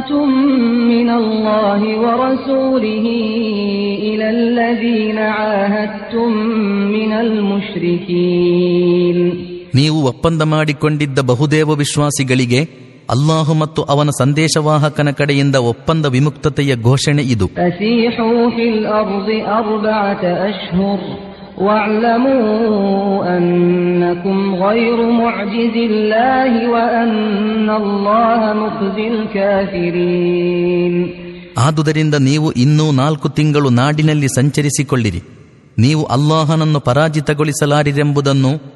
براءة من الله ورسوله إلى الذين عاهدتم من المشركين ನೀವು ಒಪ್ಪಂದ ಮಾಡಿಕೊಂಡಿದ್ದ ಬಹುದೇವ ವಿಶ್ವಾಸಿಗಳಿಗೆ ಅಲ್ಲಾಹು ಮತ್ತು ಅವನ ಸಂದೇಶವಾಹಕನ ಕಡೆಯಿಂದ ಒಪ್ಪಂದ ವಿಮುಕ್ತತೆಯ ಘೋಷಣೆ ಇದು واعلموا أنكم غير معجز الله وأن الله مخزي الكافرين. ಆದುದರಿಂದ ನೀವು ಇನ್ನೂ ನಾಲ್ಕು ತಿಂಗಳು ನಾಡಿನಲ್ಲಿ ಸಂಚರಿಸಿಕೊಳ್ಳಿರಿ. ನೀವು ಅಲ್ಲಾಹನನ್ನು ಪರಾಜಿತಗೊಳಿಸಲಾರಿರೆಂಬುದನ್ನು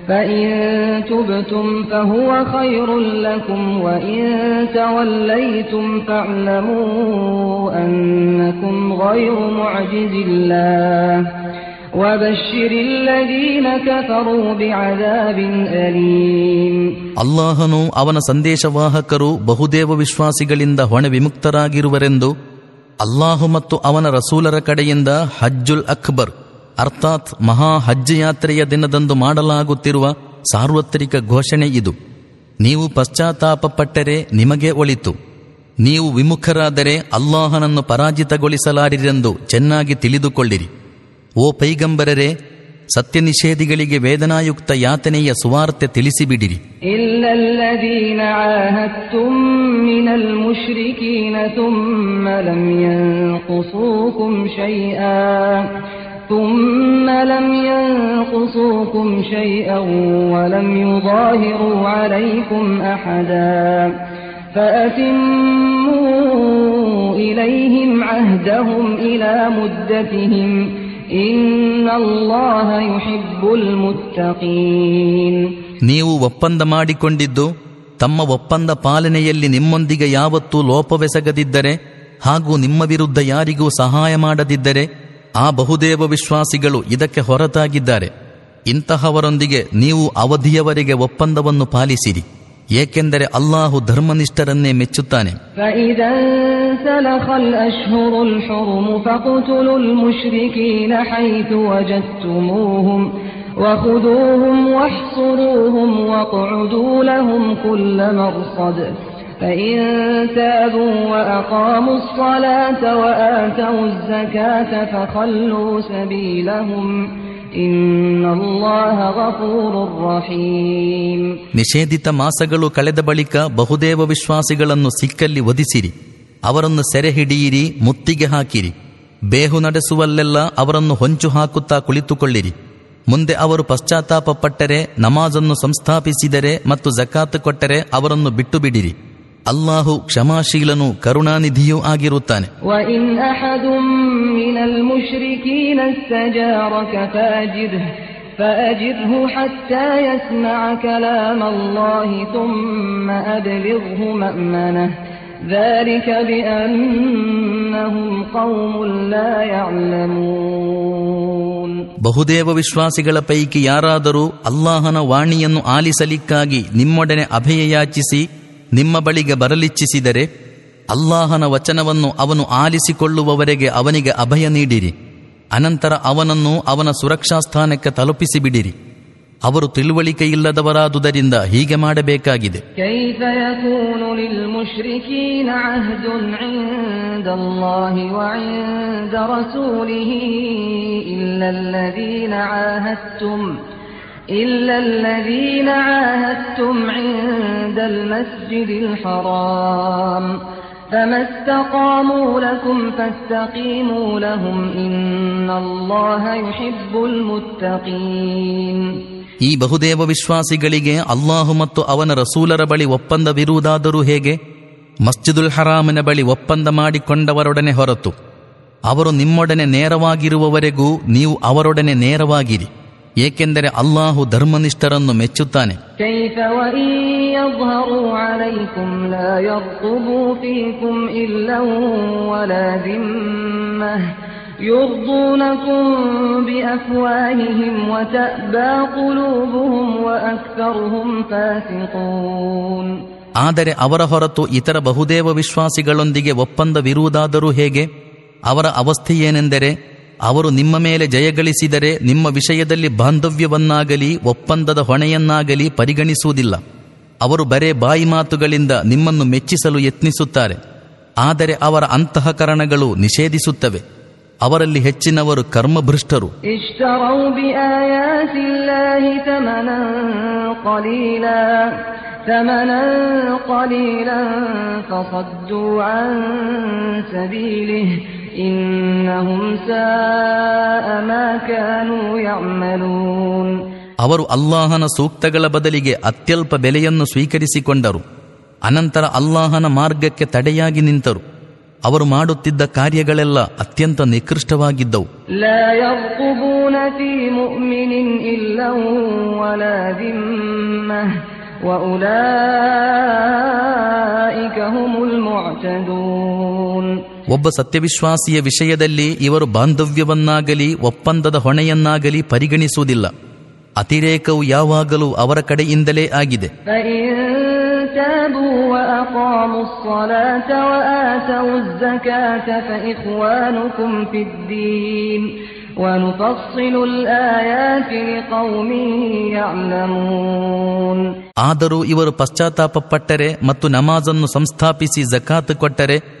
الله ورسوله إلى الناس يوم الحج الأكبر أن الله أن الله بريء من المشركين ورسوله فإن تبتم فهو خير لكم وإن توليتم فاعلموا أنكم غير معجز الله وبشر الذين كفروا بعذاب أليم ಅಲ್ಲಾಹನು ಅವನ ಸಂದೇಶವಾಹಕರು ಬಹುದೇವ ವಿಶ್ವಾಸಿಗಳಿಂದ ಹೊಣೆ ವಿಮುಕ್ತರಾಗಿರುವರೆಂದು ಅಲ್ಲಾಹು ಮತ್ತು ಅವನ ರಸೂಲರ ಕಡೆಯಿಂದ ಹಜ್ಜುಲ್ ಅಕ್ಬರ್ ಅರ್ಥಾತ್ ಮಹಾ ಹಜ್ ಯಾತ್ರೆಯ ದಿನದಂದು ಮಾಡಲಾಗುತ್ತಿರುವ ಸಾರ್ವತ್ರಿಕ ಘೋಷಣೆ ಇದು. ನೀವು ಪಶ್ಚಾತ್ತಾಪ ಪಟ್ಟರೆ ನಿಮಗೆ ಒಳಿತು. ನೀವು ವಿಮುಖರಾದರೆ ಅಲ್ಲಾಹನನ್ನು ಪರಾಜಿತಗೊಳಿಸಲಾರಿರೆಂದು ಚೆನ್ನಾಗಿ ತಿಳಿದುಕೊಳ್ಳಿರಿ. ಓ ಪೈಗಂಬರರೆ ಸತ್ಯ ನಿಷೇಧಿಗಳಿಗೆ ವೇದನಾಯುಕ್ತ ಯಾತನೆಯ ಸುವಾರ್ತೆ ತಿಳಿಸಿಬಿಡಿರಿ. ಇಲ್ಲಲ್ಲದೀನ الذين عاهدتم من المشركين ثم لم ينقصوكم شيئا ثم لم ينقصوكم شيئا ولم يظاهروا عليكم أحدا فأتموا إليهم عهدهم إلى مدتهم إن الله يحب المتقين ನೀವು ಒಪ್ಪಂದ ಮಾಡಿಕೊಂಡಿದ್ದು ತಮ್ಮ ಒಪ್ಪಂದ ಪಾಲನೆಯಲ್ಲಿ ನಿಮ್ಮೊಂದಿಗೆ ಯಾವತ್ತೂ ಲೋಪವೆಸಗದಿದ್ದರೆ ಹಾಗೂ ನಿಮ್ಮ ವಿರುದ್ಧ ಯಾರಿಗೂ ಸಹಾಯ ಮಾಡದಿದ್ದರೆ ಆ ಬಹುದೇವ ವಿಶ್ವಾಸಿಗಳು ಇದಕ್ಕೆ ಹೊರತಾಗಿದ್ದಾರೆ ಇಂತಹವರೊಂದಿಗೆ ನೀವು ಅವಧಿಯವರೆಗೆ ಒಪ್ಪಂದವನ್ನು ಪಾಲಿಸಿರಿ ಏಕೆಂದರೆ ಅಲ್ಲಾಹು ಧರ್ಮನಿಷ್ಠರನ್ನೇ ಮೆಚ್ಚುತ್ತಾನೆ فإذا انسلخ الأشهر الحرم فاقتلوا المشركين حيث وجدتموهم وخذوهم واحصروهم واقعدوا لهم كل مرصد فإن تابوا وأقاموا الصلاة وآتوا الزكاة فخلوا سبيلهم إن الله غفور رحيم ನಿಷೇಧಿತ ಮಾಸಗಳು ಕಳೆದ ಬಳಿಕ ಬಹುದೇವ ವಿಶ್ವಾಸಿಗಳನ್ನು ಸಿಕ್ಕಲ್ಲಿ ವಧಿಸಿರಿ ಅವರನ್ನು ಸೆರೆ ಹಿಡಿಯಿರಿ ಮುತ್ತಿಗೆ ಹಾಕಿರಿ ಬೇಹು ನಡೆಸುವಲ್ಲೆಲ್ಲ ಅವರನ್ನು ಹೊಂಚು ಹಾಕುತ್ತಾ ಕುಳಿತುಕೊಳ್ಳಿರಿ ಮುಂದೆ ಅವರು ಪಶ್ಚಾತ್ತಾಪ ಪಟ್ಟರೆ ನಮಾಜನ್ನು ಸಂಸ್ಥಾಪಿಸಿದರೆ ಮತ್ತು ಜಕಾತ್ ಕೊಟ್ಟರೆ ಅವರನ್ನು ಬಿಟ್ಟು ಬಿಡಿರಿ ಅಲ್ಲಾಹು ಕ್ಷಮಾಶೀಲನು ಕರುಣಾನಿಧಿಯೂ ಆಗಿರುತ್ತಾನೆ. ಬಹುದೇವ ವಿಶ್ವಾಸಿಗಳ ಪೈಕಿ ಯಾರಾದರೂ ಅಲ್ಲಾಹನ ವಾಣಿಯನ್ನು ಆಲಿಸಲಿಕ್ಕಾಗಿ ನಿಮ್ಮೊಡನೆ ಅಭಯ ಯಾಚಿಸಿ ನಿಮ್ಮ ಬಳಿಗೆ ಬರಲಿಚ್ಛಿಸಿದರೆ ಅಲ್ಲಾಹನ ವಚನವನ್ನು ಅವನು ಆಲಿಸಿಕೊಳ್ಳುವವರೆಗೆ ಅವನಿಗೆ ಅಭಯ ನೀಡಿರಿ. ಅನಂತರ ಅವನನ್ನು ಅವನ ಸುರಕ್ಷಾ ಸ್ಥಾನಕ್ಕೆ ತಲುಪಿಸಿ ಬಿಡಿರಿ ಅವರು ತಿಳುವಳಿಕೆಯಿಲ್ಲದವರಾದುದರಿಂದ ಹೀಗೆ ಮಾಡಬೇಕಾಗಿದೆ. ಕೈಫ يكون للمشركين عهد عند الله وعند رسوله إلا الذين عاهدتم إلا الذين عاهدتم عند المسجد الحرام فما استقاموا لكم فاستقيموا لهم إن الله يحب المتقين ಈ ಬಹುದೇವ ವಿಶ್ವಾಸಿಗಳಿಗೆ ಅಲ್ಲಾಹು ಮತ್ತು ಅವನ ರಸೂಲರ ಬಳಿ ಒಪ್ಪಂದವಿರುವುದಾದರೂ ಹೇಗೆ ಮಸ್ಜಿದುಲ್ ಹರಾಮನ ಬಳಿ ಒಪ್ಪಂದ ಮಾಡಿಕೊಂಡವರೊಡನೆ ಹೊರತು ಅವರು ನಿಮ್ಮೊಡನೆ ನೇರವಾಗಿರುವವರೆಗೂ ನೀವು ಅವರೊಡನೆ ನೇರವಾಗಿರಿ ಏಕೆಂದರೆ ಅಲ್ಲಾಹು ಧರ್ಮನಿಷ್ಠರನ್ನು ಮೆಚ್ಚುತ್ತಾನೆ. ಆದರೆ ಅವರ ಹೊರತು ಇತರ ಬಹುದೇವ ವಿಶ್ವಾಸಿಗಳೊಂದಿಗೆ ಒಪ್ಪಂದವಿರುವುದಾದರೂ ಹೇಗೆ? ಅವರ ಅವಸ್ಥೆಯೇನೆಂದರೆ ಅವರು ನಿಮ್ಮ ಮೇಲೆ ಜಯಗಳಿಸಿದರೆ ನಿಮ್ಮ ವಿಷಯದಲ್ಲಿ ಬಾಂಧವ್ಯವನ್ನಾಗಲಿ, ಒಪ್ಪಂದದ ಹೊಣೆಯನ್ನಾಗಲಿ ಪರಿಗಣಿಸುವುದಿಲ್ಲ. ಅವರು ಬರೇ ಬಾಯಿ ಮಾತುಗಳಿಂದ ನಿಮ್ಮನ್ನು ಮೆಚ್ಚಿಸಲು ಯತ್ನಿಸುತ್ತಾರೆ. ಆದರೆ ಅವರ ಅಂತಃಕರಣಗಳು ನಿಷೇಧಿಸುತ್ತವೆ. ಅವರಲ್ಲಿ ಹೆಚ್ಚಿನವರು ಕರ್ಮಭೃಷ್ಟರು ಇಷ್ಟರೌ بآيات الله ثمنا قليلا ثمنا قليلا فصدوا عن سبيله إنهم ساء ما كانوا يعملون ಅವರು ಅಲ್ಲಾಹನ ಸೂಕ್ತಗಳ ಬದಲಿಗೆ ಅತ್ಯಲ್ಪ ಬೆಲೆಯನ್ನು ಸ್ವೀಕರಿಸಿಕೊಂಡರು ಅನಂತರ ಅಲ್ಲಾಹನ ಮಾರ್ಗಕ್ಕೆ ತಡೆಯಾಗಿ ನಿಂತರು ಅವರು ಮಾಡುತ್ತಿದ್ದ ಕಾರ್ಯಗಳೆಲ್ಲ ಅತ್ಯಂತ ನಿಕೃಷ್ಟವಾಗಿದ್ದವು لا يرقبون في مؤمن إلا ولا ذمة وأولئك هم المعتدون ಒಬ್ಬ ಸತ್ಯವಿಶ್ವಾಸಿಯ ವಿಷಯದಲ್ಲಿ ಇವರು ಬಾಂಧವ್ಯವನ್ನಾಗಲಿ ಒಪ್ಪಂದದ ಹೊಣೆಯನ್ನಾಗಲಿ ಪರಿಗಣಿಸುವುದಿಲ್ಲ. ಅತಿರೇಕವು ಯಾವಾಗಲೂ ಅವರ ಕಡೆಯಿಂದಲೇ ಆಗಿದೆ. ಆದರೂ ಇವರು ಪಶ್ಚಾತ್ತಾಪ ಪಟ್ಟರೆ ಮತ್ತು ನಮಾಜನ್ನು ಸಂಸ್ಥಾಪಿಸಿ ಜಕಾತ್ ಕೊಟ್ಟರೆ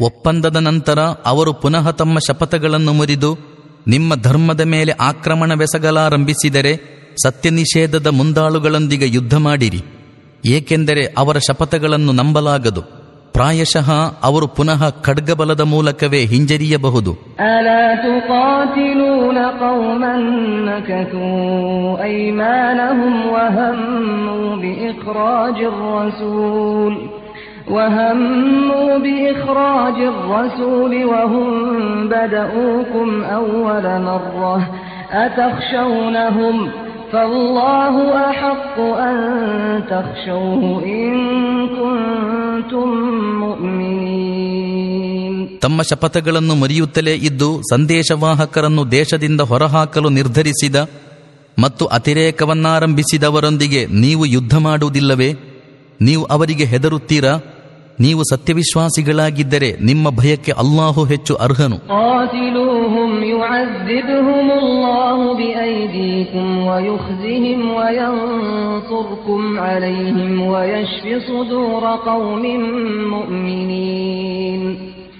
ಒಪ್ಪಂದದ ನಂತರ ಅವರು ಪುನಃ ತಮ್ಮ ಶಪಥಗಳನ್ನು ಮುರಿದು ನಿಮ್ಮ ಧರ್ಮದ ಮೇಲೆ ಆಕ್ರಮಣವೆಸಗಲಾರಂಭಿಸಿದರೆ ಸತ್ಯ ನಿಷೇಧದ ಮುಂದಾಳುಗಳೊಂದಿಗೆ ಯುದ್ಧ ಮಾಡಿರಿ. ಏಕೆಂದರೆ ಅವರ ಶಪಥಗಳನ್ನು ನಂಬಲಾಗದು. ಪ್ರಾಯಶಃ ಅವರು ಪುನಃ ಖಡ್ಗಬಲದ ಮೂಲಕವೇ ಹಿಂಜರಿಯಬಹುದು. وهموا بإخراج الرسول وهموا بإخراج الرسول وهم بدؤوكم أول مرة أتخشونهم فالله أحق أن تخشوه إن كنتم مؤمنين ತಮ್ಮ ಶಪಥಗಳನ್ನು ಮುರಿಯುತ್ತಲೇ ಇದ್ದು ಸಂದೇಶವಾಹಕರನ್ನು ದೇಶದಿಂದ ಹೊರಹಾಕಲು ನಿರ್ಧರಿಸಿದ ಮತ್ತು ಅತಿರೇಕವನ್ನಾರಂಭಿಸಿದವರೊಂದಿಗೆ ನೀವು ಯುದ್ಧ ಮಾಡುವುದಿಲ್ಲವೇ ನೀವು ಅವರಿಗೆ ಹೆದರುತ್ತೀರಾ ನೀವು ಸತ್ಯವಿಶ್ವಾಸಿಗಳಾಗಿದ್ದರೆ ನಿಮ್ಮ ಭಯಕ್ಕೆ ಅಲ್ಲಾಹು ಹೆಚ್ಚು ಅರ್ಹನು.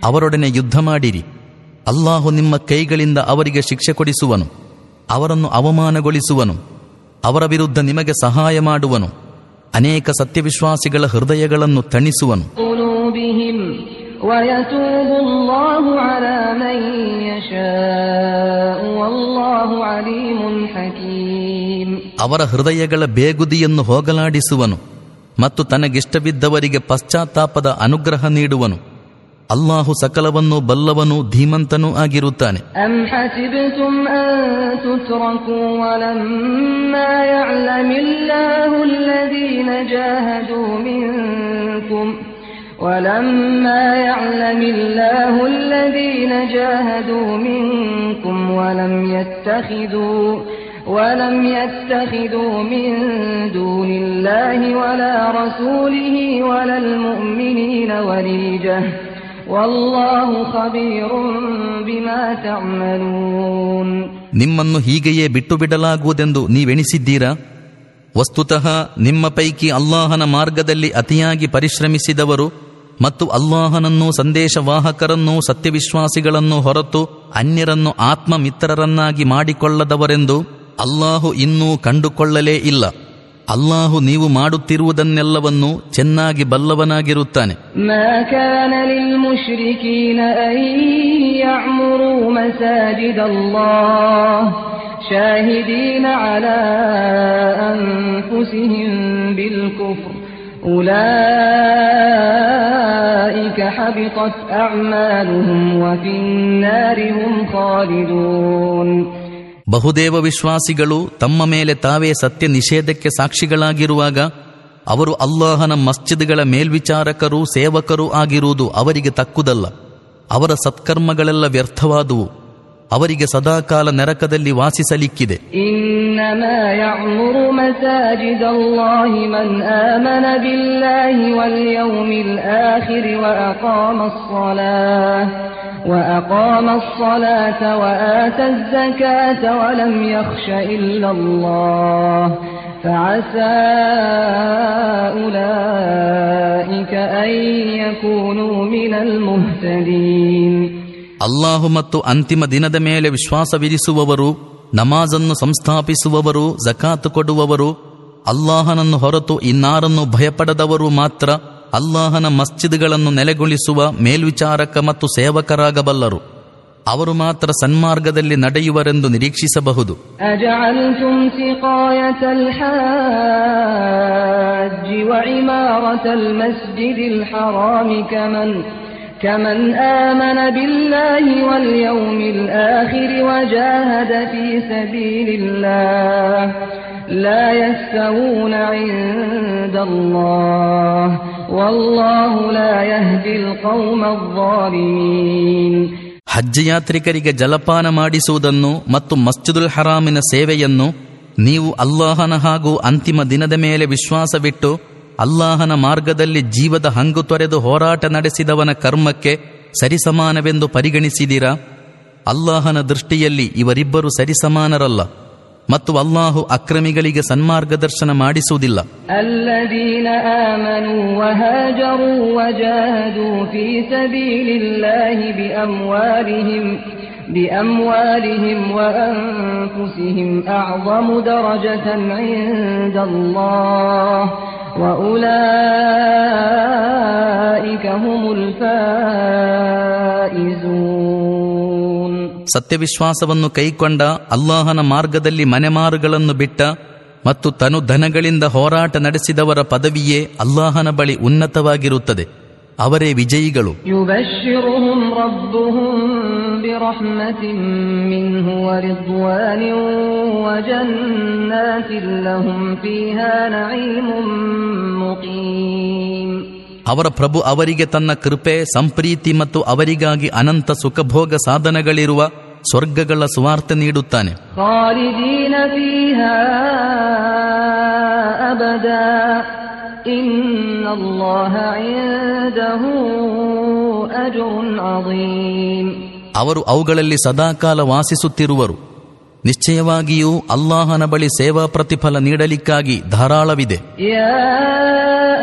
ಅವರೊಡನೆ ಯುದ್ಧ ಮಾಡಿರಿ ಅಲ್ಲಾಹು ನಿಮ್ಮ ಕೈಗಳಿಂದ ಅವರಿಗೆ ಶಿಕ್ಷೆ ಕೊಡಿಸುವನು ಅವರನ್ನು ಅವಮಾನಗೊಳಿಸುವನು ಅವರ ವಿರುದ್ಧ ನಿಮಗೆ ಸಹಾಯ ಮಾಡುವನು. ಅನೇಕ ಸತ್ಯವಿಶ್ವಾಸಿಗಳ ಹೃದಯಗಳನ್ನು ತಣಿಸುವನು. ಅವರ ಹೃದಯಗಳ ಬೇಗುದಿಯನ್ನು ಹೋಗಲಾಡಿಸುವನು ಮತ್ತು ತನಗಿಷ್ಟವಿದ್ದವರಿಗೆ ಪಶ್ಚಾತ್ತಾಪದ ಅನುಗ್ರಹ ನೀಡುವನು. ಅಲ್ಲಾಹು ಸಕಲವನ್ನು ಬಲ್ಲವನೂ ಧೀಮಂತನೂ ಆಗಿರುತ್ತಾನೆ أم حسبتم أن تتركوا ولما يعلم الله الذين جاهدوا منكم ولما يعلم الله الذين جاهدوا منكم ولم يتخذوا ولم يتخذوا من دون الله ولا رسوله ولا المؤمنين وليجة ನಿಮ್ಮನ್ನು ಹೀಗೆಯೇ ಬಿಟ್ಟು ಬಿಡಲಾಗುವುದೆಂದು ನೀವೆಣಿಸಿದ್ದೀರಾ? ವಸ್ತುತಃ ನಿಮ್ಮ ಪೈಕಿ ಅಲ್ಲಾಹನ ಮಾರ್ಗದಲ್ಲಿ ಅತಿಯಾಗಿ ಪರಿಶ್ರಮಿಸಿದವರು ಮತ್ತು ಅಲ್ಲಾಹನನ್ನು ಸಂದೇಶವಾಹಕರನ್ನು ಸತ್ಯವಿಶ್ವಾಸಿಗಳನ್ನು ಹೊರತು ಅನ್ಯರನ್ನು ಆತ್ಮ ಮಿತ್ರರನ್ನಾಗಿ ಮಾಡಿಕೊಳ್ಳದವರೆಂದು ಅಲ್ಲಾಹು ಇನ್ನೂ ಕಂಡುಕೊಳ್ಳಲೇ ಇಲ್ಲ. ಅಲ್ಲಾಹು ನೀವು ಮಾಡುತ್ತಿರುವುದನ್ನೆಲ್ಲವನ್ನೂ ಚೆನ್ನಾಗಿ ಬಲ್ಲವನಾಗಿರುತ್ತಾನೆ. ಬಹುದೇವ ವಿಶ್ವಾಸಿಗಳು ತಮ್ಮ ಮೇಲೆ ತಾವೇ ಸತ್ಯ ನಿಷೇಧಕ್ಕೆ ಸಾಕ್ಷಿಗಳಾಗಿರುವಾಗ ಅವರು ಅಲ್ಲಾಹನ ಮಸ್ಜಿದ್ಗಳ ಮೇಲ್ವಿಚಾರಕರು, ಸೇವಕರು ಆಗಿರುವುದು ಅವರಿಗೆ ತಕ್ಕುದಲ್ಲ. ಅವರ ಸತ್ಕರ್ಮಗಳೆಲ್ಲ ವ್ಯರ್ಥವಾದುವು. ಅವರಿಗೆ ಸದಾಕಾಲ ನರಕದಲ್ಲಿ ವಾಸಿಸಲಿಕ್ಕಿದೆ. ಇನ್ನ يعمر مساجد الله من آمن بالله واليوم الآخر وأقام الصلاة وأقام الصلاة وآتى الزكاة ولم يخش إلا الله فعسى أولئك أن يكونوا من المهتدين ಅಲ್ಲಾಹು ಮತ್ತು ಅಂತಿಮ ದಿನದ ಮೇಲೆ ವಿಶ್ವಾಸವಿರಿಸುವವರು ನಮಾಜನ್ನು ಸಂಸ್ಥಾಪಿಸುವವರು ಜಕಾತ್ ಕೊಡುವವರು ಅಲ್ಲಾಹನನ್ನು ಹೊರತು ಇನ್ನಾರನ್ನು ಭಯಪಡದವರು ಮಾತ್ರ ಅಲ್ಲಾಹನ ಮಸ್ಜಿದ್ಗಳನ್ನು ನೆಲೆಗೊಳಿಸುವ ಮೇಲ್ವಿಚಾರಕ ಮತ್ತು ಸೇವಕರಾಗಬಲ್ಲರು ಅವರು ಮಾತ್ರ ಸನ್ಮಾರ್ಗದಲ್ಲಿ ನಡೆಯುವರೆಂದು ನಿರೀಕ್ಷಿಸಬಹುದು أجعلتم سقاية الحاج وعمارة المسجد الحرام كمن كمن آمن بالله واليوم الآخر وجاهد في سبيل الله لا يستوون عند الله والله لا يهدي القوم الظالمين ಹಜ್ ಯಾತ್ರಿಕರಿಗೆ ಜಲಪಾನ ಮಾಡಿಸುವುದನ್ನು ಮತ್ತು ಮಸ್ಜಿದುಲ್ ಹರಾಮಿನ ಸೇವೆಯನ್ನು ನೀವು ಅಲ್ಲಾಹನ ಹಾಗೂ ಅಂತಿಮ ದಿನದ ಮೇಲೆ ವಿಶ್ವಾಸವಿಟ್ಟು ಅಲ್ಲಾಹನ ಮಾರ್ಗದಲ್ಲಿ ಜೀವದ ಹಂಗು ತೊರೆದು ಹೋರಾಟ ನಡೆಸಿದವನ ಕರ್ಮಕ್ಕೆ ಸರಿಸಮಾನವೆಂದು ಪರಿಗಣಿಸಿದಿರಾ ಅಲ್ಲಾಹನ ದೃಷ್ಟಿಯಲ್ಲಿ ಇವರಿಬ್ಬರು ಸರಿಸಮಾನರಲ್ಲ ಮತ್ತು ಅಲ್ಲಾಹು ಅಕ್ರಮಿಗಳಿಗೆ ಸನ್ಮಾರ್ಗದರ್ಶನ ಮಾಡಿಸುವುದಿಲ್ಲ. ಅಲ್ಲದೀಲ ಮನು ಅಹಜಮೂವ ಜೂಸಿ ಸದೀಲ ಹಿಮ್ಮುವರಿಹಿಂ ದಿಯಮ್ಮುವರಿಹಿಂ ವ ತುಸಿ ಹಿಂ ಆ ವಮುದ ರಾಜ ಜನಯ ಸತ್ಯವಿಶ್ವಾಸವನ್ನು ಕೈಕೊಂಡ ಅಲ್ಲಾಹನ ಮಾರ್ಗದಲ್ಲಿ ಮನೆಮಾರುಗಳನ್ನು ಬಿಟ್ಟ ಮತ್ತು ತನು ಧನಗಳಿಂದ ಹೋರಾಟ ನಡೆಸಿದವರ ಪದವಿಯೇ ಅಲ್ಲಾಹನ ಬಳಿ ಉನ್ನತವಾಗಿರುತ್ತದೆ. ಅವರೇ ವಿಜಯಿಗಳು. ಅವರ ಪ್ರಭು ಅವರಿಗೆ ತನ್ನ ಕೃಪೆ ಸಂಪ್ರೀತಿ ಮತ್ತು ಅವರಿಗಾಗಿ ಅನಂತ ಸುಖಭೋಗ ಸಾಧನಗಳಿರುವ ಸ್ವರ್ಗಗಳ ಸುವಾರ್ತೆ ನೀಡುತ್ತಾನೆ. ಅವರು ಅವುಗಳಲ್ಲಿ ಸದಾಕಾಲ ವಾಸಿಸುತ್ತಿರುವರು. ನಿಶ್ಚಯವಾಗಿಯೂ ಅಲ್ಲಾಹನ ಬಳಿ ಸೇವಾ ಪ್ರತಿಫಲ ನೀಡಲಿಕ್ಕಾಗಿ ಧಾರಾಳವಿದೆ.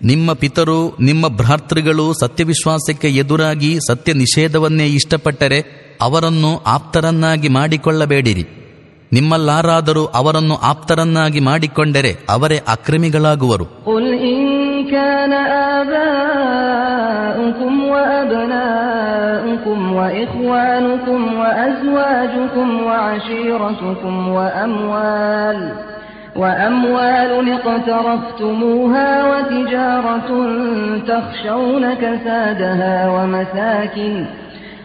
ನಿಮ್ಮ ಪಿತರು ನಿಮ್ಮ ಭ್ರಾತೃಗಳು ಸತ್ಯವಿಶ್ವಾಸಕ್ಕೆ ಎದುರಾಗಿ ಸತ್ಯ ನಿಷೇಧವನ್ನೇ ಇಷ್ಟಪಟ್ಟರೆ ಅವರನ್ನು ಆಪ್ತರನ್ನಾಗಿ ಮಾಡಿಕೊಳ್ಳಬೇಡಿರಿ ನಿಮ್ಮಲ್ಲಾರಾದರೂ ಅವರನ್ನು ಆಪ್ತರನ್ನಾಗಿ ಮಾಡಿಕೊಂಡರೆ ಅವರೇ ಅಕ್ರಮಿಗಳಾಗುವರು قل إن كان آباؤكم وأبناؤكم وإخوانكم وأزواجكم وعشيرتكم وأموال وأموال اقترفتموها وتجارة تخشون كسادها ومساكن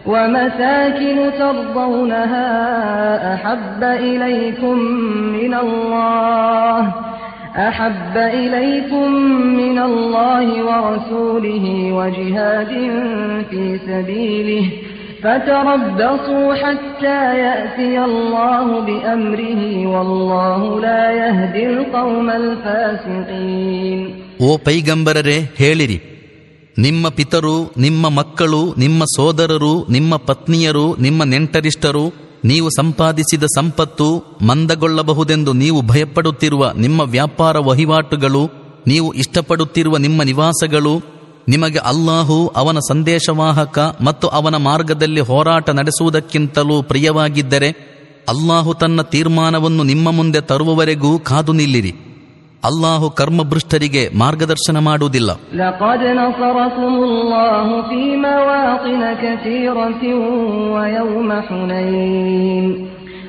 ومساكن ترضونها أحب إليكم من الله أحب إليكم من الله ورسوله وجهاد في سبيله فتربصوا حتى يأتي الله بأمره والله لا يهدي القوم الفاسقين ಓ ಪೈಗಂಬರರೇ ಹೇಳಿರಿ ನಿಮ್ಮ ಪಿತರು ನಿಮ್ಮ ಮಕ್ಕಳು ನಿಮ್ಮ ಸೋದರರು ನಿಮ್ಮ ಪತ್ನಿಯರು ನಿಮ್ಮ ನೆಂಟರಿಷ್ಟರು ನೀವು ಸಂಪಾದಿಸಿದ ಸಂಪತ್ತು ಮಂದಗೊಳ್ಳಬಹುದೆಂದು ನೀವು ಭಯಪಡುತ್ತಿರುವ ನಿಮ್ಮ ವ್ಯಾಪಾರ ವಹಿವಾಟುಗಳು ನೀವು ಇಷ್ಟಪಡುತ್ತಿರುವ ನಿಮ್ಮ ನಿವಾಸಗಳು ನಿಮಗೆ ಅಲ್ಲಾಹು ಅವನ ಸಂದೇಶವಾಹಕ ಮತ್ತು ಅವನ ಮಾರ್ಗದಲ್ಲಿ ಹೋರಾಟ ನಡೆಸುವುದಕ್ಕಿಂತಲೂ ಪ್ರಿಯವಾಗಿದ್ದರೆ ಅಲ್ಲಾಹು ತನ್ನ ತೀರ್ಮಾನವನ್ನು ನಿಮ್ಮ ಮುಂದೆ ತರುವವರೆಗೂ ಕಾದು ನಿಲ್ಲಿರಿ. ಅಲ್ಲಾಹು ಕರ್ಮಭೃಷ್ಟರಿಗೆ ಮಾರ್ಗದರ್ಶನ ಮಾಡುವುದಿಲ್ಲ.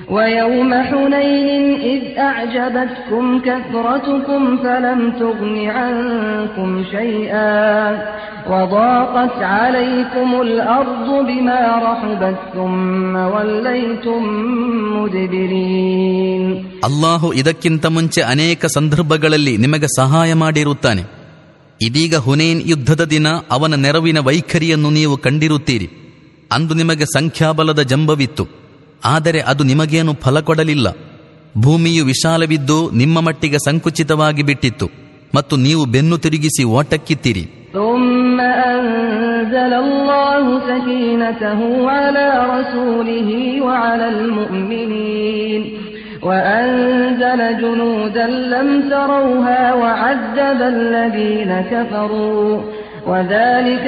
لقد نصركم الله في مواطن كثيرة ويوم حنين ويوم حنين إذ أعجبتكم كثرتكم فلم تغن عنكم شيئا وضاقت عليكم الأرض بما رحبت ثم وليتم مدبرين ಅಲ್ಲಾಹು ಇದಕ್ಕಿಂತ ಮುಂಚೆ ಅನೇಕ ಸಂದರ್ಭಗಳಲ್ಲಿ ನಿಮಗೆ ಸಹಾಯ ಮಾಡಿರುತ್ತಾನೆ ಇದೀಗ ಹುನೇನ್ ಯುದ್ಧದ ದಿನ ಅವನ ನೆರವಿನ ವೈಖರಿಯನ್ನು ನೀವು ಕಂಡಿರುತ್ತೀರಿ ಅಂದು ನಿಮಗೆ ಸಂಖ್ಯಾಬಲದ ಜಂಬವಿತ್ತು ಆದರೆ ಅದು ನಿಮಗೇನು ಫಲ ಕೊಡಲಿಲ್ಲ ಭೂಮಿಯು ವಿಶಾಲವಿದ್ದು ನಿಮ್ಮ ಮಟ್ಟಿಗೆ ಸಂಕುಚಿತವಾಗಿ ಬಿಟ್ಟಿತ್ತು ಮತ್ತು ನೀವು ಬೆನ್ನು ತಿರುಗಿಸಿ ಓಟಕ್ಕಿತ್ತೀರಿ ثم أنزل الله سكينته على رسوله وعلى المؤمنين وأنزل جنودا لم تروها وعذب الذين كفروا وذلك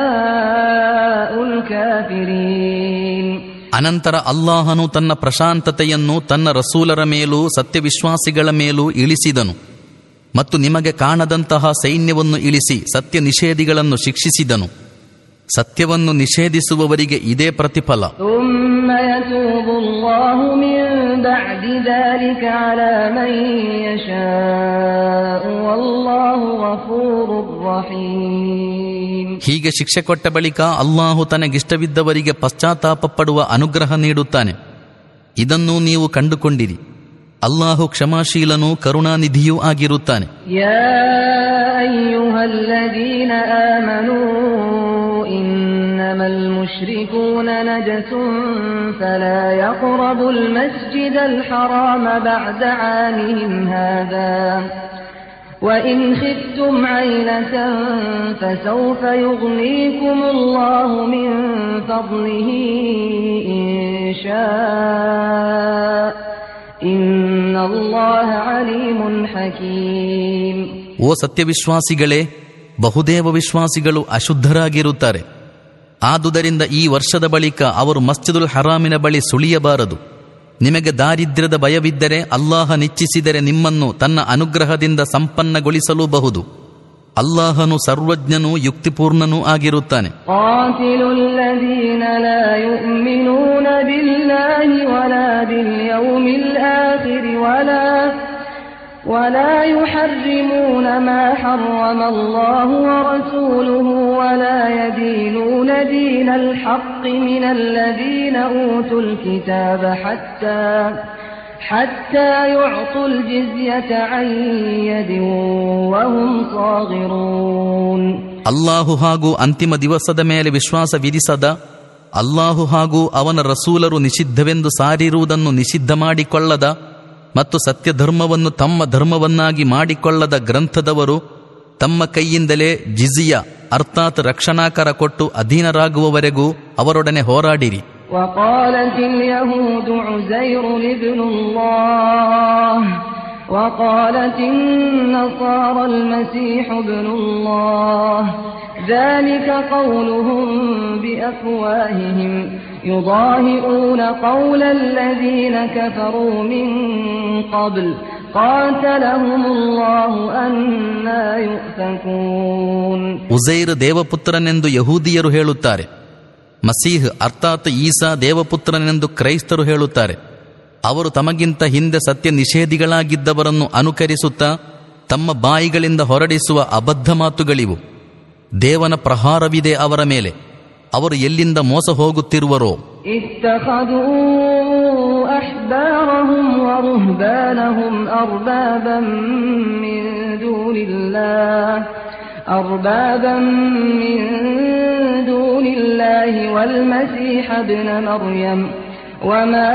جزاء الكافرين ಅನಂತರ ಅಲ್ಲಾಹನು ತನ್ನ ಪ್ರಶಾಂತತೆಯನ್ನು ತನ್ನ ರಸೂಲರ ಮೇಲೂ ಸತ್ಯವಿಶ್ವಾಸಿಗಳ ಮೇಲೂ ಇಳಿಸಿದನು. ಮತ್ತು ನಿಮಗೆ ಕಾಣದಂತಹ ಸೈನ್ಯವನ್ನು ಇಳಿಸಿ ಸತ್ಯ ನಿಷೇಧಿಗಳನ್ನು ಶಿಕ್ಷಿಸಿದನು. ಸತ್ಯವನ್ನು ನಿಷೇಧಿಸುವವರಿಗೆ ಇದೇ ಪ್ರತಿಫಲ. ಹೀಗೆ ಶಿಕ್ಷೆ ಕೊಟ್ಟ ಬಳಿಕ ಅಲ್ಲಾಹು ತನಗಿಷ್ಟವಿದ್ದವರಿಗೆ ಪಶ್ಚಾತ್ತಾಪ ಪಡುವ ಅನುಗ್ರಹ ನೀಡುತ್ತಾನೆ ಇದನ್ನು ನೀವು ಕಂಡುಕೊಂಡಿರಿ ಅಲ್ಲಾಹು ಕ್ಷಮಾಶೀಲನೂ ಕರುಣಾನಿಧಿಯೂ ಆಗಿರುತ್ತಾನೆ يا أيها الذين آمنوا إنما المشركون نجس فلا يقربوا المسجد الحرام بعد عامهم هذا وإن خفتم عيلة فسوف يغنيكم الله من فضله إن شاء إن الله عليم حكيم ಓ ಸತ್ಯವಿಶ್ವಾಸಿಗಳೇ ಬಹುದೇವ ವಿಶ್ವಾಸಿಗಳು ಅಶುದ್ಧರಾಗಿರುತ್ತಾರೆ ಆದುದರಿಂದ ಈ ವರ್ಷದ ಬಳಿಕ ಅವರು ಮಸ್ಜಿದುಲ್ ಹರಾಮಿನ ಬಳಿ ಸುಳಿಯಬಾರದು ನಿಮಗೆ ದಾರಿದ್ರ್ಯದ ಭಯವಿದ್ದರೆ ಅಲ್ಲಾಹ ನಿಚ್ಚಿಸಿದರೆ ನಿಮ್ಮನ್ನು ತನ್ನ ಅನುಗ್ರಹದಿಂದ ಸಂಪನ್ನಗೊಳಿಸಲೂಬಹುದು. ಅಲ್ಲಾಹನು ಸರ್ವಜ್ಞನೂ ಯುಕ್ತಿಪೂರ್ಣನೂ ಆಗಿರುತ್ತಾನೆ. ولا باليوم الآخر ولا ولا يحرمون ما حرم الله ورسوله ولا يدينون دين الحق من الذين أوتوا الكتاب حتى حتى يعطوا الجزية عن يد وهم صاغرون ಅಲ್ಲಾಹು ಹಾಗೂ ಅಂತಿಮ ದಿವಸದ ಮೇಲೆ ವಿಶ್ವಾಸ ವಿಧಿಸದ ಅಲ್ಲಾಹು ಹಾಗೂ ಅವನ ರಸೂಲರು ನಿಷಿದ್ಧವೆಂದು ಸಾರಿರುವುದನ್ನು ನಿಷಿದ್ಧ ಮಾಡಿಕೊಳ್ಳದ ಮತ್ತು ಸತ್ಯಧರ್ಮವನ್ನು ತಮ್ಮ ಧರ್ಮವನ್ನಾಗಿ ಮಾಡಿಕೊಳ್ಳದ ಗ್ರಂಥದವರು ತಮ್ಮ ಕೈಯಿಂದಲೇ ಜಿಜಿಯ ಅರ್ಥಾತ್ ರಕ್ಷಣಾಕರ ಕೊಟ್ಟು ಅಧೀನರಾಗುವವರೆಗೂ ಅವರೊಡನೆ ಹೋರಾಡಿರಿ وقالت اليهود عزير ابن الله وقالت النصارى المسيح ابن الله ذلك قولهم بأفواههم يضاهئون قول الذين كفروا من قبل قاتلهم الله أنا يؤفكون ಉಜೈರ್ ದೇವಪುತ್ರನೆಂದು ಯಹೂದಿಯರು ಹೇಳುತ್ತಾರೆ ಮಸೀಹ್ ಅರ್ಥಾತ್ ಈಸಾ ದೇವಪುತ್ರನೆಂದು ಕ್ರೈಸ್ತರು ಹೇಳುತ್ತಾರೆ ಅವರು ತಮಗಿಂತ ಹಿಂದೆ ಸತ್ಯ ನಿಷೇಧಿಗಳಾಗಿದ್ದವರನ್ನು ಅನುಕರಿಸುತ್ತಾ ತಮ್ಮ ಬಾಯಿಗಳಿಂದ ಹೊರಡಿಸುವ ಅಬದ್ಧ ಮಾತುಗಳಿವು ದೇವನ ಪ್ರಹಾರವಿದೆ ಅವರ ಮೇಲೆ ಅವರು ಎಲ್ಲಿಂದ ಮೋಸ ಹೋಗುತ್ತಿರುವರೋ اتخذوا أحبارهم ورهبانهم أربابا من دون الله أربابا من دون الله والمسيح ابن مريم وما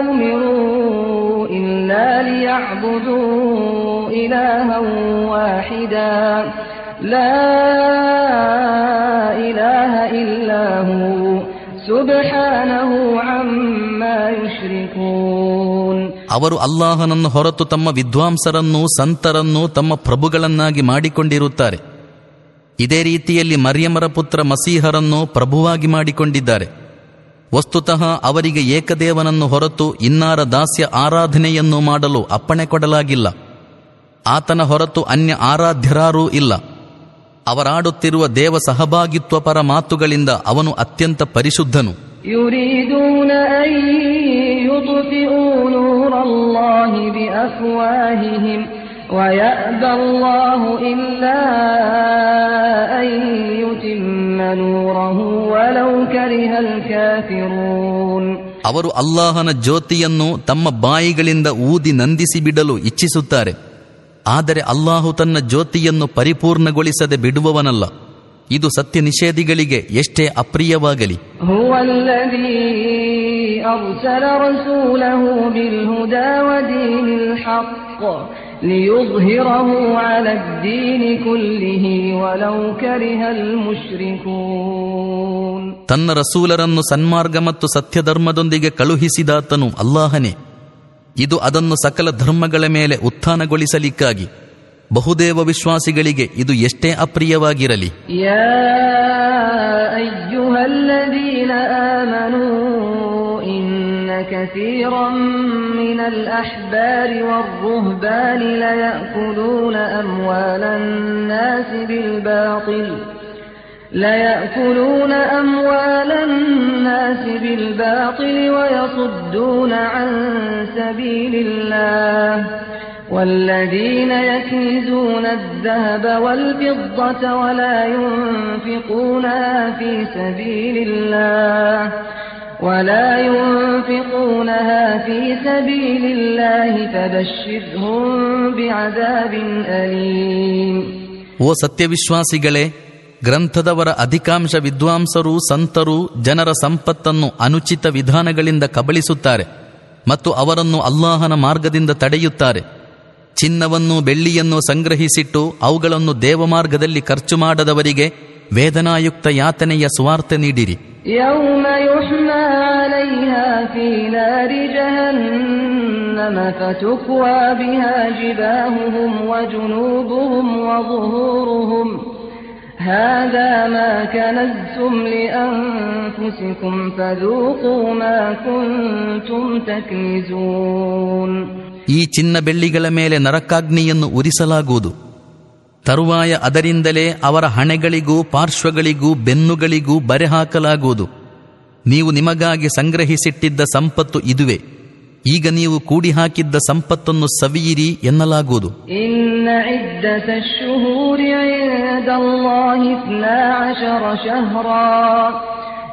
أمروا إلا ليعبدوا إلها واحدا لا إله إلا هو سبحانه عما يشركون ಅವರು ಅಲ್ಲಾಹನನ್ನು ಹೊರತು ತಮ್ಮ ವಿದ್ವಾಂಸರನ್ನು ಸಂತರನ್ನು ತಮ್ಮ ಪ್ರಭುಗಳನ್ನಾಗಿ ಮಾಡಿಕೊಂಡಿರುತ್ತಾರೆ ಇದೇ ರೀತಿಯಲ್ಲಿ ಮರ್ಯಮರ ಪುತ್ರ ಮಸೀಹರನ್ನು ಪ್ರಭುವಾಗಿ ಮಾಡಿಕೊಂಡಿದ್ದಾರೆ ವಸ್ತುತಃ ಅವರಿಗೆ ಏಕದೇವನನ್ನು ಹೊರತು ಇನ್ನಾರ ದಾಸ್ಯ ಆರಾಧನೆಯನ್ನು ಮಾಡಲು ಅಪ್ಪಣೆ ಕೊಡಲಾಗಿಲ್ಲ ಆತನ ಹೊರತು ಅನ್ಯ ಆರಾಧ್ಯರಾರೂ ಇಲ್ಲ ಅವರಾಡುತ್ತಿರುವ ದೇವ ಸಹಭಾಗಿತ್ವ ಪರ ಮಾತುಗಳಿಂದ ಅವನು ಅತ್ಯಂತ ಪರಿಶುದ್ಧನು. ಅವರು ಅಲ್ಲಾಹನ ಜ್ಯೋತಿಯನ್ನು ತಮ್ಮ ಬಾಯಿಗಳಿಂದ ಊದಿ ನಂದಿಸಿ ಬಿಡಲು ಇಚ್ಛಿಸುತ್ತಾರೆ. ಆದರೆ ಅಲ್ಲಾಹು ತನ್ನ ಜ್ಯೋತಿಯನ್ನು ಪರಿಪೂರ್ಣಗೊಳಿಸದೆ ಬಿಡುವವನಲ್ಲ. ಇದು ಸತ್ಯ ನಿಷೇಧಿಗಳಿಗೆ ಎಷ್ಟೇ ಅಪ್ರಿಯವಾಗಲಿ. ತನ್ನ ರಸೂಲರನ್ನು ಸನ್ಮಾರ್ಗ ಮತ್ತು ಧರ್ಮದೊಂದಿಗೆ ಕಳುಹಿಸಿದಾತನು ಅಲ್ಲಾಹನೇ. ಇದು ಅದನ್ನು ಸಕಲ ಧರ್ಮಗಳ ಮೇಲೆ ಉತ್ಥಾನಗೊಳಿಸಲಿಕ್ಕಾಗಿ ಬಹುದೇವ ವಿಶ್ವಾಸಿಗಳಿಗೆ ಇದು ಎಷ್ಟೇ ಅಪ್ರಿಯವಾಗಿರಲಿ يا أيها الذين آمنوا إن كثيرا من الأحبار والرهبان ليأكلون أموال الناس بالباطل ليأكلون أموال الناس بالباطل ويصدون عن سبيل الله والذين يكنزون الذهب والفضة ولا ينفقونها في سبيل الله ولا ينفقونها في سبيل الله فبشرهم بعذاب أليم. وسطية വിശ്വാസികളെ ಗ್ರಂಥದವರ ಅಧಿಕಾಂಶ ವಿದ್ವಾಂಸರು ಸಂತರು ಜನರ ಸಂಪತ್ತನ್ನು ಅನುಚಿತ ವಿಧಾನಗಳಿಂದ ಕಬಳಿಸುತ್ತಾರೆ ಮತ್ತು ಅವರನ್ನು ಅಲ್ಲಾಹನ ಮಾರ್ಗದಿಂದ ತಡೆಯುತ್ತಾರೆ ಚಿನ್ನವನ್ನು ಬೆಳ್ಳಿಯನ್ನು ಸಂಗ್ರಹಿಸಿಟ್ಟು ಅವುಗಳನ್ನು ದೇವಮಾರ್ಗದಲ್ಲಿ ಖರ್ಚು ಮಾಡದವರಿಗೆ ವೇದನಾಯುಕ್ತ ಯಾತನೆಯ ಸ್ವಾರ್ಥ ನೀಡಿರಿ يوم يحمى عليها في نار جهنم فتكوى بها جباههم وجنوبهم وظهورهم هذا ما كنزتم لأنفسكم فذوقوا ما كنتم تكنزون ಈ ಚಿನ್ನ ಬೆಳ್ಳಿಗಳ ಮೇಲೆ ನರಕಾಗ್ನಿಯನ್ನು ಉರಿಸಲಾಗುವುದು ತರುವಾಯ ಅದರಿಂದಲೇ ಅವರ ಹಣೆಗಳಿಗೂ ಪಾರ್ಶ್ವಗಳಿಗೂ ಬೆನ್ನುಗಳಿಗೂ ಬರೆ ಹಾಕಲಾಗುವುದು ನೀವು ನಿಮಗಾಗಿ ಸಂಗ್ರಹಿಸಿಟ್ಟಿದ್ದ ಸಂಪತ್ತು ಇದುವೆ ಈಗ ನೀವು ಕೂಡಿ ಹಾಕಿದ್ದ ಸಂಪತ್ತನ್ನು ಸವಿಯಿರಿ ಎನ್ನಲಾಗುವುದು إن عدة الشهور عند الله اثنا عشر شهرا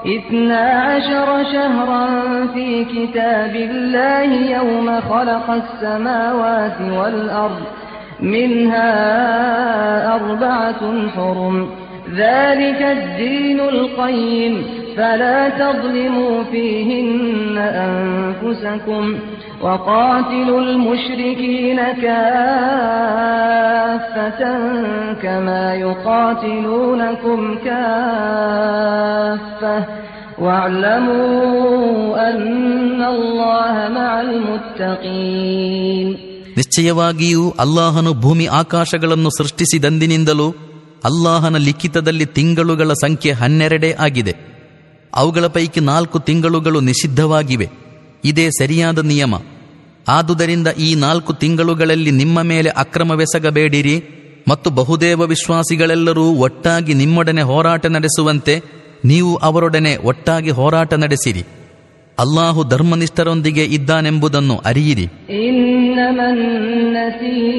اثنا عشر شهرا في كتاب الله يوم خلق السماوات والأرض منها أربعة حرم ذلك الدين القيم فلا تظلموا فيهن أنفسكم وقاتلوا المشركين كافة كما يقاتلونكم كافة واعلموا أن الله مع المتقين ನಿಶ್ಚಯವಾಗಿಯೂ ಅಲ್ಲಾಹನು ಭೂಮಿ ಆಕಾಶಗಳನ್ನು ಸೃಷ್ಟಿಸಿದಂದಿನಿಂದಲೂ ಅಲ್ಲಾಹನ ಲಿಖಿತದಲ್ಲಿ ತಿಂಗಳುಗಳ ಸಂಖ್ಯೆ ಹನ್ನೆರಡೇ ಆಗಿದೆ. ಅವುಗಳ ಪೈಕಿ ನಾಲ್ಕು ತಿಂಗಳುಗಳು ನಿಷಿದ್ಧವಾಗಿವೆ. ಇದೇ ಸರಿಯಾದ ನಿಯಮ. ಆದುದರಿಂದ ಈ ನಾಲ್ಕು ತಿಂಗಳುಗಳಲ್ಲಿ ನಿಮ್ಮ ಮೇಲೆ ಅಕ್ರಮವೆಸಗಬೇಡಿರಿ ಮತ್ತು ಬಹುದೇವ ವಿಶ್ವಾಸಿಗಳೆಲ್ಲರೂ ಒಟ್ಟಾಗಿ ನಿಮ್ಮೊಡನೆ ಹೋರಾಟ ನಡೆಸುವಂತೆ ನೀವು ಅವರೊಡನೆ ಒಟ್ಟಾಗಿ ಹೋರಾಟ ನಡೆಸಿರಿ. ಅಲ್ಲಾಹು ಧರ್ಮನಿಷ್ಠರೊಂದಿಗೆ ಇದ್ದಾನೆಂಬುದನ್ನು ಅರಿಯಿರಿ. ಇನ್ನಮನ್ನಸಿ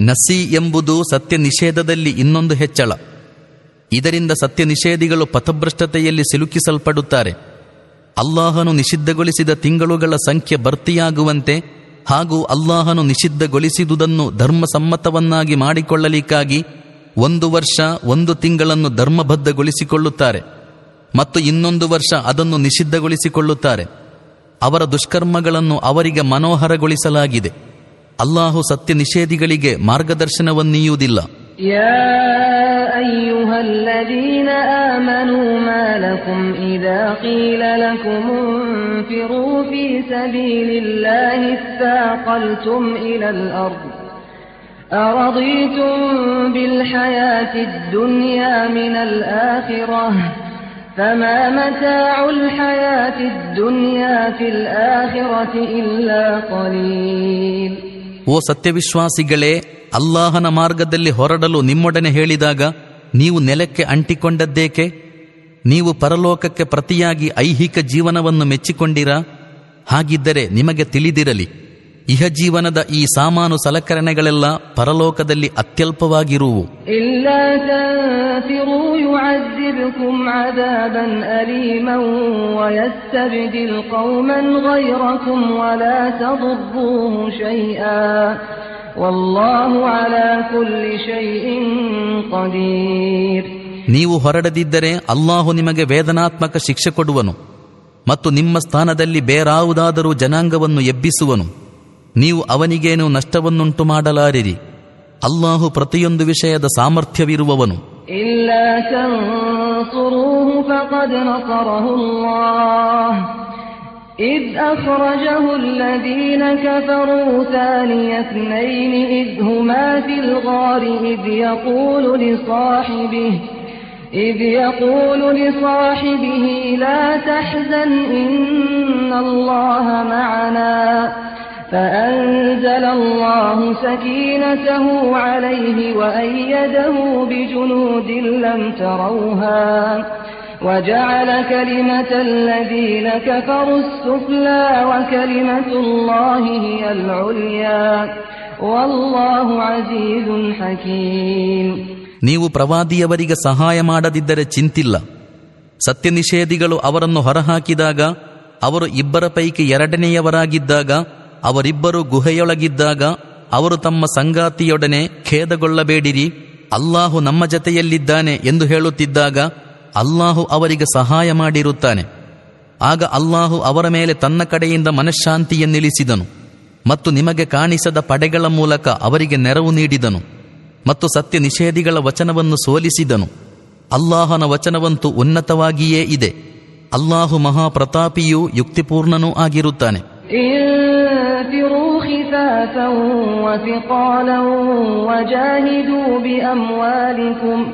ನಸಿ ಎಂಬುದು ಸತ್ಯ ನಿಷೇಧದಲ್ಲಿ ಇನ್ನೊಂದು ಹೆಚ್ಚಳ. ಇದರಿಂದ ಸತ್ಯ ನಿಷೇಧಿಗಳು ಪಥಭ್ರಷ್ಟತೆಯಲ್ಲಿ ಸಿಲುಕಿಸಲ್ಪಡುತ್ತಾರೆ. ಅಲ್ಲಾಹನು ನಿಷಿದ್ಧಗೊಳಿಸಿದ ತಿಂಗಳುಗಳ ಸಂಖ್ಯೆ ಭರ್ತಿಯಾಗುವಂತೆ ಹಾಗೂ ಅಲ್ಲಾಹನು ನಿಷಿದ್ಧಗೊಳಿಸಿದುದನ್ನು ಧರ್ಮಸಮ್ಮತವನ್ನಾಗಿ ಮಾಡಿಕೊಳ್ಳಲಿಕ್ಕಾಗಿ ಒಂದು ವರ್ಷ, ಒಂದು ತಿಂಗಳನ್ನು ಧರ್ಮಬದ್ಧಗೊಳಿಸಿಕೊಳ್ಳುತ್ತಾರೆ ಮತ್ತು ಇನ್ನೊಂದು ವರ್ಷ ಅದನ್ನು ನಿಷಿದ್ಧಗೊಳಿಸಿಕೊಳ್ಳುತ್ತಾರೆ. ಅವರ ದುಷ್ಕರ್ಮಗಳನ್ನು ಅವರಿಗೆ ಮನೋಹರಗೊಳಿಸಲಾಗಿದೆ. ಅಲ್ಲಾಹು ಸತ್ಯ ನಿಷೇಧಿಗಳಿಗೆ ಮಾರ್ಗದರ್ಶನವನ್ನೀಯುವುದಿಲ್ಲ يا أيها الذين آمنوا ما لكم إذا قيل لكم انفروا في سبيل الله اثاقلتم إلى الأرض أرضيتم بالحياة الدنيا من الآخرة فما متاع الحياة الدنيا في الآخرة إلا قليل ಓ ಸತ್ಯವಿಶ್ವಾಸಿಗಳೇ, ಅಲ್ಲಾಹನ ಮಾರ್ಗದಲ್ಲಿ ಹೊರಡಲು ನಿಮ್ಮೊಡನೆ ಹೇಳಿದಾಗ ನೀವು ನೆಲಕ್ಕೆ ಅಂಟಿಕೊಂಡದ್ದೇಕೆ? ನೀವು ಪರಲೋಕಕ್ಕೆ ಪ್ರತಿಯಾಗಿ ಐಹಿಕ ಜೀವನವನ್ನು ಮೆಚ್ಚಿಕೊಂಡಿರಾ? ಹಾಗಿದ್ದರೆ ನಿಮಗೆ ತಿಳಿದಿರಲಿ. ಇಹ ಜೀವನದ ಈ ಸಾಮಾನು ಸಲಕರಣೆಗಳೆಲ್ಲ ಪರಲೋಕದಲ್ಲಿ ಅತ್ಯಲ್ಪವಾಗಿರುವು. ನೀವು ಹೊರಡದಿದ್ದರೆ ಅಲ್ಲಾಹು ನಿಮಗೆ ವೇದನಾತ್ಮಕ ಶಿಕ್ಷೆ ಕೊಡುವನು ಮತ್ತು ನಿಮ್ಮ ಸ್ಥಾನದಲ್ಲಿ ಬೇರಾವುದಾದರೂ ಜನಾಂಗವನ್ನು ಎಬ್ಬಿಸುವನು. ನೀವು ಅವನಿಗೇನು ನಷ್ಟವನ್ನುಂಟು ಮಾಡಲಾರಿರಿ ಅಲ್ಲಾಹು ಪ್ರತಿಯೊಂದು ವಿಷಯದ ಸಾಮರ್ಥ್ಯವಿರುವವನು إلا تنصروه فقد نصره الله إذ أخرجه الذين كفروا ثاني اثنين إذ هما في الغار إذ يقول لصاحبه إذ يقول لصاحبه لا تحزن إن الله معنا فأنزل الله سكينته عليه وأيده بجنود لم تروها وجعل كلمة الذين كفروا السفلى وكلمة الله هي العليا والله عزيز حكيم ನೀವು ಪ್ರವಾದಿಯವರಿಗೆ ಸಹಾಯ ಮಾಡದಿದ್ದರೆ ಚಿಂತಿಲ್ಲ ಸತ್ಯ ನಿಷೇಧಿಗಳು ಅವರನ್ನು ಹೊರಹಾಕಿದಾಗ ಅವರು ಇಬ್ಬರ ಪೈಕಿ ಎರಡನೆಯವರಾಗಿದ್ದಾಗ ಅವರಿಬ್ಬರು ಗುಹೆಯೊಳಗಿದ್ದಾಗ ಅವರು ತಮ್ಮ ಸಂಗಾತಿಯೊಡನೆ ಖೇದಗೊಳ್ಳಬೇಡಿರಿ. ಅಲ್ಲಾಹು ನಮ್ಮ ಜತೆಯಲ್ಲಿದ್ದಾನೆ ಎಂದು ಹೇಳುತ್ತಿದ್ದಾಗ ಅಲ್ಲಾಹು ಅವರಿಗೆ ಸಹಾಯ ಮಾಡಿರುತ್ತಾನೆ. ಆಗ ಅಲ್ಲಾಹು ಅವರ ಮೇಲೆ ತನ್ನ ಕಡೆಯಿಂದ ಮನಃಶಾಂತಿಯನ್ನಿಳಿಸಿದನು ಮತ್ತು ನಿಮಗೆ ಕಾಣಿಸದ ಪಡೆಗಳ ಮೂಲಕ ಅವರಿಗೆ ನೆರವು ನೀಡಿದನು ಮತ್ತು ಸತ್ಯ ನಿಷೇಧಿಗಳ ವಚನವನ್ನು ಸೋಲಿಸಿದನು. ಅಲ್ಲಾಹನ ವಚನವಂತೂ ಉನ್ನತವಾಗಿಯೇ ಇದೆ. ಅಲ್ಲಾಹು ಮಹಾಪ್ರತಾಪಿಯೂ ಯುಕ್ತಿಪೂರ್ಣನೂ ಆಗಿರುತ್ತಾನೆ. انفروا خفافا وثقالا وجاهدوا بأموالكم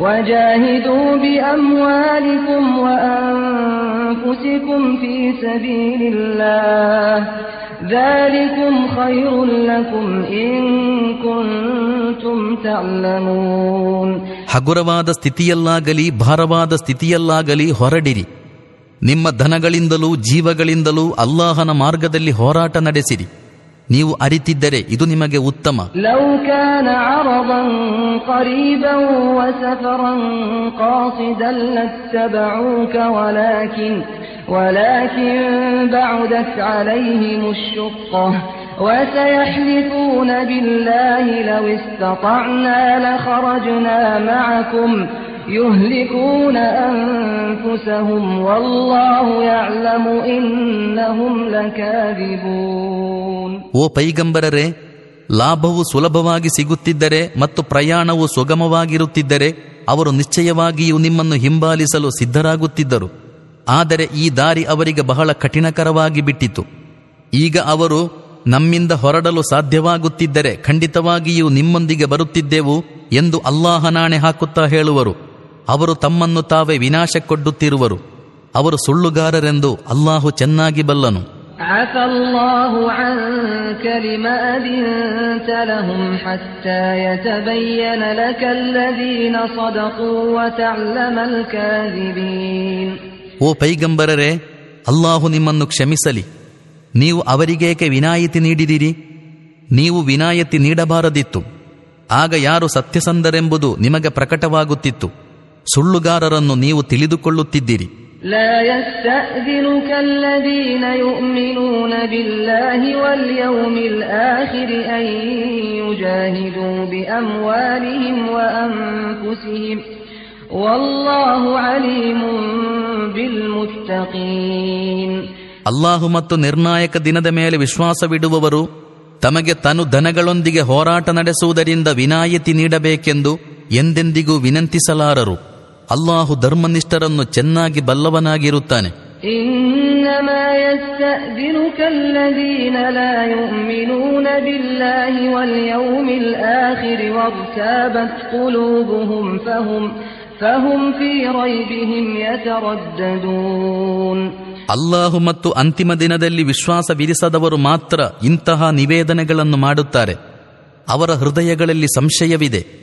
وجاهدوا بأموالكم وأنفسكم في سبيل الله ذلكم خير لكم إن كنتم تعلمون ಹಗುರವಾದ ಸ್ಥಿತಿಯಲ್ಲಾಗಲಿ ಭಾರವಾದ ಸ್ಥಿತಿಯಲ್ಲಾಗಲಿ ಹೊರಡಿರಿ ನಿಮ್ಮ ಧನಗಳಿಂದಲೂ ಜೀವಗಳಿಂದಲೂ ಅಲ್ಲಾಹನ ಮಾರ್ಗದಲ್ಲಿ ಹೋರಾಟ ನಡೆಸಿರಿ ನೀವು ಅರಿತಿದ್ದರೆ ಇದು ನಿಮಗೆ ಉತ್ತಮ لو كان عرضا قريبا وسفرا قاصدا لاتبعوك ولكن ولكن بعدت عليهم الشقة وسيحلفون بالله لو استطعنا لخرجنا معكم يهلكون أنفسهم والله يعلم إنهم لكاذبون ಓ ಪೈಗಂಬರರೇ ಲಾಭವು ಸುಲಭವಾಗಿ ಸಿಗುತ್ತಿದ್ದರೆ ಮತ್ತು ಪ್ರಯಾಣವು ಸುಗಮವಾಗಿರುತ್ತಿದ್ದರೆ ಅವರು ನಿಶ್ಚಯವಾಗಿಯೂ ನಿಮ್ಮನ್ನು ಹಿಂಬಾಲಿಸಲು ಸಿದ್ಧರಾಗುತ್ತಿದ್ದರು ಆದರೆ ಈ ದಾರಿ ಅವರಿಗೆ ಬಹಳ ಕಠಿಣಕರವಾಗಿ ಬಿಟ್ಟಿತು ಈಗ ಅವರು ನಮ್ಮಿಂದ ಹೊರಡಲು ಸಾಧ್ಯವಾಗುತ್ತಿದ್ದರೆ ಖಂಡಿತವಾಗಿಯೂ ನಿಮ್ಮೊಂದಿಗೆ ಬರುತ್ತಿದ್ದೆವು ಎಂದು ಅಲ್ಲಾಹನಾಣೆ ಹಾಕುತ್ತಾ ಹೇಳುವರು ಅವರು ತಮ್ಮನ್ನು ತಾವೇ ವಿನಾಶಕ್ಕೊಡ್ಡುತ್ತಿರುವರು. ಅವರು ಸುಳ್ಳುಗಾರರೆಂದು ಅಲ್ಲಾಹು ಚೆನ್ನಾಗಿ ಬಲ್ಲನು. ಓ ಪೈಗಂಬರರೇ ಅಲ್ಲಾಹು ನಿಮ್ಮನ್ನು ಕ್ಷಮಿಸಲಿ. ನೀವು ಅವರಿಗೇಕೆ ವಿನಾಯಿತಿ ನೀಡಿದಿರಿ? ನೀವು ವಿನಾಯಿತಿ ನೀಡಬಾರದಿತ್ತು. ಆಗ ಯಾರು ಸತ್ಯಸಂಧರೆಂಬುದು ನಿಮಗೆ ಪ್ರಕಟವಾಗುತ್ತಿತ್ತು. ಸುಳ್ಳುಗಾರರನ್ನು ನೀವು ತಿಳಿದುಕೊಳ್ಳುತ್ತಿದ್ದಿರಿ لا يستأذنك الذين يؤمنون بالله واليوم الآخر أن يجاهدوا بأموالهم وأنفسهم والله عليم بالمتقين ಅಲ್ಲಾಹು ಮತ್ತು ನಿರ್ಣಾಯಕ ದಿನದ ಮೇಲೆ ವಿಶ್ವಾಸವಿಡುವವರು ತಮಗೆ ತನು ಧನಗಳೊಂದಿಗೆ ಹೋರಾಟ ನಡೆಸುವುದರಿಂದ ವಿನಾಯಿತಿ ನೀಡಬೇಕೆಂದು ಎಂದೆಂದಿಗೂ ವಿನಂತಿಸಲಾರರು ಅಲ್ಲಾಹು ಧರ್ಮನಿಷ್ಠರನ್ನು ಚೆನ್ನಾಗಿ ಬಲ್ಲವನಾಗಿರುತ್ತಾನೆ. ಅಲ್ಲಾಹು ಮತ್ತು ಅಂತಿಮ ದಿನದಲ್ಲಿ ವಿಶ್ವಾಸ ವಿಧಿಸದವರು ಮಾತ್ರ ಇಂತಹ ನಿವೇದನೆಗಳನ್ನು ಮಾಡುತ್ತಾರೆ. ಅವರ ಹೃದಯಗಳಲ್ಲಿ ಸಂಶಯವಿದೆ.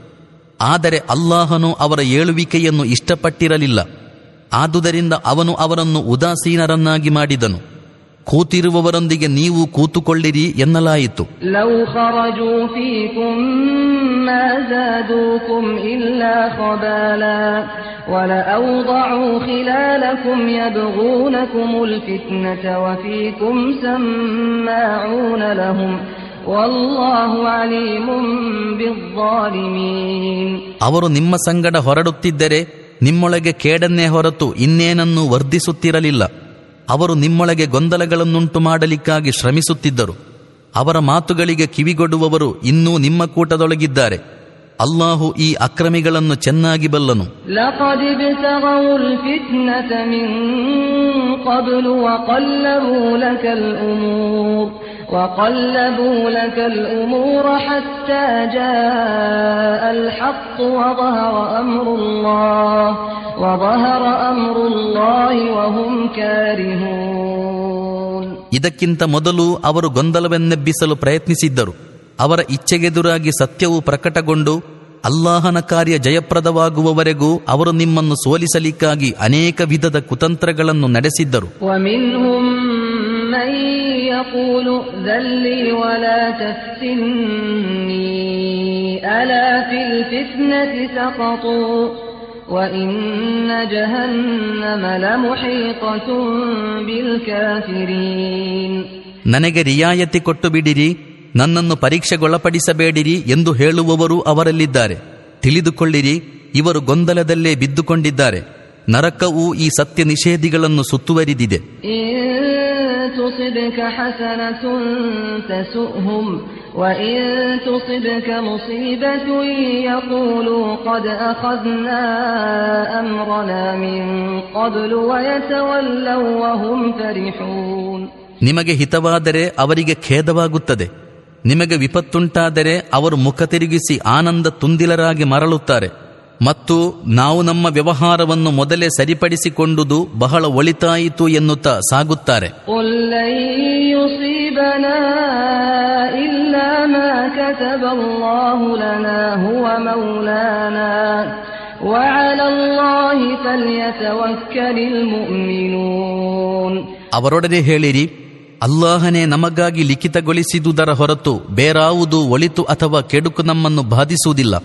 ಆದರೆ ಅಲ್ಲಾಹನು ಅವರ ಏಳುವಿಕೆಯನ್ನು ಇಷ್ಟಪಟ್ಟಿರಲಿಲ್ಲ. ಆದುದರಿಂದ ಅವನು ಅವರನ್ನು ಉದಾಸೀನರನ್ನಾಗಿ ಮಾಡಿದನು. ಕೂತಿರುವವರೊಂದಿಗೆ ನೀವು ಕೂತುಕೊಳ್ಳಿರಿ ಎನ್ನಲಾಯಿತು. لو خرجوا فيكم ما زادوكم إلا خبالا ولأوضعوا خلالكم يبغونكم الفتنة وفيكم سماعون لهم والله عليم بالظالمين ಅವರು ನಿಮ್ಮ ಸಂಗಡ ಹೊರಡುತ್ತಿದ್ದರೆ ನಿಮ್ಮೊಳಗೆ ಕೇಡನ್ನೇ ಹೊರತು ಇನ್ನೇನನ್ನೂ ವರ್ಧಿಸುತ್ತಿರಲಿಲ್ಲ ಅವರು ನಿಮ್ಮೊಳಗೆ ಗೊಂದಲಗಳನ್ನುಂಟು ಮಾಡಲಿಕ್ಕಾಗಿ ಶ್ರಮಿಸುತ್ತಿದ್ದರು ಅವರ ಮಾತುಗಳಿಗೆ ಕಿವಿಗೊಡುವವರು ಇನ್ನೂ ನಿಮ್ಮ ಕೂಟದೊಳಗಿದ್ದಾರೆ ಅಲ್ಲಾಹು ಈ ಅಕ್ರಮಿಗಳನ್ನು ಚೆನ್ನಾಗಿ ಬಲ್ಲನು لقد ابتغوا الفتنة من قبل وقلبوا لك الأمور وقلبوا لك الأمور حتى جاء الحق وظهر أمر الله وظهر أمر الله وهم كارهون ಇದಕ್ಕಿಂತ ಮೊದಲು ಅವರು ಗೊಂದಲವೆನ್ನೆಬ್ಬಿಸಲು ಪ್ರಯತ್ನಿಸಿದ್ದರು ಅವರ ಇಚ್ಛೆಗೆದುರಾಗಿ ಸತ್ಯವು ಪ್ರಕಟಗೊಂಡು ಅಲ್ಲಾಹನ ಕಾರ್ಯ ಜಯಪ್ರದವಾಗುವವರೆಗೂ ಅವರು ನಿಮ್ಮನ್ನು ಸೋಲಿಸಲಿಕ್ಕಾಗಿ ಅನೇಕ ವಿಧದ ಕುತಂತ್ರಗಳನ್ನು ನಡೆಸಿದ್ದರು ومنهم من يقول ائذن لي ولا تفتني ألا في الفتنة سقطوا وإن جهنم لمحيطة بالكافرين ನನಗೆ ರಿಯಾಯತಿ ಕೊಟ್ಟು ಬಿಡಿರಿ ನನ್ನನ್ನು ಪರೀಕ್ಷೆಗೊಳಪಡಿಸಬೇಡಿರಿ ಎಂದು ಹೇಳುವವರು ಅವರಲ್ಲಿದ್ದಾರೆ ತಿಳಿದುಕೊಳ್ಳಿರಿ ಇವರು ಗೊಂದಲದಲ್ಲೇ ಬಿದ್ದುಕೊಂಡಿದ್ದಾರೆ ನರಕವು ಈ ಸತ್ಯ ನಿಷೇಧಿಗಳನ್ನು ಸುತ್ತುವರಿದಿದೆ إن تصبك حسنة تسؤهم وإن تصبك مصيبة يقولوا قد أخذنا أمرنا من قبل ويتولوا وهم فرحون ನಿಮಗೆ ಹಿತವಾದರೆ ಅವರಿಗೆ ಖೇದವಾಗುತ್ತದೆ ನಿಮಗೆ ವಿಪತ್ತುಂಟಾದರೆ ಅವರು ಮುಖ ತಿರುಗಿಸಿ ಆನಂದ ತುಂದಿಲರಾಗಿ ಮರಳುತ್ತಾರೆ ಮತ್ತು ನಾವು ನಮ್ಮ ವ್ಯವಹಾರವನ್ನು ಮೊದಲೇ ಸರಿಪಡಿಸಿಕೊಂಡುದು ಬಹಳ ಒಳಿತಾಯಿತು ಎನ್ನುತ್ತಾ ಸಾಗುತ್ತಾರೆ. ಅವರೊಡನೆ ಹೇಳಿರಿ ಅಲ್ಲಾಹನೇ ನಮಗಾಗಿ ಲಿಖಿತಗೊಳಿಸಿದುದರ ಹೊರತು ಬೇರಾವುದು ಒಳಿತು ಅಥವಾ ಕೆಡುಕು ನಮ್ಮನ್ನು ಬಾಧಿಸುವುದಿಲ್ಲ.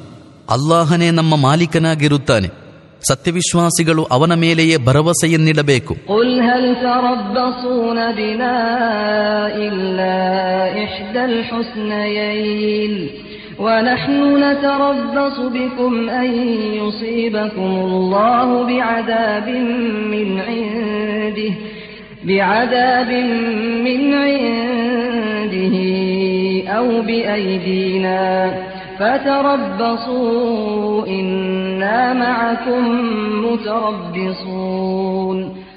ಅಲ್ಲಾಹನೇ ನಮ್ಮ ಮಾಲೀಕನಾಗಿರುತ್ತಾನೆ ಸತ್ಯವಿಶ್ವಾಸಿಗಳು ಅವನ ಮೇಲೆಯೇ ಭರವಸೆಯನ್ನಿಡಬೇಕು قل هل تربصون بنا إلا إحدى الحسنيين ونحن نتربص بكم أن يصيبكم الله بعذاب من عنده بعذاب من عنده أو بأيدينا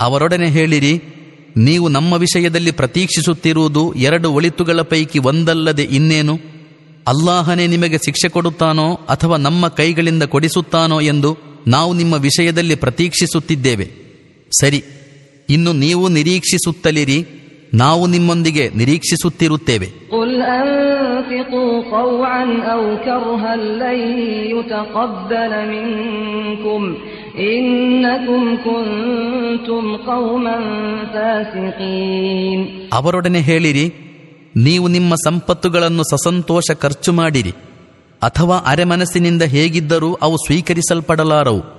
ಅವರೊಡನೆ ಹೇಳಿರಿ, ನೀವು ನಮ್ಮ ವಿಷಯದಲ್ಲಿ ಪ್ರತೀಕ್ಷಿಸುತ್ತಿರುವುದು ಎರಡು ಒಳಿತುಗಳ ಪೈಕಿ ಒಂದಲ್ಲದೆ ಇನ್ನೇನು? ಅಲ್ಲಾಹನೇ ನಿಮಗೆ ಶಿಕ್ಷೆ ಕೊಡುತ್ತಾನೋ ಅಥವಾ ನಮ್ಮ ಕೈಗಳಿಂದ ಕೊಡಿಸುತ್ತಾನೋ ಎಂದು ನಾವು ನಿಮ್ಮ ವಿಷಯದಲ್ಲಿ ಪ್ರತೀಕ್ಷಿಸುತ್ತಿದ್ದೇವೆ. ಸರಿ, ಇನ್ನು ನೀವು ನಿರೀಕ್ಷಿಸುತ್ತಲಿರಿ ನಾವು ನಿಮ್ಮೊಂದಿಗೆ ನಿರೀಕ್ಷಿಸುತ್ತಿರುತ್ತೇವೆ. ಅವರೊಡನೆ ಹೇಳಿರಿ ನೀವು ನಿಮ್ಮ ಸಂಪತ್ತುಗಳನ್ನು ಸಸಂತೋಷ ಖರ್ಚು ಮಾಡಿರಿ. ಅಥವಾ ಅರೆಮನಸ್ಸಿನಿಂದ ಹೇಗಿದ್ದರೂ ಅವು ಸ್ವೀಕರಿಸಲ್ಪಡಲಾರವು.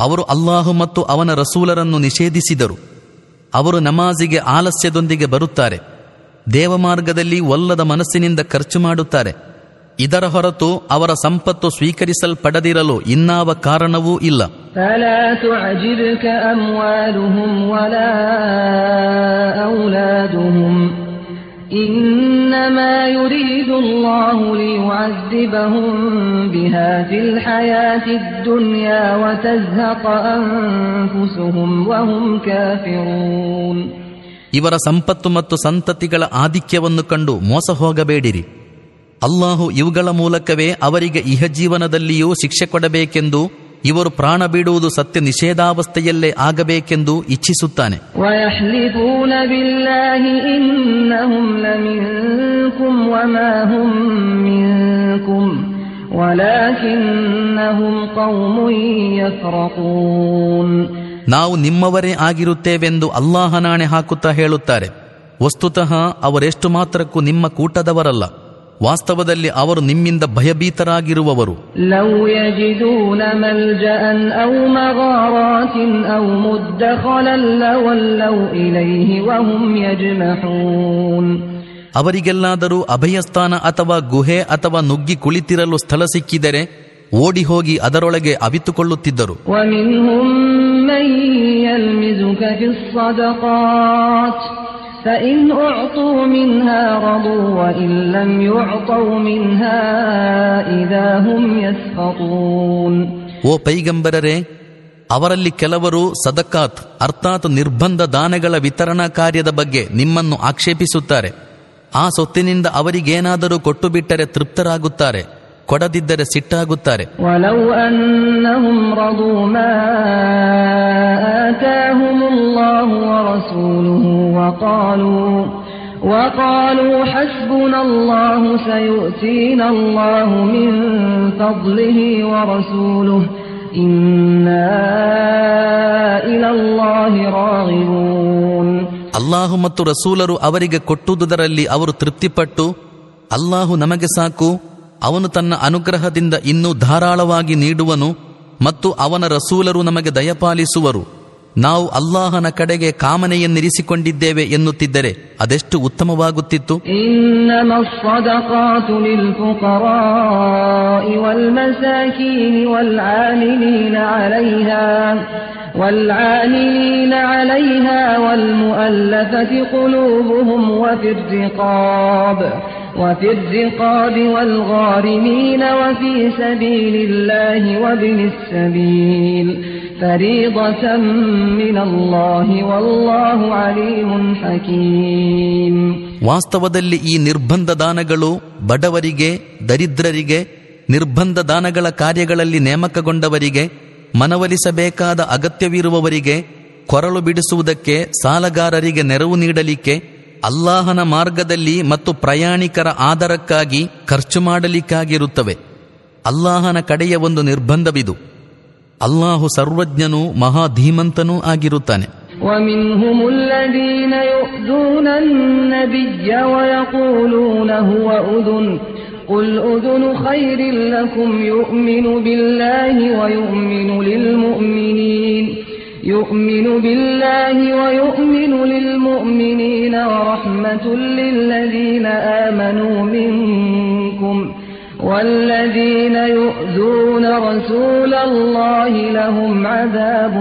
ಅವರು ಅಲ್ಲಾಹು ಮತ್ತು ಅವನ ರಸೂಲರನ್ನು ನಿಷೇಧಿಸಿದರು. ಅವರು ನಮಾಜಿಗೆ ಆಲಸ್ಯದೊಂದಿಗೆ ಬರುತ್ತಾರೆ. ದೇವಮಾರ್ಗದಲ್ಲಿ ಒಲ್ಲದ ಮನಸ್ಸಿನಿಂದ ಖರ್ಚು ಮಾಡುತ್ತಾರೆ. ಇದರ ಹೊರತು ಅವರ ಸಂಪತ್ತು ಸ್ವೀಕರಿಸಲ್ಪಡದಿರಲು ಇನ್ನಾವ ಕಾರಣವೂ ಇಲ್ಲ. إنما يريد الله ليعذبهم بها في الحياة الدنيا وتزهق أنفسهم وهم كافرون ಇವರ ಸಂಪತ್ತು ಮತ್ತು ಸಂತತಿಗಳ ಆಧಿಕ್ಯವನ್ನು ಕಂಡು ಮೋಸ ಹೋಗಬೇಡಿರಿ ಅಲ್ಲಾಹು ಇವುಗಳ ಮೂಲಕವೇ ಅವರಿಗೆ ಇಹಜೀವನದಲ್ಲಿಯೂ ಶಿಕ್ಷೆ ಕೊಡಬೇಕೆಂದು ಇವರು ಪ್ರಾಣ ಬಿಡುವುದು ಸತ್ಯ ನಿಷೇಧಾವಸ್ಥೆಯಲ್ಲೇ ಆಗಬೇಕೆಂದು ಇಚ್ಛಿಸುತ್ತಾನೆ. ನಾವು ನಿಮ್ಮವರೇ ಆಗಿರುತ್ತೇವೆಂದು ಅಲ್ಲಾಹನಾಣೆ ಹಾಕುತ್ತಾ ಹೇಳುತ್ತಾರೆ. ವಸ್ತುತಃ ಅವರೆಷ್ಟು ಮಾತ್ರಕ್ಕೂ ನಿಮ್ಮ ಕೂಟದವರಲ್ಲ. ವಾಸ್ತವದಲ್ಲಿ ಅವರು ನಿಮ್ಮಿಂದ ಭಯಭೀತರಾಗಿರುವವರು. ಅವರಿಗೆಲ್ಲಾದರೂ ಅಭಯಸ್ಥಾನ ಅಥವಾ ಗುಹೆ ಅಥವಾ ನುಗ್ಗಿ ಕುಳಿತಿರಲು ಸ್ಥಳ ಸಿಕ್ಕಿದರೆ ಓಡಿ ಹೋಗಿ ಅದರೊಳಗೆ ಅವಿತುಕೊಳ್ಳುತ್ತಿದ್ದರು. ومنهم من يلمزك في الصدقات فإن أعطوا منها رضوا وإن لم يعطوا منها إذا هم يسخطون ಓ ಪೈಗಂಬರರೇ ಅವರಲ್ಲಿ ಕೆಲವರು ಸದಕಾತ್ ಅರ್ಥಾತ್ ನಿರ್ಬಂಧ ದಾನಗಳ ವಿತರಣಾ ಕಾರ್ಯದ ಬಗ್ಗೆ ನಿಮ್ಮನ್ನು ಆಕ್ಷೇಪಿಸುತ್ತಾರೆ ಆ ಸೊತ್ತಿನಿಂದ ಅವರಿಗೇನಾದರೂ ಕೊಟ್ಟು ಬಿಟ್ಟರೆ ತೃಪ್ತರಾಗುತ್ತಾರೆ ಕೊಡದಿದ್ದರೆ ಸಿಟ್ಟಾಗುತ್ತಾರೆ ولو أنهم رضوا ما آتاهم الله ورسوله وقالوا وقالوا حسبنا الله سيؤتينا الله من فضله ورسوله إنا إلى الله راغبون ಅಲ್ಲಾಹು ಮತ್ತು ರಸೂಲರು ಅವರಿಗೆ ಕೊಟ್ಟುದುದರಲ್ಲಿ ಅವರು ತೃಪ್ತಿಪಟ್ಟು ಅಲ್ಲಾಹು ನಮಗೆ ಸಾಕು ಅವನು ತನ್ನ ಅನುಗ್ರಹದಿಂದ ಇನ್ನೂ ಧಾರಾಳವಾಗಿ ನೀಡುವನು ಮತ್ತು ಅವನ ರಸೂಲರು ನಮಗೆ ದಯಪಾಲಿಸುವರು ನಾವು ಅಲ್ಲಾಹನ ಕಡೆಗೆ ಕಾಮನೆಯನ್ನಿರಿಸಿಕೊಂಡಿದ್ದೇವೆ ಎನ್ನುತ್ತಿದ್ದರೆ ಅದೆಷ್ಟು ಉತ್ತಮವಾಗುತ್ತಿತ್ತು إنما الصدقات للفقراء والمساكين والعاملين عليها والعاملين عليها والمؤلفة قلوبهم وفي الرقاب وفي الرقاب والغارمين وفي سبيل الله وابن السبيل فريضة من الله والله عليم حكيم ವಾಸ್ತವದಲ್ಲಿ ಈ ನಿರ್ಬಂಧ ದಾನಗಳು ಬಡವರಿಗೆ ದರಿದ್ರರಿಗೆ ನಿರ್ಬಂಧ ದಾನಗಳ ಕಾರ್ಯಗಳಲ್ಲಿ ನೇಮಕಗೊಂಡವರಿಗೆ ಮನವೊಲಿಸಬೇಕಾದ ಅಗತ್ಯವಿರುವವರಿಗೆ ಕೊರಳು ಬಿಡಿಸುವುದಕ್ಕೆ ಸಾಲಗಾರರಿಗೆ ನೆರವು ನೀಡಲಿಕ್ಕೆ ಅಲ್ಲಾಹನ ಮಾರ್ಗದಲ್ಲಿ ಮತ್ತು ಪ್ರಯಾಣಿಕರ ಆಧಾರಕ್ಕಾಗಿ ಖರ್ಚು ಮಾಡಲಿಕ್ಕಾಗಿರುತ್ತವೆ ಅಲ್ಲಾಹನ ಕಡೆಯ ಒಂದು ನಿರ್ಬಂಧವಿದು ಅಲ್ಲಾಹು ಸರ್ವಜ್ಞನೂ ಮಹಾಧೀಮಂತನೂ ಆಗಿರುತ್ತಾನೆ ومنهم الذين يؤذون النبي ويقولون هو أذن قل أذن خير لكم يؤمن بالله ويؤمن للمؤمنين يؤمن بالله ويؤمن للمؤمنين ورحمة للذين آمنوا منكم والذين يؤذون رسول الله لهم عذاب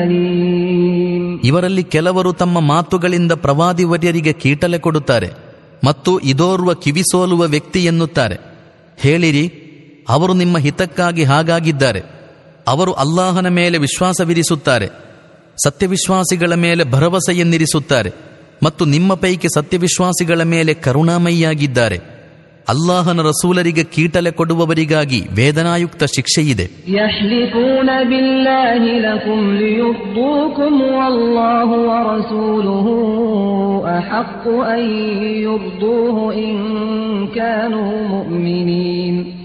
أليم ಇವರಲ್ಲಿ ಕೆಲವರು ತಮ್ಮ ಮಾತುಗಳಿಂದ ಪ್ರವಾದಿವರ್ಯರಿಗೆ ಕೀಟಲೆ ಕೊಡುತ್ತಾರೆ ಮತ್ತು ಇದೋರ್ವ ಕಿವಿಸೋಲುವ ವ್ಯಕ್ತಿ ಎನ್ನುತ್ತಾರೆ ಹೇಳಿರಿ ಅವರು ನಿಮ್ಮ ಹಿತಕ್ಕಾಗಿ ಹಾಗಾಗಿದ್ದಾರೆ ಅವರು ಅಲ್ಲಾಹನ ಮೇಲೆ ವಿಶ್ವಾಸವಿರಿಸುತ್ತಾರೆ. ಸತ್ಯವಿಶ್ವಾಸಿಗಳ ಮೇಲೆ ಭರವಸೆಯನ್ನಿರಿಸುತ್ತಾರೆ ಮತ್ತು ನಿಮ್ಮ ಪೈಕಿ ಸತ್ಯವಿಶ್ವಾಸಿಗಳ ಮೇಲೆ ಕರುಣಾಮಯಿಯಾಗಿದ್ದಾರೆ. ಅಲ್ಲಾಹನ ರಸೂಲರಿಗೆ ಕೀಟಲೆ ಕೊಡುವವರಿಗಾಗಿ ವೇದನಾಯುಕ್ತ ಶಿಕ್ಷೆಯಿದೆ.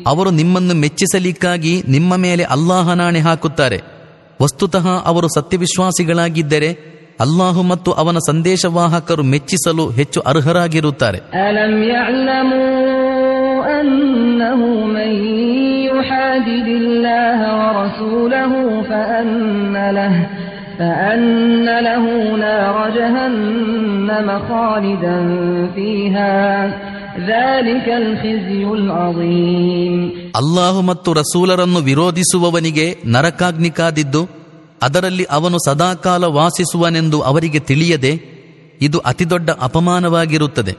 ಅವರು ನಿಮ್ಮನ್ನು ಮೆಚ್ಚಿಸಲಿಕ್ಕಾಗಿ ನಿಮ್ಮ ಮೇಲೆ ಅಲ್ಲಾಹನಾಣೆ ಹಾಕುತ್ತಾರೆ. ವಸ್ತುತಃ ಅವರು ಸತ್ಯವಿಶ್ವಾಸಿಗಳಾಗಿದ್ದರೆ ಅಲ್ಲಾಹು ಮತ್ತು ಅವನ ಸಂದೇಶವಾಹಕರು ಮೆಚ್ಚಿಸಲು ಹೆಚ್ಚು ಅರ್ಹರಾಗಿರುತ್ತಾರೆ. ألم يعلموا أنه من يحادد الله ورسوله فأن له فأن له نار جهنم خالدا فيها ذلك الخزي العظيم ಅಲ್ಲಾಹು ಮತ್ತು ರಸೂಲರನ್ನು ವಿರೋಧಿಸುವವನಿಗೆ ನರಕಾಗ್ನಿ ಕಾದಿದ್ದು ಅದರಲ್ಲಿ ಅವನು ಸದಾಕಾಲ ವಾಸಿಸುವನೆಂದು ಅವರಿಗೆ ತಿಳಿಯದೆ ಇದು ಅತಿ ದೊಡ್ಡ ಅಪಮಾನವಾಗಿರುತ್ತದೆ.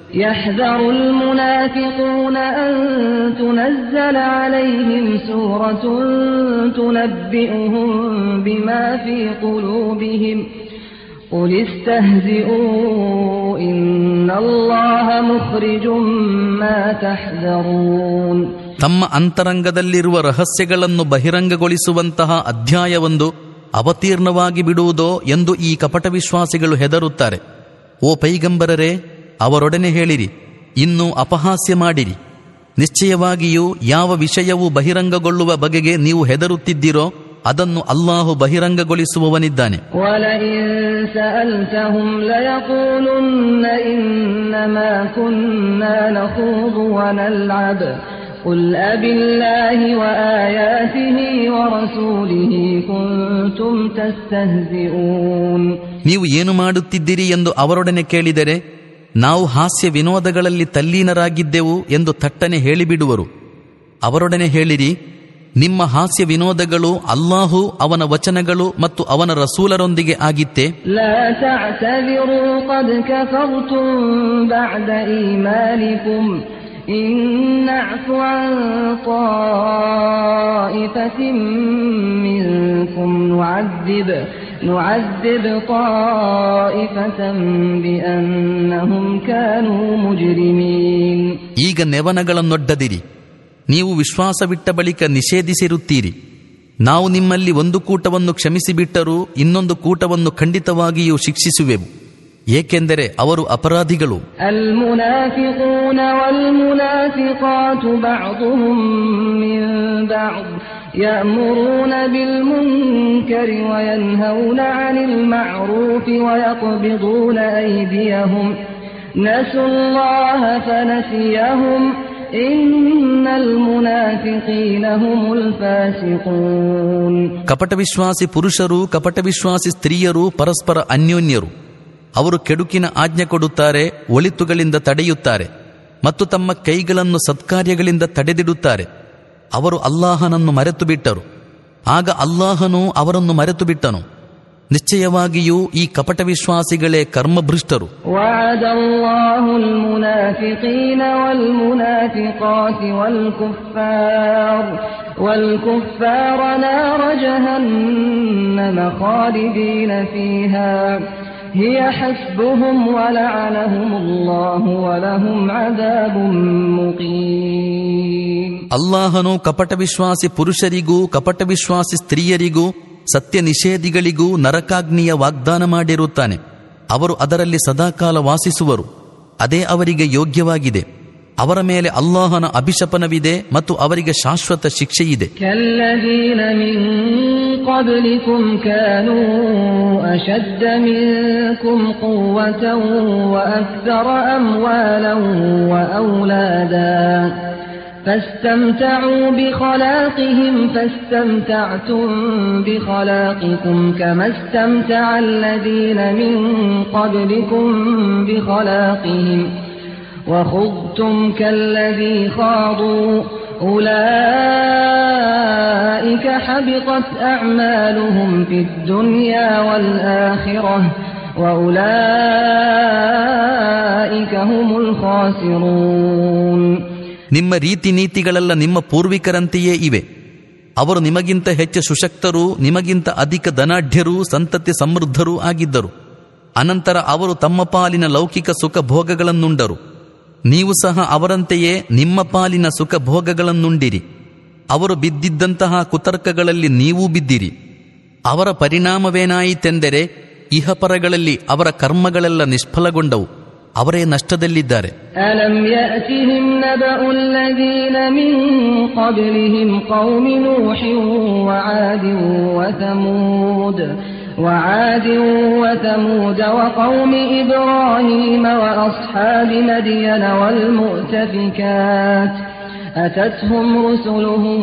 ತಮ್ಮ ಅಂತರಂಗದಲ್ಲಿರುವ ರಹಸ್ಯಗಳನ್ನು ಬಹಿರಂಗಗೊಳಿಸುವಂತಹ ಅಧ್ಯಾಯವೊಂದು ಅವತೀರ್ಣವಾಗಿ ಬಿಡುವುದೋ ಎಂದು ಈ ಕಪಟ ವಿಶ್ವಾಸಿಗಳು ಹೆದರುತ್ತಾರೆ. ಓ ಪೈಗಂಬರರೇ, ಅವರೊಡನೆ ಹೇಳಿರಿ, ಇನ್ನು ಅಪಹಾಸ್ಯ ಮಾಡಿರಿ. ನಿಶ್ಚಯವಾಗಿಯೂ ಯಾವ ವಿಷಯವು ಬಹಿರಂಗಗೊಳ್ಳುವ ಬಗೆಗೆ ನೀವು ಹೆದರುತ್ತಿದ್ದೀರೋ, ಅದನ್ನು ಅಲ್ಲಾಹು ಬಹಿರಂಗಗೊಳಿಸುವವನಿದ್ದಾನೆ. ಒಲ سألتهم ليقولن إنما كنا نخوض ونلعب قل أبالله وآياته ورسوله كنتم تستهزئون ನೀವು ಏನು ಮಾಡುತ್ತಿದ್ದೀರಿ ಎಂದು ಅವರೊಡನೆ ಕೇಳಿದರೆ ನಾವು ಹಾಸ್ಯ ವಿನೋದಗಳಲ್ಲಿ ತಲ್ಲೀನರಾಗಿದ್ದೆವು ಎಂದು ತಟ್ಟನೆ ಹೇಳಿಬಿಡುವರು ಅವರೊಡನೆ ಹೇಳಿರಿ ನಿಮ್ಮ ಹಾಸ್ಯ ವಿನೋದಗಳು ಅಲ್ಲಾಹು ಅವನ ವಚನಗಳು ಮತ್ತು ಅವನ ರಸೂಲರೊಂದಿಗೆ ಆಗಿತ್ತೆ لا تعتذروا قد كفرتم بعد إيمانكم إن نعف عن طائفة منكم نعذب نعذب طائفة بأنهم كانوا مجرمين ಈಗ ನೆವನಗಳನ್ನೊಡ್ಡದಿರಿ ನೀವು ವಿಶ್ವಾಸವಿಟ್ಟ ಬಳಿಕ ನಿಷೇಧಿಸಿರುತ್ತೀರಿ ನಾವು ನಿಮ್ಮಲ್ಲಿ ಒಂದು ಕೂಟವನ್ನು ಕ್ಷಮಿಸಿಬಿಟ್ಟರೂ ಇನ್ನೊಂದು ಕೂಟವನ್ನು ಖಂಡಿತವಾಗಿಯೂ ಶಿಕ್ಷಿಸುವೆವು ಏಕೆಂದರೆ ಅವರು ಅಪರಾಧಿಗಳು المنافقون والمنافقات بعضهم من بعض يأمرون بالمنكر وينهون عن المعروف ويقبضون أيديهم نسوا الله فنسيهم إن المنافقين هم الفاسقون ಕಪಟ ವಿಶ್ವಾಸಿ ಪುರುಷರು ಕಪಟ ವಿಶ್ವಾಸಿ ಸ್ತ್ರೀಯರು ಪರಸ್ಪರ ಅನ್ಯೋನ್ಯರು ಅವರು ಕೆಡುಕಿನ ಆಜ್ಞೆ ಕೊಡುತ್ತಾರೆ ಒಳಿತುಗಳಿಂದ ತಡೆಯುತ್ತಾರೆ ಮತ್ತು ತಮ್ಮ ಕೈಗಳನ್ನು ಸತ್ಕಾರ್ಯಗಳಿಂದ ತಡೆದಿಡುತ್ತಾರೆ ಅವರು ಅಲ್ಲಾಹನನ್ನು ಮರೆತು ಬಿಟ್ಟರು ಆಗ ಅಲ್ಲಾಹನು ಅವರನ್ನು ಮರೆತು ಬಿಟ್ಟನು ನಿಶ್ಚಯವಾಗಿಯೂ ಈ ಕಪಟ ವಿಶ್ವಾಸಿಗಳೇ ಕರ್ಮಭೃಷ್ಟರು وعد الله المنافقين والمنافقات والكفار والكفار نار جهنم خالدين فيها هي حسبهم ولعنهم الله ولهم عذاب مقيم ಅಲ್ಲಾಹನು ಕಪಟ ವಿಶ್ವಾಸಿ ಪುರುಷರಿಗೂ ಕಪಟ ವಿಶ್ವಾಸಿ ಸ್ತ್ರೀಯರಿಗೂ ಸತ್ಯ ನಿಷೇಧಿಗಳಿಗೂ ನರಕಾಗ್ನಿಯ ವಾಗ್ದಾನ ಮಾಡಿರುತ್ತಾನೆ ಅವರು ಅದರಲ್ಲಿ ಸದಾಕಾಲ ವಾಸಿಸುವರು ಅದೇ ಅವರಿಗೆ ಯೋಗ್ಯವಾಗಿದೆ ಅವರ ಮೇಲೆ ಅಲ್ಲಾಹನ ಅಭಿಶಪನವಿದೆ ಮತ್ತು ಅವರಿಗೆ ಶಾಶ್ವತ ಶಿಕ್ಷೆಯಿದೆ كالذين من قبلكم كانوا أشد منكم قوة وأكثر أموالا وأولادا فاستمتعوا بخلاقهم فاستمتعتم بخلاقكم كما استمتع الذين من قبلكم بخلاقهم وخضتم كالذي خاضوا أولئك حبطت أعمالهم في الدنيا والآخرة وأولئك هم الخاسرون ನಿಮ್ಮ ರೀತಿ ನೀತಿಗಳೆಲ್ಲ ನಿಮ್ಮ ಪೂರ್ವಿಕರಂತೆಯೇ ಇವೆ ಅವರು ನಿಮಗಿಂತ ಹೆಚ್ಚು ಸುಶಕ್ತರೂ ನಿಮಗಿಂತ ಅಧಿಕ ಧನಾಢ್ಯರೂ ಸಂತತಿ ಸಮೃದ್ಧರೂ ಆಗಿದ್ದರು ಅನಂತರ ಅವರು ತಮ್ಮ ಪಾಲಿನ ಲೌಕಿಕ ಸುಖ ಭೋಗಗಳನ್ನುಂಡರು ನೀವು ಸಹ ಅವರಂತೆಯೇ ನಿಮ್ಮ ಪಾಲಿನ ಸುಖ ಭೋಗಗಳನ್ನುಂಡಿರಿ ಅವರು ಬಿದ್ದಿದ್ದಂತಹ ಕುತರ್ಕಗಳಲ್ಲಿ ನೀವೂ ಬಿದ್ದಿರಿ. ಅವರ ಪರಿಣಾಮವೇನಾಯಿತೆಂದರೆ ಇಹಪರಗಳಲ್ಲಿ ಅವರ ಕರ್ಮಗಳೆಲ್ಲ ನಿಷ್ಫಲಗೊಂಡವು. ಅವರೇ ನಷ್ಟದಲ್ಲಿದ್ದಾರೆ. ಅಲಂ يأتهم نبأ الذين من قبلهم قوم نوح وعاد وثمود وعاد وثمود وقوم إبراهيم وأصحاب مدين والمؤتفكات أتتهم رسلهم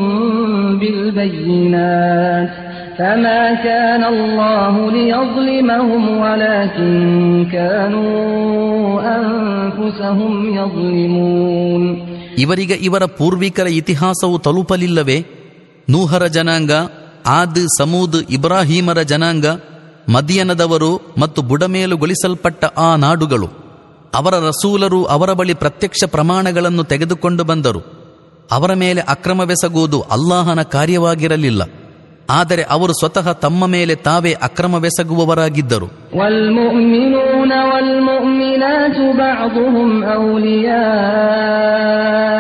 بالبينات فما كان الله ليظلمهم ولكن كانوا أنفسهم يظلمون ಇವರಿಗೆ ಇವರ ಪೂರ್ವಿಕರ ಇತಿಹಾಸವು ತಲುಪಲಿಲ್ಲವೇ ನೂಹರ ಜನಾಂಗ ಆದ್ ಸಮೂದ್ ಇಬ್ರಾಹೀಮರ ಜನಾಂಗ ಮದಿಯನದವರು ಮತ್ತು ಬುಡಮೇಲುಗೊಳಿಸಲ್ಪಟ್ಟ ಆ ನಾಡುಗಳು ಅವರ ರಸೂಲರು ಅವರ ಬಳಿ ಪ್ರತ್ಯಕ್ಷ ಪ್ರಮಾಣಗಳನ್ನು ತೆಗೆದುಕೊಂಡು ಬಂದರು ಅವರ ಮೇಲೆ ಅಕ್ರಮವೆಸಗುವುದು ಅಲ್ಲಾಹನ ಕಾರ್ಯವಾಗಿರಲಿಲ್ಲ ಆದರೆ ಅವರು ಸ್ವತಃ ತಮ್ಮ ಮೇಲೆ ತಾವೇ ಅಕ್ರಮವೆಸಗುವವರಾಗಿದ್ದರು والمؤمنون والمؤمنات بعضهم أولياء بعض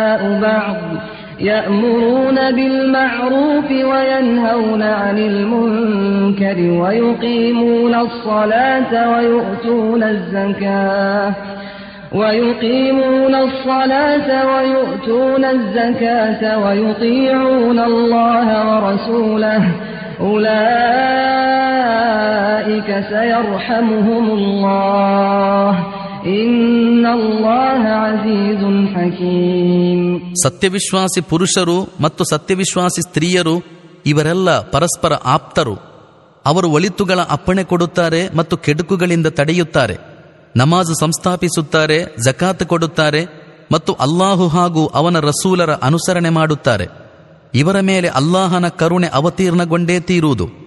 يأمرون بالمعروف وينهون عن المنكر ويقيمون الصلاة ويؤتون الزكاة ويقيمون الصلاة ويؤتون الزكاة ويطيعون الله ورسوله. أولئك سيرحمهم الله. ಸತ್ಯವಿಶ್ವಾಸಿ ಪುರುಷರು ಮತ್ತು ಸತ್ಯವಿಶ್ವಾಸಿ ಸ್ತ್ರೀಯರು, ಇವರೆಲ್ಲ ಪರಸ್ಪರ ಆಪ್ತರು. ಅವರು ಒಳಿತುಗಳ ಅಪ್ಪಣೆ ಕೊಡುತ್ತಾರೆ ಮತ್ತು ಕೆಡುಕುಗಳಿಂದ ತಡೆಯುತ್ತಾರೆ. ನಮಾಜ್ ಸಂಸ್ಥಾಪಿಸುತ್ತಾರೆ, ಜಕಾತ್ ಕೊಡುತ್ತಾರೆ ಮತ್ತು ಅಲ್ಲಾಹು ಹಾಗೂ ಅವನ ರಸೂಲರ ಅನುಸರಣೆ ಮಾಡುತ್ತಾರೆ. ಇವರ ಮೇಲೆ ಅಲ್ಲಾಹನ ಕರುಣೆ ಅವತೀರ್ಣಗೊಂಡೇ ತೀರುವುದು.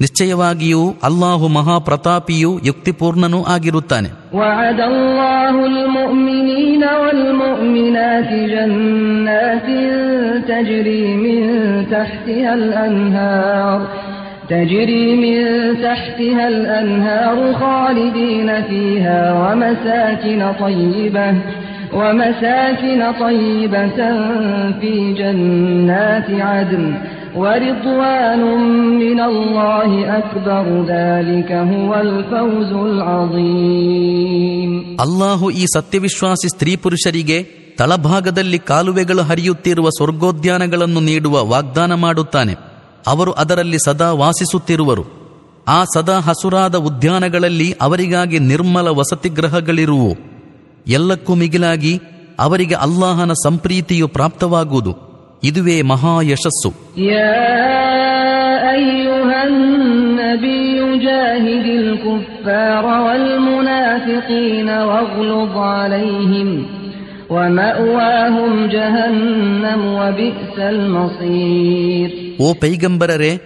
ನಿಶ್ಚಯವಾಗಿಯೂ ಅಲ್ಲಾಹು ಮಹಾಪ್ರತಾಪಿಯೂ ಯುಕ್ತಿಪೂರ್ಣನೂ ಆಗಿರುತ್ತಾನೆ وعد الله المؤمنين والمؤمنات جنات تجري من تحتها الأنهار تجري من تحتها الأنهار خالدين فيها ومساكن طيبة ومساكن طيبة في جنات عدن ورضوان من الله أكبر ذلك هو الفوز العظيم ಅಲ್ಲಾಹು ಈ ಸತ್ಯವಿಶ್ವಾಸಿ ಸ್ತ್ರೀ ಪುರುಷರಿಗೆ ತಳಭಾಗದಲ್ಲಿ ಕಾಲುವೆಗಳು ಹರಿಯುತ್ತಿರುವ ಸ್ವರ್ಗೋದ್ಯಾನಗಳನ್ನು ನೀಡುವ ವಾಗ್ದಾನ ಮಾಡುತ್ತಾನೆ ಅವರು ಅದರಲ್ಲಿ ಸದಾ ವಾಸಿಸುತ್ತಿರುವರು ಆ ಸದಾ ಹಸುರಾದ ಉದ್ಯಾನಗಳಲ್ಲಿ ಅವರಿಗಾಗಿ ನಿರ್ಮಲ ವಸತಿಗೃಹಗಳಿರುವು ಎಲ್ಲಕ್ಕೂ ಮಿಗಿಲಾಗಿ ಅವರಿಗೆ ಅಲ್ಲಾಹನ ಸಂಪ್ರೀತಿಯು ಪ್ರಾಪ್ತವಾಗುವುದು ಇದುವೇ ಮಹಾ ಯಶಸ್ಸು. ಓ ಪೈಗಂಬರರೇ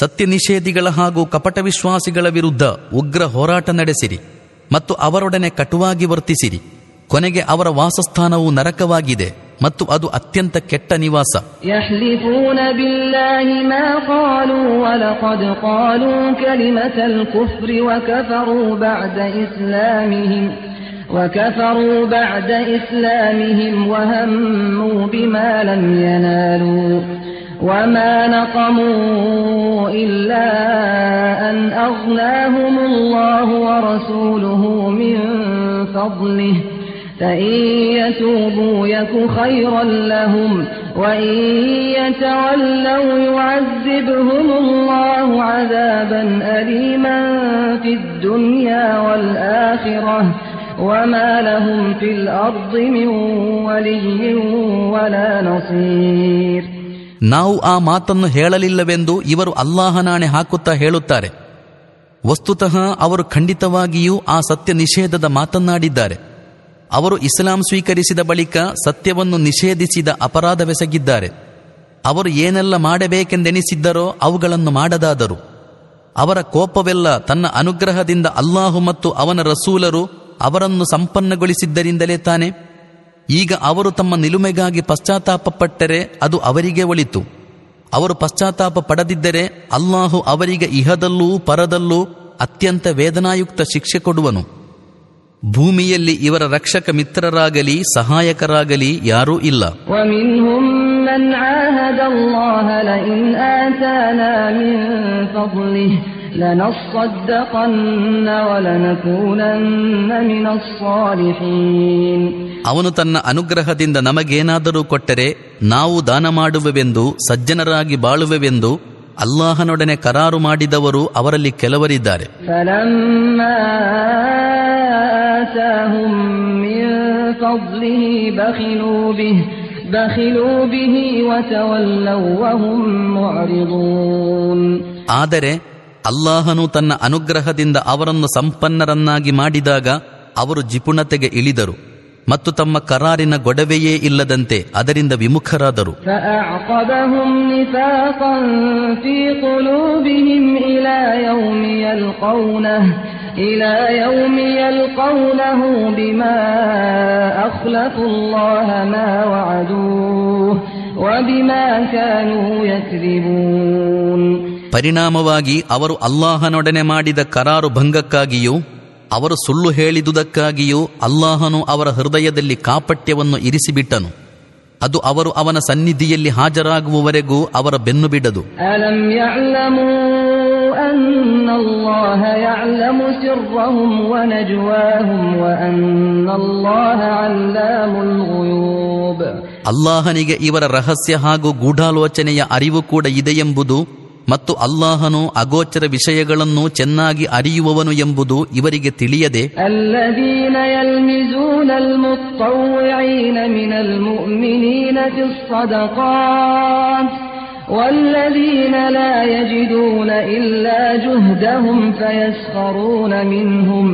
ಸತ್ಯ ನಿಷೇಧಿಗಳ ಹಾಗೂ ಕಪಟ ವಿಶ್ವಾಸಿಗಳ ವಿರುದ್ಧ ಉಗ್ರ ಹೋರಾಟ ನಡೆಸಿರಿ ಮತ್ತು ಅವರೊಡನೆ ಕಟುವಾಗಿ ವರ್ತಿಸಿರಿ. ಕೊನೆಗೆ ಅವರ ವಾಸಸ್ಥಾನವು ನರಕವಾಗಿದೆ. ಮತ್ತು ಅದು ಅತ್ಯಂತ ಕೆಟ್ಟ ನಿವಾಸ يحلفون بالله ما قالوا ولقد قالوا كلمة الكفر وكفروا بعد إسلامهم وكفروا بعد إسلامهم وهموا بما لم ينالوا وما نقموا إلا أن أغناهم الله ورسوله من فضله فإن يتوبوا يك خيرا لهم وإن يتولوا يعذبهم الله عذابا أليما في الدنيا والآخرة وما لهم في الأرض من ولي ولا نصير ನಾವು ಆ ಮಾತನ್ನು ಹೇಳಲಿಲ್ಲವೆಂದು ಇವರು ಅಲ್ಲಾಹನಾಣೆ ಹಾಕುತ್ತಾ ಹೇಳುತ್ತಾರೆ ವಸ್ತುತಃ ಅವರು ಖಂಡಿತವಾಗಿಯೂ ಆ ಸತ್ಯ ನಿಷೇಧದ ಮಾತನ್ನಾಡಿದ್ದಾರೆ ಅವರು ಇಸ್ಲಾಂ ಸ್ವೀಕರಿಸಿದ ಬಳಿಕ ಸತ್ಯವನ್ನು ನಿಷೇಧಿಸಿದ ಅಪರಾಧವೆಸಗಿದ್ದಾರೆ. ಅವರು ಏನೆಲ್ಲ ಮಾಡಬೇಕೆಂದೆನಿಸಿದ್ದರೋ ಅವುಗಳನ್ನು ಮಾಡದಾದರು. ಅವರ ಕೋಪವೆಲ್ಲ ತನ್ನ ಅನುಗ್ರಹದಿಂದ ಅಲ್ಲಾಹು ಮತ್ತು ಅವನ ರಸೂಲರು ಅವರನ್ನು ಸಂಪನ್ನಗೊಳಿಸಿದ್ದರಿಂದಲೇ ತಾನೆ. ಈಗ ಅವರು ತಮ್ಮ ನಿಲುಮೆಗಾಗಿ ಪಶ್ಚಾತ್ತಾಪಪಟ್ಟರೆ ಅದು ಅವರಿಗೆ ಒಳಿತು. ಅವರು ಪಶ್ಚಾತ್ತಾಪ ಪಡದಿದ್ದರೆ ಅಲ್ಲಾಹು ಅವರಿಗೆ ಇಹದಲ್ಲೂ ಪರದಲ್ಲೂ ಅತ್ಯಂತ ವೇದನಾಯುಕ್ತ ಶಿಕ್ಷೆ ಕೊಡುವನು. ಭೂಮಿಯಲ್ಲಿ ಇವರ ರಕ್ಷಕ ಮಿತ್ರರಾಗಲಿ ಸಹಾಯಕರಾಗಲಿ ಯಾರೂ ಇಲ್ಲ. ಅವನು ತನ್ನ ಅನುಗ್ರಹದಿಂದ ನಮಗೇನಾದರೂ ಕೊಟ್ಟರೆ ನಾವು ದಾನ ಮಾಡುವೆವೆಂದು ಸಜ್ಜನರಾಗಿ ಬಾಳುವೆವೆಂದು ಅಲ್ಲಾಹನೊಡನೆ ಕರಾರು ಮಾಡಿದವರು ಅವರಲ್ಲಿ ಕೆಲವರಿದ್ದಾರೆ. آتاهم من فضله بخلوا به بخلوا به وتولوا وهم معرضون ಆದರೆ ಅಲ್ಲಾಹನು ತನ್ನ ಅನುಗ್ರಹದಿಂದ ಅವರನ್ನು ಸಂಪನ್ನರನ್ನಾಗಿ ಮಾಡಿದಾಗ ಅವರು ಜಿಪುಣತೆಗೆ ಇಳಿದರು ಮತ್ತು ತಮ್ಮ ಕರಾರಿನ ಗೊಡವೆಯೇ ಇಲ್ಲದಂತೆ ಅದರಿಂದ ವಿಮುಖರಾದರು فأعقبهم نفاقا في قلوبهم إلى يوم يلقونه إلى يوم يلقونه بما أخلفوا الله ما وعدوه وبما كانوا يكذبون ಪರಿಣಾಮವಾಗಿ ಅವರು ಅಲ್ಲಾಹನೊಡನೆ ಮಾಡಿದ ಕರಾರು ಭಂಗಕ್ಕಾಗಿಯೂ ಅವರು ಸುಳ್ಳು ಹೇಳಿದುದಕ್ಕಾಗಿಯೂ ಅಲ್ಲಾಹನು ಅವರ ಹೃದಯದಲ್ಲಿ ಕಾಪಟ್ಯವನ್ನು ಇರಿಸಿಬಿಟ್ಟನು ಅದು ಅವರು ಅವನ ಸನ್ನಿಧಿಯಲ್ಲಿ ಹಾಜರಾಗುವವರೆಗೂ ಅವರ ಬೆನ್ನು ಬಿಡದು ألم يعلموا أن الله يعلم سرهم ونجواهم وأن الله علام الغيوب ಅಲ್ಲಾಹನಿಗೆ ಇವರ ರಹಸ್ಯ ಹಾಗೂ ಗೂಢಾಲೋಚನೆಯ ಅರಿವು ಕೂಡ ಇದೆಯೆಂಬುದು ಮತ್ತು ಅಲ್ಲಾಹನು ಅಗೋಚರ ವಿಷಯಗಳನ್ನು ಚೆನ್ನಾಗಿ ಅರಿಯುವವನು ಎಂಬುದು ಇವರಿಗೆ ತಿಳಿಯದೆ الذين يلمزون المطوعين من المؤمنين في الصدقات والذين لا يجدون إلا جهدهم فيسخرون منهم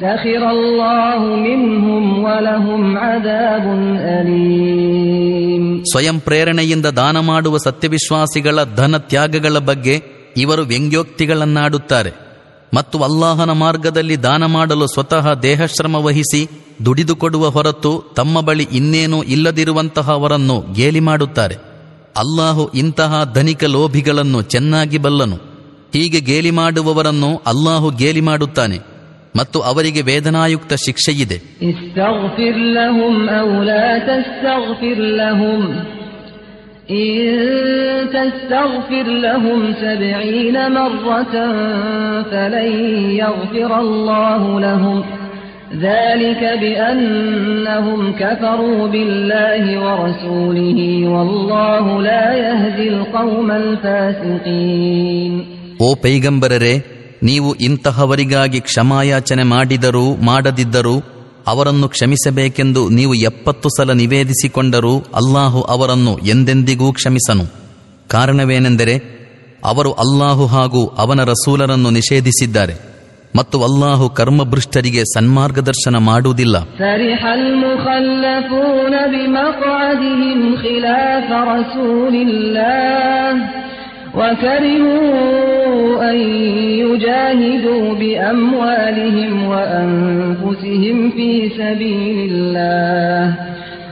سخر الله منهم ولهم عذاب أليم ಸ್ವಯಂ ಪ್ರೇರಣೆಯಿಂದ ದಾನ ಮಾಡುವ ಸತ್ಯವಿಶ್ವಾಸಿಗಳ ಧನ ತ್ಯಾಗಗಳ ಬಗ್ಗೆ ಇವರು ವ್ಯಂಗ್ಯೋಕ್ತಿಗಳನ್ನಾಡುತ್ತಾರೆ ಮತ್ತು ಅಲ್ಲಾಹನ ಮಾರ್ಗದಲ್ಲಿ ದಾನ ಮಾಡಲು ಸ್ವತಃ ದೇಹಶ್ರಮ ವಹಿಸಿ ದುಡಿದುಕೊಡುವ ಹೊರತು ತಮ್ಮ ಬಳಿ ಇನ್ನೇನೂ ಇಲ್ಲದಿರುವಂತಹವರನ್ನು ಗೇಲಿ ಮಾಡುತ್ತಾರೆ ಅಲ್ಲಾಹು ಇಂತಹ ಧನಿಕ ಲೋಭಿಗಳನ್ನು ಚೆನ್ನಾಗಿ ಬಲ್ಲನು. ಹೀಗೆ ಗೇಲಿ ಮಾಡುವವರನ್ನು ಅಲ್ಲಾಹು ಗೇಲಿ ಮಾಡುತ್ತಾನೆ. ಮತ್ತು ಅವರಿಗೆ ವೇದನಾಯುಕ್ತ ಶಿಕ್ಷೆಯಿದೆ. ಇದೆ لهم أو لا تستغفر لهم إن تستغفر لهم سبعين مرة فلن يغفر الله لهم ذلك بأنهم كفروا بالله ورسوله والله لا يهدي القوم الفاسقين ಓ ಪೈಗಂಬರರೆ ನೀವು ಇಂತಹವರಿಗಾಗಿ ಕ್ಷಮಾಯಾಚನೆ ಮಾಡಿದರೂ ಮಾಡದಿದ್ದರೂ ಅವರನ್ನು ಕ್ಷಮಿಸಬೇಕೆಂದು ನೀವು ಎಪ್ಪತ್ತು ಸಲ ನಿವೇದಿಸಿಕೊಂಡರೂ ಅಲ್ಲಾಹು ಅವರನ್ನು ಎಂದೆಂದಿಗೂ ಕ್ಷಮಿಸನು ಕಾರಣವೇನೆಂದರೆ ಅವರು ಅಲ್ಲಾಹು ಹಾಗೂ ಅವನ ರಸೂಲರನ್ನು ನಿಷೇಧಿಸಿದ್ದಾರೆ ಮತ್ತು ಅಲ್ಲಾಹು ಕರ್ಮಭೃಷ್ಟರಿಗೆ ಸನ್ಮಾರ್ಗದರ್ಶನ ಮಾಡುವುದಿಲ್ಲ فرح المخلفون بمقعدهم خلاف رسول الله وكرهوا أن يجاهدوا بأموالهم وأنفسهم في سبيل الله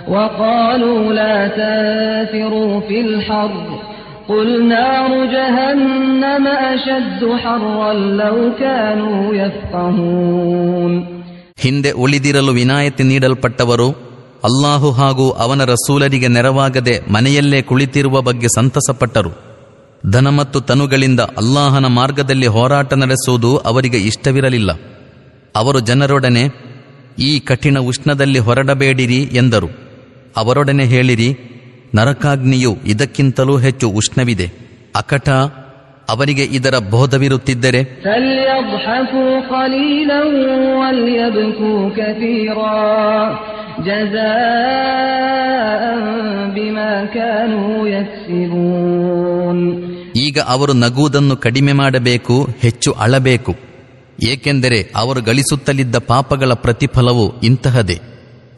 وقالوا لا تنفروا في الحر قل نار جهنم أشد حرا لو كانوا يفقهون ಹಿಂದೆ ಉಳಿದಿರಲು ವಿನಾಯಿತಿ ನೀಡಲ್ಪಟ್ಟವರು ಅಲ್ಲಾಹು ಹಾಗೂ ಅವನ ರಸೂಲರಿಗೆ ನೆರವಾಗದೆ ಮನೆಯಲ್ಲೇ ಕುಳಿತಿರುವ ಬಗ್ಗೆ ಸಂತಸಪಟ್ಟರು ಧನ ಮತ್ತು ತನುಗಳಿಂದ ಅಲ್ಲಾಹನ ಮಾರ್ಗದಲ್ಲಿ ಹೋರಾಟ ನಡೆಸುವುದು ಅವರಿಗೆ ಇಷ್ಟವಿರಲಿಲ್ಲ ಅವರು ಜನರೊಡನೆ ಈ ಕಠಿಣ ಉಷ್ಣದಲ್ಲಿ ಹೊರಡಬೇಡಿರಿ ಎಂದರು ಅವರೊಡನೆ ಹೇಳಿರಿ ನರಕಾಗ್ನಿಯು ಇದಕ್ಕಿಂತಲೂ ಹೆಚ್ಚು ಉಷ್ಣವಿದೆ. ಅಕಟ ಅವರಿಗೆ ಇದರ ಬೋಧವಿರುತ್ತಿದ್ದರೆ? ಈಗ ಅವರು ನಗುವುದನ್ನು ಕಡಿಮೆ ಮಾಡಬೇಕು ಹೆಚ್ಚು ಅಳಬೇಕು. ಏಕೆಂದರೆ ಅವರು ಗಳಿಸುತ್ತಲಿದ್ದ ಪಾಪಗಳ ಪ್ರತಿಫಲವು ಇಂತಹದೇ.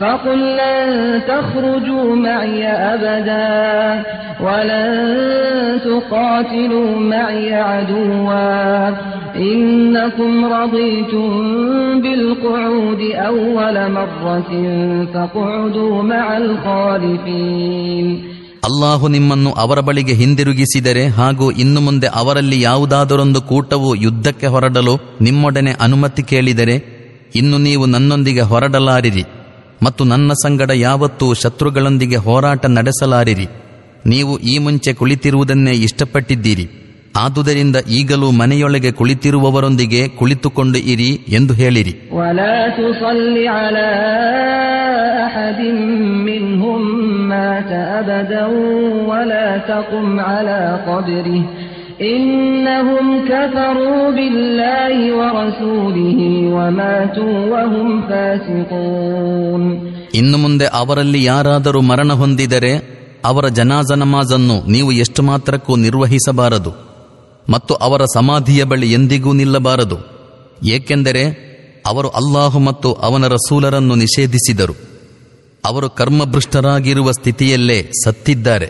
فقل لن تخرجوا معي أبدا ولن تقاتلوا معي عدوا إنكم رضيتم بالقعود أول مرة فاقعدوا مع الخالفين ಅಲ್ಲಾಹು ನಿಮ್ಮನ್ನು ಅವರ ಬಳಿಗೆ ಹಿಂದಿರುಗಿಸಿದರೆ ಹಾಗೂ ಇನ್ನು ಮುಂದೆ ಅವರಲ್ಲಿ ಯಾವುದಾದರೊಂದು ಕೂಟವು ಯುದ್ಧಕ್ಕೆ ಹೊರಡಲು ನಿಮ್ಮೊಡನೆ ಅನುಮತಿ ಕೇಳಿದರೆ ಇನ್ನು ನೀವು ನನ್ನೊಂದಿಗೆ ಹೊರಡಲಾರಿರಿ ಮತ್ತು ನನ್ನ ಸಂಗಡ ಯಾವತ್ತೂ ಶತ್ರುಗಳೊಂದಿಗೆ ಹೋರಾಟ ನಡೆಸಲಾರಿರಿ ನೀವು ಈ ಮುಂಚೆ ಕುಳಿತಿರುವುದನ್ನೇ ಇಷ್ಟಪಟ್ಟಿದ್ದೀರಿ ಆದುದರಿಂದ ಈಗಲೂ ಮನೆಯೊಳಗೆ ಕುಳಿತಿರುವವರೊಂದಿಗೆ ಕುಳಿತುಕೊಂಡು ಇರಿ ಎಂದು ಹೇಳಿರಿ ولا تصل على أحد منهم مات أبدا ولا تقم على قبره إنهم كفروا بالله ورسوله وماتوا وهم فاسقون ಇನ್ನು ಮುಂದೆ ಅವರಲ್ಲಿ ಯಾರಾದರೂ ಮರಣ ಹೊಂದಿದರೆ ಅವರ ಜನಾಜ ನಮಾಜನ್ನು ನೀವು ಎಷ್ಟು ಮಾತ್ರಕ್ಕೂ ನಿರ್ವಹಿಸಬಾರದು ಮತ್ತು ಅವರ ಸಮಾಧಿಯ ಬಳಿ ಎಂದಿಗೂ ನಿಲ್ಲಬಾರದು ಏಕೆಂದರೆ ಅವರು ಅಲ್ಲಾಹು ಮತ್ತು ಅವನ ರಸೂಲರನ್ನು ನಿಷೇಧಿಸಿದರು ಅವರು ಕರ್ಮಭೃಷ್ಟರಾಗಿರುವ ಸ್ಥಿತಿಯಲ್ಲೇ ಸತ್ತಿದ್ದಾರೆ.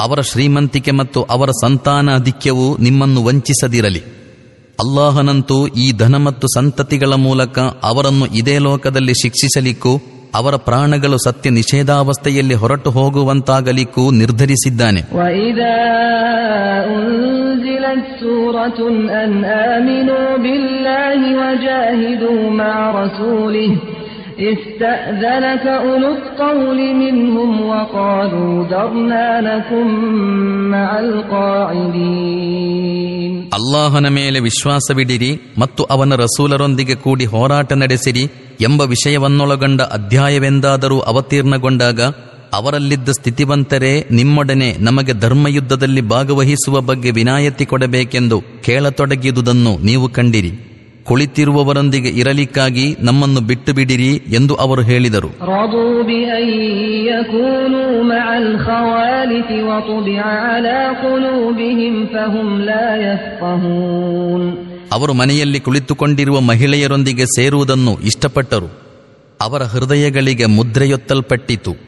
ಅವರ ಶ್ರೀಮಂತಿಕೆ ಮತ್ತು ಅವರ ಸಂತಾನ ಅಧಿಕ್ಯವು ನಿಮ್ಮನ್ನು ವಂಚಿಸದಿರಲಿ. ಅಲ್ಲಾಹನಂತೂ ಈ ಧನ ಮತ್ತು ಸಂತತಿಗಳ ಮೂಲಕ ಅವರನ್ನು ಇದೇ ಲೋಕದಲ್ಲಿ ಶಿಕ್ಷಿಸಲಿಕ್ಕೂ ಅವರ ಪ್ರಾಣಗಳು ಸತ್ಯ ನಿಷೇಧಾವಸ್ಥೆಯಲ್ಲಿ ಹೊರಟು ಹೋಗುವಂತಾಗಲಿಕ್ಕೂ ನಿರ್ಧರಿಸಿದ್ದಾನೆ. ಸೂರತುನ್ ಅನ್ ಆಮಿನು ಬಿಲ್ಲಾಹಿ ವಜಾಹಿದು استأذنك أولو الطول منهم وقالوا ذرنا لكم مع القاعدين ಅಲ್ಲಾಹನ ಮೇಲೆ ವಿಶ್ವಾಸವಿಡಿರಿ ಮತ್ತು ಅವನ ರಸೂಲರೊಂದಿಗೆ ಕೂಡಿ ಹೋರಾಟ ನಡೆಸಿರಿ ಎಂಬ ವಿಷಯವನ್ನೊಳಗೊಂಡ ಅಧ್ಯಾಯವೆಂದಾದರೂ ಅವತೀರ್ಣಗೊಂಡಾಗ ಅವರಲ್ಲಿದ್ದ ಸ್ಥಿತಿವಂತರೇ ನಿಮ್ಮೊಡನೆ ನಮಗೆ ಧರ್ಮಯುದ್ಧದಲ್ಲಿ ಭಾಗವಹಿಸುವ ಬಗ್ಗೆ ವಿನಾಯಿತಿ ಕೊಡಬೇಕೆಂದು ಕೇಳತೊಡಗಿದುದನ್ನು ನೀವು ಕಂಡಿರಿ ಕುಳಿತಿರುವವರೊಂದಿಗೆ ಇರಲಿಕ್ಕಾಗಿ ನಮ್ಮನ್ನು ಬಿಟ್ಟು ಬಿಡಿರಿ ಎಂದು ಅವರು ಹೇಳಿದರು. ಅವರು ಮನೆಯಲ್ಲಿ ಕುಳಿತುಕೊಂಡಿರುವ ಮಹಿಳೆಯರೊಂದಿಗೆ ಸೇರುವುದನ್ನು ಇಷ್ಟಪಟ್ಟರು. ಅವರ ಹೃದಯಗಳಿಗೆ ಮುದ್ರೆಯೊತ್ತಲ್ಪಟ್ಟಿತು.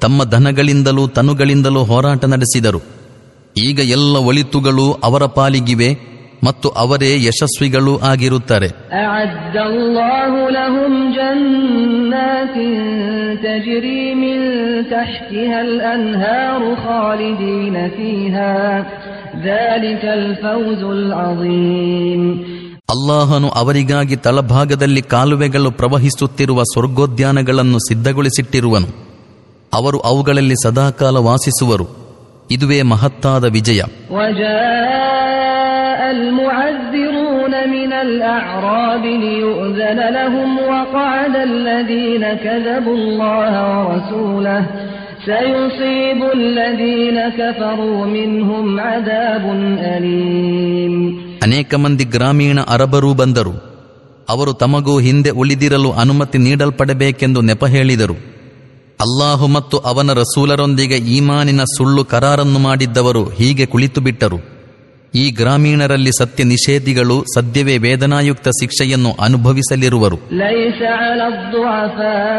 ತಮ್ಮ ಧನಗಳಿಂದಲೂ ತನುಗಳಿಂದಲೂ ಹೋರಾಟ ನಡೆಸಿದರು. ಈಗ ಎಲ್ಲ ಒಳಿತುಗಳು ಅವರ ಪಾಲಿಗಿವೆ ಮತ್ತು ಅವರೇ ಯಶಸ್ವಿಗಳು ಆಗಿರುತ್ತಾರೆ. ಅಲ್ಲಾಹನು ಅವರಿಗಾಗಿ ತಳಭಾಗದಲ್ಲಿ ಕಾಲುವೆಗಳು ಪ್ರವಹಿಸುತ್ತಿರುವ ಸ್ವರ್ಗೋದ್ಯಾನಗಳನ್ನು ಸಿದ್ಧಗೊಳಿಸಿಟ್ಟಿರುವನು. ಅವರು ಅವುಗಳಲ್ಲಿ ಸದಾಕಾಲ ವಾಸಿಸುವರು. ಇದುವೇ ಮಹತ್ತಾದ ವಿಜಯ. ಅನೇಕ ಮಂದಿ ಗ್ರಾಮೀಣ ಅರಬರೂ ಬಂದರು. ಅವರು ತಮಗೂ ಹಿಂದೆ ಉಳಿದಿರಲು ಅನುಮತಿ ನೀಡಲ್ಪಡಬೇಕೆಂದು ನೆಪ ಹೇಳಿದರು. ಅಲ್ಲಾಹು ಮತ್ತು ಅವನ ರಸೂಲರೊಂದಿಗೆ ಈಮಾನಿನ ಸುಳ್ಳು ಕರಾರನ್ನು ಮಾಡಿದ್ದವರು ಹೀಗೆ ಕುಳಿತು ಬಿಟ್ಟರು ಈ ಗ್ರಾಮೀಣರಲ್ಲಿ ಸತ್ಯ ನಿಷೇಧಿಗಳು ಸದ್ಯವೇ ವೇದನಾಯುಕ್ತ ಶಿಕ್ಷೆಯನ್ನು ಅನುಭವಿಸಲಿರುವರು ليس على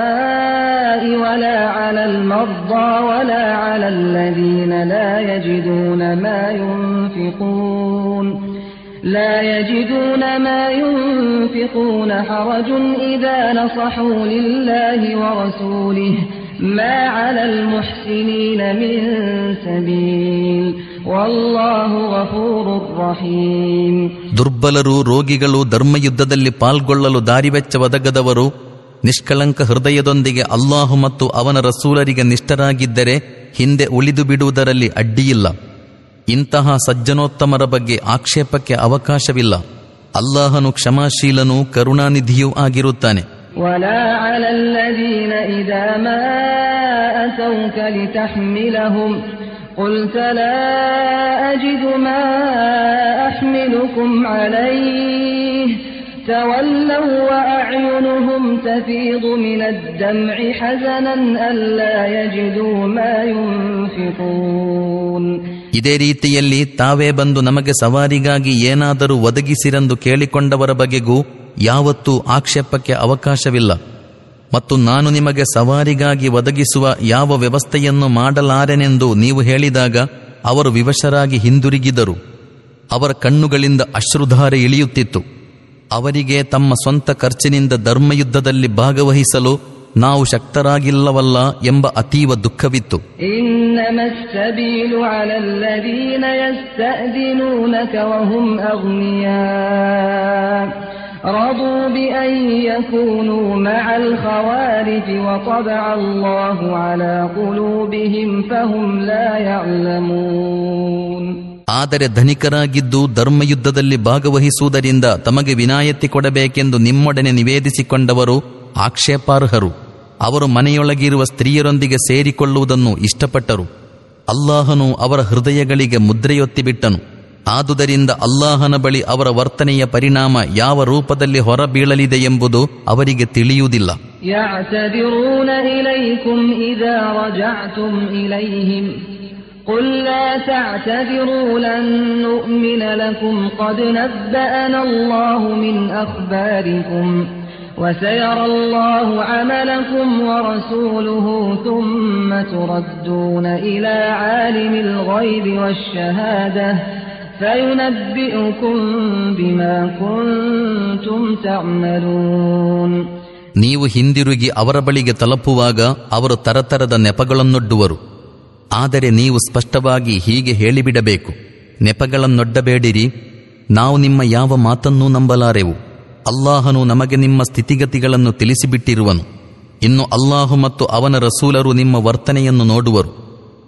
الضعفاء ولا على المرضى ولا على الذين لا يجدون ما ينفقون لا يجدون ما ينفقون حرج إذا نصحوا لله ورسوله ما على المحسنين من سبيل والله غفور رحيم ದುರ್ಬಲರು ರೋಗಿಗಳು ಧರ್ಮಯುದ್ಧದಲ್ಲಿ ಪಾಲ್ಗೊಳ್ಳಲು ದಾರಿವೆಚ್ಚ ಒದಗದವರು ನಿಷ್ಕಳಂಕ ಹೃದಯದೊಂದಿಗೆ ಅಲ್ಲಾಹು ಮತ್ತು ಅವನ ರಸೂಲರಿಗೆ ನಿಷ್ಠರಾಗಿದ್ದರೆ ಹಿಂದೆ ಉಳಿದು ಬಿಡುವುದರಲ್ಲಿ ಅಡ್ಡಿಯಿಲ್ಲ ಇಂತಹ ಸಜ್ಜನೋತ್ತಮರ ಬಗ್ಗೆ ಆಕ್ಷೇಪಕ್ಕೆ ಅವಕಾಶವಿಲ್ಲ ಅಲ್ಲಾಹನು ಕ್ಷಮಾಶೀಲನೂ ಕರುಣಾನಿಧಿಯೂ ಆಗಿರುತ್ತಾನೆ ولا على الذين إذا ما أتوك لتحملهم قلت لا أجد ما أحملكم عليه تولوا وأعينهم تفيض من الدمع حزنا ألا يجدوا ما ينفقون ಇದೇ ರೀತಿಯಲ್ಲಿ ತಾವೇ ಬಂದು ನಮಗೆ ಸವಾರಿಗಾಗಿ ಏನಾದರೂ ಒದಗಿಸಿರೆಂದು ಕೇಳಿಕೊಂಡವರ ಬಗೆಗೂ ಯಾವತ್ತೂ ಆಕ್ಷೇಪಕ್ಕೆ ಅವಕಾಶವಿಲ್ಲ. ಮತ್ತು ನಾನು ನಿಮಗೆ ಸವಾರಿಗಾಗಿ ಒದಗಿಸುವ ಯಾವ ವ್ಯವಸ್ಥೆಯನ್ನು ಮಾಡಲಾರೆನೆಂದು ನೀವು ಹೇಳಿದಾಗ ಅವರು ವಿವಶರಾಗಿ ಹಿಂದಿರುಗಿದರು. ಅವರ ಕಣ್ಣುಗಳಿಂದ ಅಶ್ರುಧಾರೆ ಇಳಿಯುತ್ತಿತ್ತು. ಅವರಿಗೆ ತಮ್ಮ ಸ್ವಂತ ಖರ್ಚಿನಿಂದ ಧರ್ಮಯುದ್ಧದಲ್ಲಿ ಭಾಗವಹಿಸಲು ನಾವು ಶಕ್ತರಾಗಿಲ್ಲವಲ್ಲ ಎಂಬ ಅತೀವ ದುಃಖವಿತ್ತು. إنما السبيل على الذين يستأذنونك وهم أغنياء رضوا بأن يكونوا مع الخوارج وطبع الله على قلوبهم فهم لا يعلمون ಆದರೆ ಧನಿಕರಾಗಿದ್ದು ಧರ್ಮಯುದ್ಧದಲ್ಲಿ ಭಾಗವಹಿಸುವುದರಿಂದ ತಮಗೆ ವಿನಾಯಿತಿ ಕೊಡಬೇಕೆಂದು ನಿಮ್ಮೊಡನೆ ನಿವೇದಿಸಿಕೊಂಡವರು ಆಕ್ಷೇಪಾರ್ಹರು ಅವರು ಮನೆಯೊಳಗಿರುವ ಸ್ತ್ರೀಯರೊಂದಿಗೆ ಸೇರಿಕೊಳ್ಳುವುದನ್ನು ಇಷ್ಟಪಟ್ಟರು ಅಲ್ಲಾಹನು ಅವರ ಹೃದಯಗಳಿಗೆ ಮುದ್ರೆಯೊತ್ತಿಬಿಟ್ಟನು ಆದುದರಿಂದ ಅಲ್ಲಾಹನ ಬಳಿ ಅವರ ವರ್ತನೆಯ ಪರಿಣಾಮ ಯಾವ ರೂಪದಲ್ಲಿ ಹೊರಬೀಳಲಿದೆ ಎಂಬುದು ಅವರಿಗೆ ತಿಳಿಯುವುದಿಲ್ಲ يعتذرون إليكم إذا رجعتم إليهم قل لا تعتذروا لن نؤمن لكم قد نبأنا الله من أخباركم وسيرى الله عملكم ورسوله ثم تردون إلى عالم الغيب والشهادة ನೀವು ಹಿಂದಿರುಗಿ ಅವರ ಬಳಿಗೆ ತಲುಪುವಾಗ ಅವರು ತರತರದ ನೆಪಗಳನ್ನೊಡ್ಡುವರು. ಆದರೆ ನೀವು ಸ್ಪಷ್ಟವಾಗಿ ಹೀಗೆ ಹೇಳಿಬಿಡಬೇಕು. ನೆಪಗಳನ್ನೊಡ್ಡಬೇಡಿರಿ. ನಾವು ನಿಮ್ಮ ಯಾವ ಮಾತನ್ನೂ ನಂಬಲಾರೆವು. ಅಲ್ಲಾಹನು ನಮಗೆ ನಿಮ್ಮ ಸ್ಥಿತಿಗತಿಗಳನ್ನು ತಿಳಿಸಿಬಿಟ್ಟಿರುವನು. ಇನ್ನು ಅಲ್ಲಾಹು ಮತ್ತು ಅವನ ರಸೂಲರು ನಿಮ್ಮ ವರ್ತನೆಯನ್ನು ನೋಡುವರು.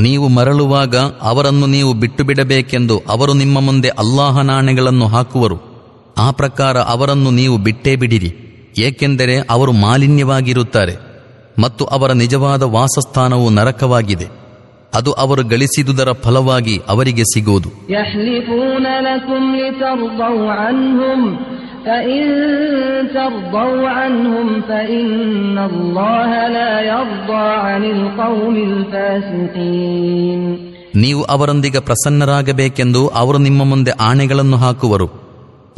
ನೀವು ಮರಳುವಾಗ ಅವರನ್ನು ನೀವು ಬಿಟ್ಟು ಬಿಡಬೇಕೆಂದು ಅವರು ನಿಮ್ಮ ಮುಂದೆ ಅಲ್ಲಾಹ ನಾಣೆಗಳನ್ನು ಹಾಕುವರು. ಆ ಪ್ರಕಾರ ಅವರನ್ನು ನೀವು ಬಿಟ್ಟೇ ಬಿಡಿರಿ. ಏಕೆಂದರೆ ಅವರು ಮಾಲಿನ್ಯವಾಗಿರುತ್ತಾರೆ ಮತ್ತು ಅವರ ನಿಜವಾದ ವಾಸಸ್ಥಾನವು ನರಕವಾಗಿದೆ. ಅದು ಅವರು ಗಳಿಸಿದುದರ ಫಲವಾಗಿ ಅವರಿಗೆ ಸಿಗುವುದು. ನೀವು ಅವರೊಂದಿಗೆ ಪ್ರಸನ್ನರಾಗಬೇಕೆಂದು ಅವರು ನಿಮ್ಮ ಮುಂದೆ ಆಣೆಗಳನ್ನು ಹಾಕುವರು.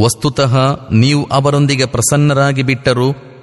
ವಸ್ತುತಃ ನೀವು ಅವರೊಂದಿಗೆ ಪ್ರಸನ್ನರಾಗಿ ಬಿಟ್ಟರು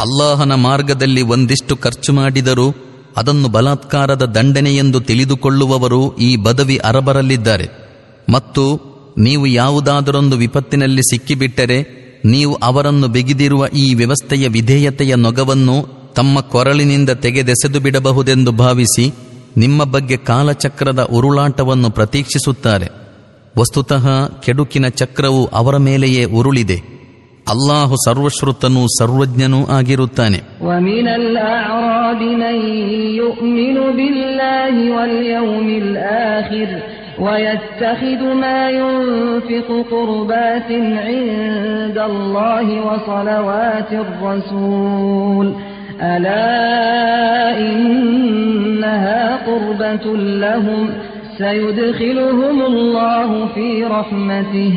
ಅಲ್ಲಾಹನ ಮಾರ್ಗದಲ್ಲಿ ಒಂದಿಷ್ಟು ಖರ್ಚು ಮಾಡಿದರೂ ಅದನ್ನು ಬಲಾತ್ಕಾರದ ದಂಡನೆಯೆಂದು ತಿಳಿದುಕೊಳ್ಳುವವರು ಈ ಬದವಿ ಅರಬರಲ್ಲಿದ್ದಾರೆ. ಮತ್ತು ನೀವು ಯಾವುದಾದರೊಂದು ವಿಪತ್ತಿನಲ್ಲಿ ಸಿಕ್ಕಿಬಿಟ್ಟರೆ ನೀವು ಅವರನ್ನು ಬಿಗಿದಿರುವ ಈ ವ್ಯವಸ್ಥೆಯ ವಿಧೇಯತೆಯ ನೊಗವನ್ನು ತಮ್ಮ ಕೊರಳಿನಿಂದ ತೆಗೆದೆಸೆದು ಬಿಡಬಹುದೆಂದು ಭಾವಿಸಿ ನಿಮ್ಮ ಬಗ್ಗೆ ಕಾಲಚಕ್ರದ ಉರುಳಾಟವನ್ನು ಪ್ರತೀಕ್ಷಿಸುತ್ತಾರೆ. ವಸ್ತುತಃ ಕೆಡುಕಿನ ಚಕ್ರವು ಅವರ ಮೇಲೆಯೇ ಉರುಳಿದೆ. ಅಲ್ಲಾಹು ಸರ್ವಶ್ರುತನೂ ಸರ್ವಜ್ಞನೂ ಆಗಿರುತ್ತಾನೆ ومن الأعراب من يؤمن بالله واليوم الآخر ويتخذ ما ينفق قربات عند الله وصلوات الرسول ألا إنها قربة لهم سيدخلهم الله في رحمته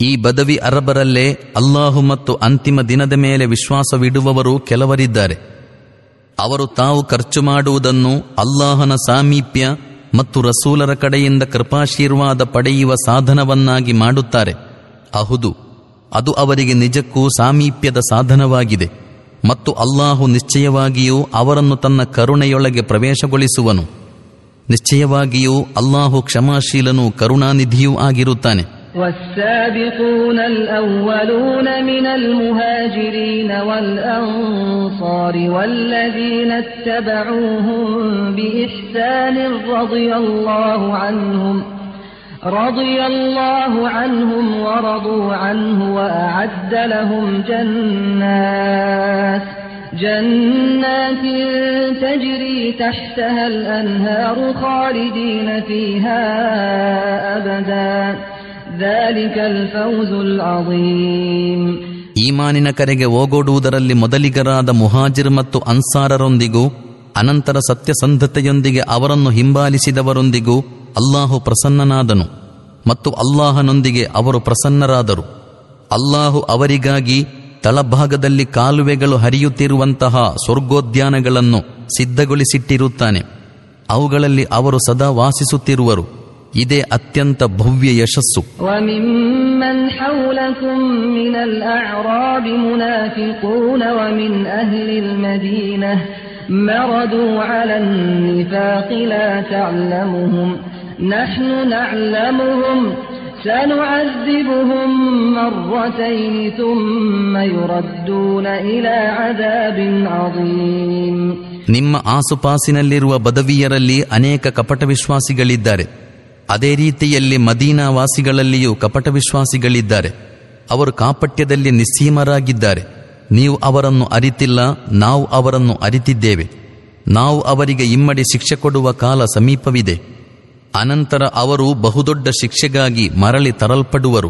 ಈ ಬದವಿ ಅರಬರಲ್ಲೇ ಅಲ್ಲಾಹು ಮತ್ತು ಅಂತಿಮ ದಿನದ ಮೇಲೆ ವಿಶ್ವಾಸವಿಡುವವರು ಕೆಲವರಿದ್ದಾರೆ. ಅವರು ತಾವು ಖರ್ಚು ಮಾಡುವುದನ್ನು ಅಲ್ಲಾಹನ ಸಾಮೀಪ್ಯ ಮತ್ತು ರಸೂಲರ ಕಡೆಯಿಂದ ಕೃಪಾಶೀರ್ವಾದ ಪಡೆಯುವ ಸಾಧನವನ್ನಾಗಿ ಮಾಡುತ್ತಾರೆ. ಅಹುದು, ಅದು ಅವರಿಗೆ ನಿಜಕ್ಕೂ ಸಾಮೀಪ್ಯದ ಸಾಧನವಾಗಿದೆ ಮತ್ತು ಅಲ್ಲಾಹು ನಿಶ್ಚಯವಾಗಿಯೂ ಅವರನ್ನು ತನ್ನ ಕರುಣೆಯೊಳಗೆ ಪ್ರವೇಶಗೊಳಿಸುವನು. ನಿಶ್ಚಯವಾಗಿಯೂ ಅಲ್ಲಾಹು ಕ್ಷಮಾಶೀಲನೂ ಕರುಣಾನಿಧಿಯೂ ಆಗಿರುತ್ತಾನೆ والسابقون الأولون من المهاجرين والأنصار والذين اتبعوهم بإحسان رضي الله عنهم رضي الله عنهم ورضوا عنه وأعد لهم جنات جنات تجري تحتها الأنهار خالدين فيها أبدا ذلك الفوز العظيم ಈಮಾನಿನ ಕರೆಗೆ ಓಗೊಡುವುದರಲ್ಲಿ ಮೊದಲಿಗರಾದ ಮುಹಾಜಿರ್ ಮತ್ತು ಅನ್ಸಾರರೊಂದಿಗೂ ಅನಂತರ ಸತ್ಯಸಂಧತೆಯೊಂದಿಗೆ ಅವರನ್ನು ಹಿಂಬಾಲಿಸಿದವರೊಂದಿಗೂ ಅಲ್ಲಾಹು ಪ್ರಸನ್ನನಾದನು ಮತ್ತು ಅಲ್ಲಾಹನೊಂದಿಗೆ ಅವರು ಪ್ರಸನ್ನರಾದರು ಅಲ್ಲಾಹು ಅವರಿಗಾಗಿ ತಳಭಾಗದಲ್ಲಿ ಕಾಲುವೆಗಳು ಹರಿಯುತ್ತಿರುವಂತಹ ಸ್ವರ್ಗೋದ್ಯಾನಗಳನ್ನು ಸಿದ್ಧಗೊಳಿಸಿಟ್ಟಿರುತ್ತಾನೆ ಅವುಗಳಲ್ಲಿ ಅವರು ಸದಾ ವಾಸಿಸುತ್ತಿರುವರು ಇದೇ ಅತ್ಯಂತ ಭವ್ಯ ಯಶಸ್ಸು وممن حولكم من الأعراب منافقون ومن أهل المدينة مردوا على النفاق لا تعلمهم نحن نعلمهم سنعذبهم مرتين ثم يردون إلى عذاب عظيم ನಿಮ್ಮ ಆಸುಪಾಸಿನಲ್ಲಿರುವ ಬದವಿಯರಲ್ಲಿ ಅನೇಕ ಕಪಟ ವಿಶ್ವಾಸಿಗಳಿದ್ದಾರೆ ಅದೇ ರೀತಿಯಲ್ಲಿ ಮದೀನಾ ವಾಸಿಗಳಲ್ಲಿಯೂ ಕಪಟ ವಿಶ್ವಾಸಿಗಳಿದ್ದಾರೆ ಅವರು ಕಾಪಟ್ಯದಲ್ಲಿ ನಿಸ್ಸೀಮರಾಗಿದ್ದಾರೆ ನೀವು ಅವರನ್ನು ಅರಿತಿಲ್ಲ ನಾವು ಅವರನ್ನು ಅರಿತಿದ್ದೇವೆ ನಾವು ಅವರಿಗೆ ಇಮ್ಮಡಿ ಶಿಕ್ಷೆ ಕೊಡುವ ಕಾಲ ಸಮೀಪವಿದೆ ಅನಂತರ ಅವರು ಬಹುದೊಡ್ಡ ಶಿಕ್ಷೆಗಾಗಿ ಮರಳಿ ತರಲ್ಪಡುವರು.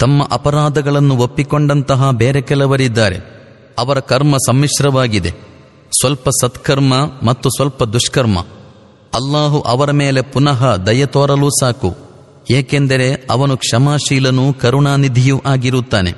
ತಮ್ಮ ಅಪರಾಧಗಳನ್ನು ಒಪ್ಪಿಕೊಂಡಂತಹ ಬೇರೆ ಕೆಲವರಿದ್ದಾರೆ. ಅವರ ಕರ್ಮ ಸಮ್ಮಿಶ್ರವಾಗಿದೆ. ಸ್ವಲ್ಪ ಸತ್ಕರ್ಮ ಮತ್ತು ಸ್ವಲ್ಪ ದುಷ್ಕರ್ಮ. ಅಲ್ಲಾಹು ಅವರ ಮೇಲೆ ಪುನಃ ದಯ ತೋರಲು ಸಾಕು. ಏಕೆಂದರೆ ಅವನು ಕ್ಷಮಾಶೀಲನೂ ಕರುಣಾನಿಧಿಯೂ ಆಗಿರುತ್ತಾನೆ.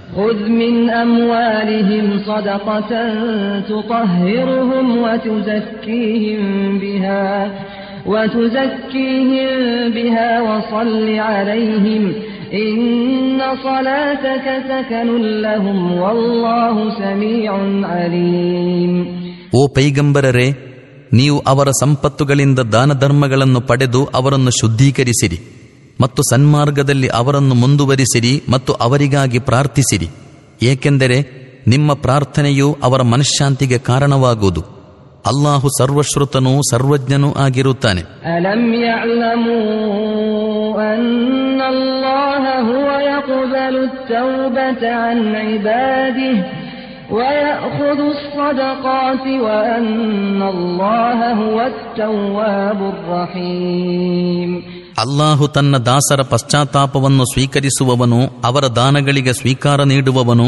ಓ ಪೈಗಂಬರರೇ, ನೀವು ಅವರ ಸಂಪತ್ತುಗಳಿಂದ ದಾನಧರ್ಮಗಳನ್ನು ಪಡೆದು ಅವರನ್ನು ಶುದ್ಧೀಕರಿಸಿರಿ ಮತ್ತು ಸನ್ಮಾರ್ಗದಲ್ಲಿ ಅವರನ್ನು ಮುಂದುವರಿಸಿರಿ ಮತ್ತು ಅವರಿಗಾಗಿ ಪ್ರಾರ್ಥಿಸಿರಿ. ಏಕೆಂದರೆ ನಿಮ್ಮ ಪ್ರಾರ್ಥನೆಯು ಅವರ ಮನಃಶಾಂತಿಗೆ ಕಾರಣವಾಗುವುದು. ಅಲ್ಲಾಹು ಸರ್ವಶ್ರುತನೂ ಸರ್ವಜ್ಞನೂ ಆಗಿರುತ್ತಾನೆ. ويأخذ الصدقات وأن الله هو التواب الرحيم ಅಲ್ಲಾಹು ತನ್ನ ದಾಸರ ಪಶ್ಚಾತ್ತಾಪವನ್ನು ಸ್ವೀಕರಿಸುವವನು ಅವರ ದಾನಗಳಿಗೆ ಸ್ವೀಕಾರ ನೀಡುವವನು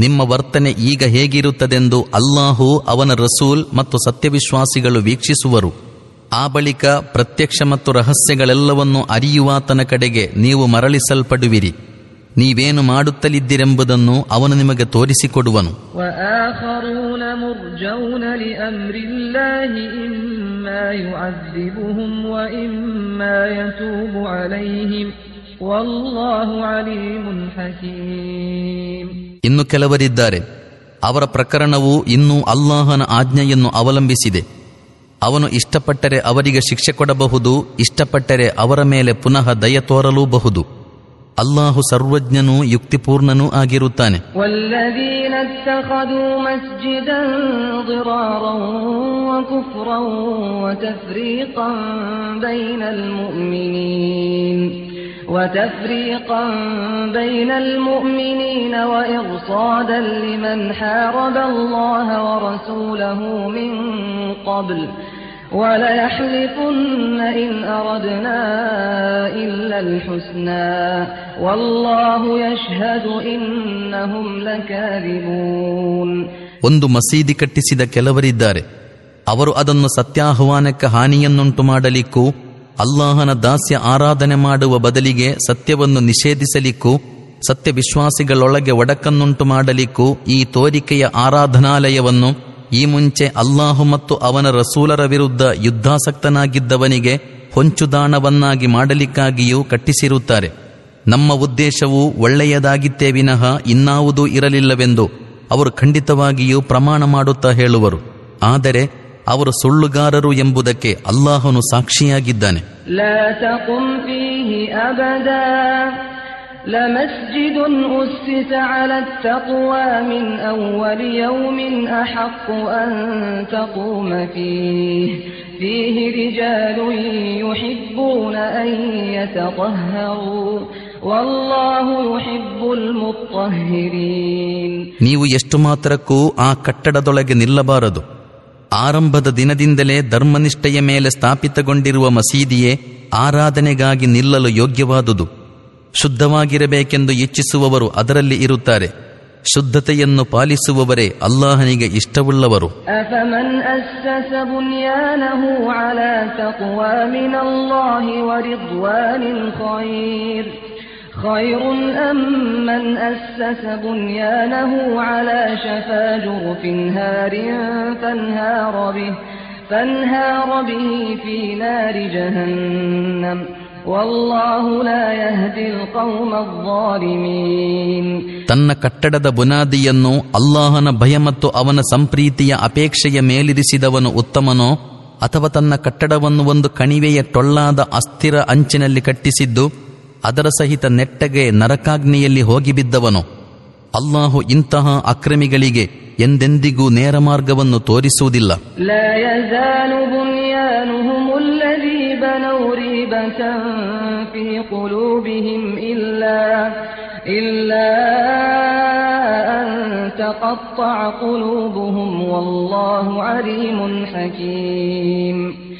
ನಿಮ್ಮ ವರ್ತನೆ ಈಗ ಹೇಗಿರುತ್ತದೆಂದು ಅಲ್ಲಾಹು ಅವನ ರಸೂಲ್ ಮತ್ತು ಸತ್ಯವಿಶ್ವಾಸಿಗಳು ವೀಕ್ಷಿಸುವರು. ಆ ಬಳಿಕ ಪ್ರತ್ಯಕ್ಷ ಮತ್ತು ರಹಸ್ಯಗಳೆಲ್ಲವನ್ನು ಅರಿಯುವಾತನ ಕಡೆಗೆ ನೀವು ಮರಳಿಸಲ್ಪಡುವಿರಿ. ನೀವೇನು ಮಾಡುತ್ತಲಿದ್ದೀರೆಂಬುದನ್ನು ಅವನು ನಿಮಗೆ ತೋರಿಸಿಕೊಡುವನು. ಇಮ್ಮ ಇನ್ನು ಕೆಲವರಿದ್ದಾರೆ. ಅವರ ಪ್ರಕರಣವು ಇನ್ನೂ ಅಲ್ಲಾಹನ ಆಜ್ಞೆಯನ್ನು ಅವಲಂಬಿಸಿದೆ. ಅವನು ಇಷ್ಟಪಟ್ಟರೆ ಅವರಿಗೆ ಶಿಕ್ಷೆ ಕೊಡಬಹುದು ಇಷ್ಟಪಟ್ಟರೆ ಅವರ ಮೇಲೆ ಪುನಃ ದಯ ತೋರಲೂಬಹುದು. ಅಲ್ಲಾಹು ಸರ್ವಜ್ಞನೂ ಯುಕ್ತಿಪೂರ್ಣನೂ ಆಗಿರುತ್ತಾನೆ. والذين اتخذوا مسجدا ضرارا وكفرا وتفريقا بين المؤمنين وتفريقا بين المؤمنين وإرصادا لمن حارب الله ورسوله من قبل وليحلفن إن أردنا إلا الحسنى والله يشهد إنهم لكاذبون ಒಂದು ಮಸೀದಿ ಕಟ್ಟಿಸಿದ ಕೆಲವರಿದ್ದಾರೆ ಅವರು ಅದನ್ನು ಸತ್ಯಾಹ್ವಾನಕ್ಕೆ ಹಾನಿಯನ್ನುಂಟು ಮಾಡಲಿಕ್ಕೂ ಅಲ್ಲಾಹನ ದಾಸ್ಯ ಆರಾಧನೆ ಮಾಡುವ ಬದಲಿಗೆ ಸತ್ಯವನ್ನು ನಿಷೇಧಿಸಲಿಕ್ಕೂ ಸತ್ಯ ವಿಶ್ವಾಸಿಗಳೊಳಗೆ ಒಡಕನ್ನುಂಟು ಮಾಡಲಿಕ್ಕೂ ಈ ತೋರಿಕೆಯ ಆರಾಧನಾಲಯವನ್ನು ಈ ಮುಂಚೆ ಅಲ್ಲಾಹು ಮತ್ತು ಅವನ ರಸೂಲರ ವಿರುದ್ಧ ಯುದ್ಧಾಸಕ್ತನಾಗಿದ್ದವನಿಗೆ ಹೊಂಚುದಾಣವನ್ನಾಗಿ ಮಾಡಲಿಕ್ಕಾಗಿಯೂ ಕಟ್ಟಿಸಿರುತ್ತಾರೆ. ನಮ್ಮ ಉದ್ದೇಶವು ಒಳ್ಳೆಯದಾಗಿತ್ತೇ ವಿನಃ ಇನ್ನಾವುದೂ ಇರಲಿಲ್ಲವೆಂದು ಅವರು ಖಂಡಿತವಾಗಿಯೂ ಪ್ರಮಾಣ ಮಾಡುತ್ತಾ ಹೇಳುವರು. ಆದರೆ ಅವರು ಸುಳ್ಳುಗಾರರು ಎಂಬುದಕ್ಕೆ ಅಲ್ಲಾಹನು ಸಾಕ್ಷಿಯಾಗಿದ್ದಾನೆ لا تقم فيه أبدا لمسجد أسس على التقوى من أول يوم أحق أن تقوم فيه فيه رجال يحبون أن يتطهروا والله يحب المطهرين ನೀವು ಎಷ್ಟು ಮಾತ್ರಕ್ಕೂ ಆ ಕಟ್ಟಡದೊಳಗೆ ನಿಲ್ಲಬಾರದು ಆರಂಭದ ದಿನದಿಂದಲೇ ಧರ್ಮನಿಷ್ಠೆಯ ಮೇಲೆ ಸ್ಥಾಪಿತಗೊಂಡಿರುವ ಮಸೀದಿಯೇ ಆರಾಧನೆಗಾಗಿ ನಿಲ್ಲಲು ಯೋಗ್ಯವಾದುದು. ಶುದ್ಧವಾಗಿರಬೇಕೆಂದು ಇಚ್ಛಿಸುವವರು ಅದರಲ್ಲಿ ಇರುತ್ತಾರೆ. ಶುದ್ಧತೆಯನ್ನು ಪಾಲಿಸುವವರೇ ಅಲ್ಲಾಹನಿಗೆ ಇಷ್ಟವುಳ್ಳವರು. أفمن أسس بنيانه على تقوى من الله ورضوان خير خير أم من أسس بنيانه على شفا جرف هار فانهار به فانهار به في نار جهنم والله لا يهدي القوم الظالمين ತನ್ನ ಕಟ್ಟಡದ ಬುನಾದಿಯನ್ನು ಅಲ್ಲಾಹನ ಭಯ ಮತ್ತು ಅವನ ಸಂಪ್ರೀತಿಯ ಅಪೇಕ್ಷೆಯ ಮೇಲಿರಿಸಿದವನು ಉತ್ತಮನೋ ಅಥವಾ ತನ್ನ ಕಟ್ಟಡವನ್ನು ಒಂದು ಕಣಿವೆಯ ಟೊಳ್ಳಾದ ಅಸ್ಥಿರ ಅಂಚಿನಲ್ಲಿ ಕಟ್ಟಿಸಿದ್ದು ಅದರ ಸಹಿತ ನೆಟ್ಟಗೆ ನರಕಾಗ್ನಿಯಲ್ಲಿ ಹೋಗಿಬಿದ್ದವನು ಅಲ್ಲಾಹು ಇಂತಹ ಅಕ್ರಮಿಗಳಿಗೆ ಎಂದೆಂದಿಗೂ ನೇರ ಮಾರ್ಗವನ್ನು ತೋರಿಸುವುದಿಲ್ಲ.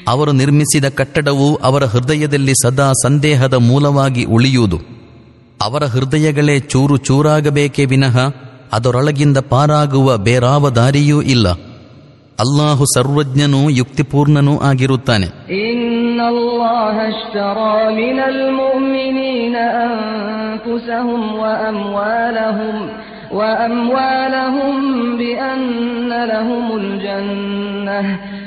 لا يزال بنيانهم الذي بنوا ريبة في قلوبهم إلا إلا أن تقطع قلوبهم والله عليم حكيم ಅವರು ನಿರ್ಮಿಸಿದ ಕಟ್ಟಡವು ಅವರ ಹೃದಯದಲ್ಲಿ ಸದಾ ಸಂದೇಹದ ಮೂಲವಾಗಿ ಉಳಿಯುವುದು ಅವರ ಹೃದಯಗಳೇ ಚೂರು ಚೂರಾಗಬೇಕೇ ವಿನಃ ಅದರೊಳಗಿಂದ ಪಾರಾಗುವ ಬೇರಾವ ದಾರಿಯೂ ಇಲ್ಲ ಅಲ್ಲಾಹು ಸರ್ವಜ್ಞನೂ ಯುಕ್ತಿಪೂರ್ಣನೂ ಆಗಿರುತ್ತಾನೆ إن الله اشترى من المؤمنين أنفسهم وأموالهم وأموالهم بأن لهم الجنة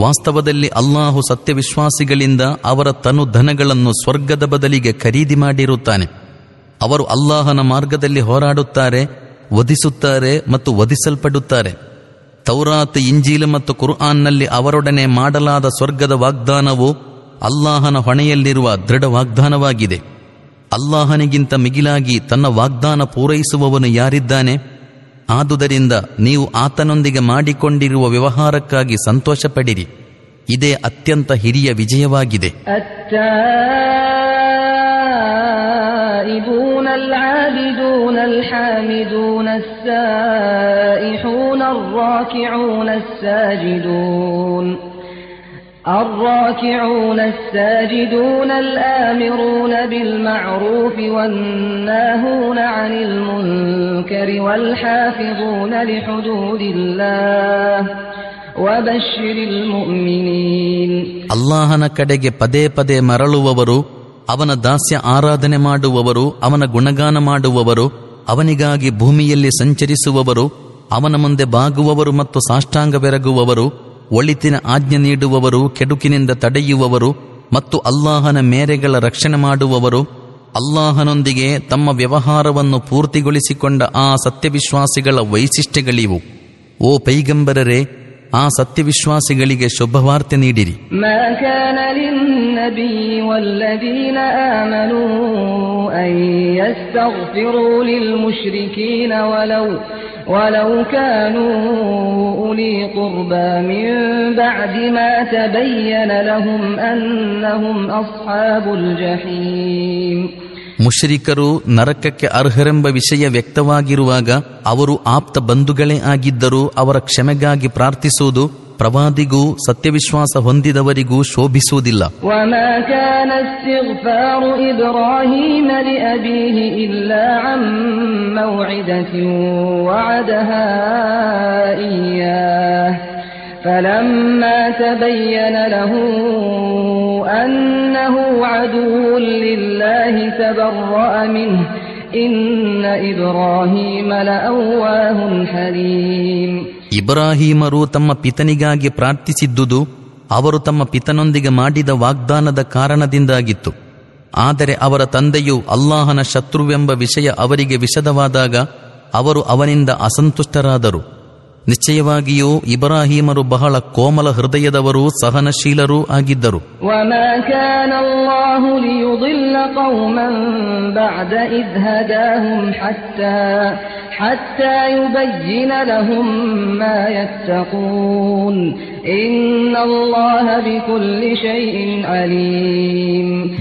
ವಾಸ್ತವದಲ್ಲಿ ಅಲ್ಲಾಹು ಸತ್ಯವಿಶ್ವಾಸಿಗಳಿಂದ ಅವರ ತನು ಧನಗಳನ್ನು ಸ್ವರ್ಗದ ಬದಲಿಗೆ ಖರೀದಿ ಮಾಡಿರುತ್ತಾನೆ. ಅವರು ಅಲ್ಲಾಹನ ಮಾರ್ಗದಲ್ಲಿ ಹೋರಾಡುತ್ತಾರೆ, ವಧಿಸುತ್ತಾರೆ ಮತ್ತು ವಧಿಸಲ್ಪಡುತ್ತಾರೆ. ತೌರಾತ್ ಇಂಜೀಲ್ ಮತ್ತು ಕುರ್ಆನ್ನಲ್ಲಿ ಅವರೊಡನೆ ಮಾಡಲಾದ ಸ್ವರ್ಗದ ವಾಗ್ದಾನವು ಅಲ್ಲಾಹನ ಹೊಣೆಯಲ್ಲಿರುವ ದೃಢ ವಾಗ್ದಾನವಾಗಿದೆ. ಅಲ್ಲಾಹನಿಗಿಂತ ಮಿಗಿಲಾಗಿ ತನ್ನ ವಾಗ್ದಾನ ಪೂರೈಸುವವನು ಯಾರಿದ್ದಾನೆ? ಆದುದರಿಂದ ನೀವು ಆತನೊಂದಿಗೆ ಮಾಡಿಕೊಂಡಿರುವ ವ್ಯವಹಾರಕ್ಕಾಗಿ ಸಂತೋಷ ಪಡಿರಿ ಇದೇ ಅತ್ಯಂತ ಹಿರಿಯ ವಿಜಯವಾಗಿದೆ. ಅಚ್ಚ الراكعون الساجدون الراكعون الساجدون الآمرون بالمعروف والناهون عن المنكر والحافظون لحدود الله وبشر المؤمنين ಅಲ್ಲಾಹನ ಕಡೆಗೆ ಪದೇ ಪದೇ ಮರಳುವವರು ಅವನ ದಾಸ್ಯ ಆರಾಧನೆ ಮಾಡುವವರು ಅವನ ಗುಣಗಾನ ಮಾಡುವವರು ಅವನಿಗಾಗಿ ಭೂಮಿಯಲ್ಲಿ ಸಂಚರಿಸುವವರು ಅವನ ಮುಂದೆ ಬಾಗುವವರು ಮತ್ತು ಸಾಷ್ಟಾಂಗ ಬೆರಗುವವರು ಒಳಿತಿನ ಆಜ್ಞೆ ನೀಡುವವರು, ಕೆಡುಕಿನಿಂದ ತಡೆಯುವವರು ಮತ್ತು ಅಲ್ಲಾಹನ ಮೇರೆಗಳ ರಕ್ಷಣೆ ಮಾಡುವವರು, ಅಲ್ಲಾಹನೊಂದಿಗೆ ತಮ್ಮ ವ್ಯವಹಾರವನ್ನು ಪೂರ್ತಿಗೊಳಿಸಿಕೊಂಡ ಆ ಸತ್ಯವಿಶ್ವಾಸಿಗಳ ವೈಶಿಷ್ಟ್ಯಗಳಿವು. ಓ ಪೈಗಂಬರರೇ ಆ ಸತ್ಯವಿಶ್ವಾಸಿಗಳಿಗೆ ಶುಭವಾರ್ತೆ ನೀಡಿರಿ ما كان للنبي والذين آمنوا أن يستغفروا للمشركين ولو ولو كانوا أولي قربى من بعد ما تبين لهم أنهم أصحاب الجحيم ಮುಷರಿಕರು ನರಕಕ್ಕೆ ಅರ್ಹರೆಂಬ ವಿಷಯ ವ್ಯಕ್ತವಾಗಿರುವಾಗ ಅವರು ಆಪ್ತ ಬಂಧುಗಳೇ ಆಗಿದ್ದರೂ ಅವರ ಕ್ಷಮೆಗಾಗಿ ಪ್ರಾರ್ಥಿಸುವುದು ಪ್ರವಾದಿಗೂ ಸತ್ಯವಿಶ್ವಾಸ ಹೊಂದಿದವರಿಗೂ ಶೋಭಿಸುವುದಿಲ್ಲ. ಫಲಮ್ಮ ತಬಯ್ಯನ استغفار إبراهيم لأبيه إلا عن موعدة وعدها إياه فلما تبين له أنه عدو لله تبرأ منه إن إبراهيم لأواه حليم ಇಬ್ರಾಹೀಮರು ತಮ್ಮ ಪಿತನಿಗಾಗಿ ಪ್ರಾರ್ಥಿಸಿದ್ದುದು ಅವರು ತಮ್ಮ ಪಿತನೊಂದಿಗೆ ಮಾಡಿದ ವಾಗ್ದಾನದ ಕಾರಣದಿಂದಾಗಿತ್ತು ಆದರೆ ಅವರ ತಂದೆಯು ಅಲ್ಲಾಹನ ಶತ್ರುವೆಂಬ ವಿಷಯ ಅವರಿಗೆ ವಿಷದವಾದಾಗ ಅವರು ಅವನಿಂದ ಅಸಂತುಷ್ಟರಾದರು ನಿಶ್ಚಯವಾಗಿಯೂ ಇಬ್ರಾಹಿಮರು ಬಹಳ ಕೋಮಲ ಹೃದಯದವರು ಸಹನಶೀಲರೂ ಆಗಿದ್ದರು.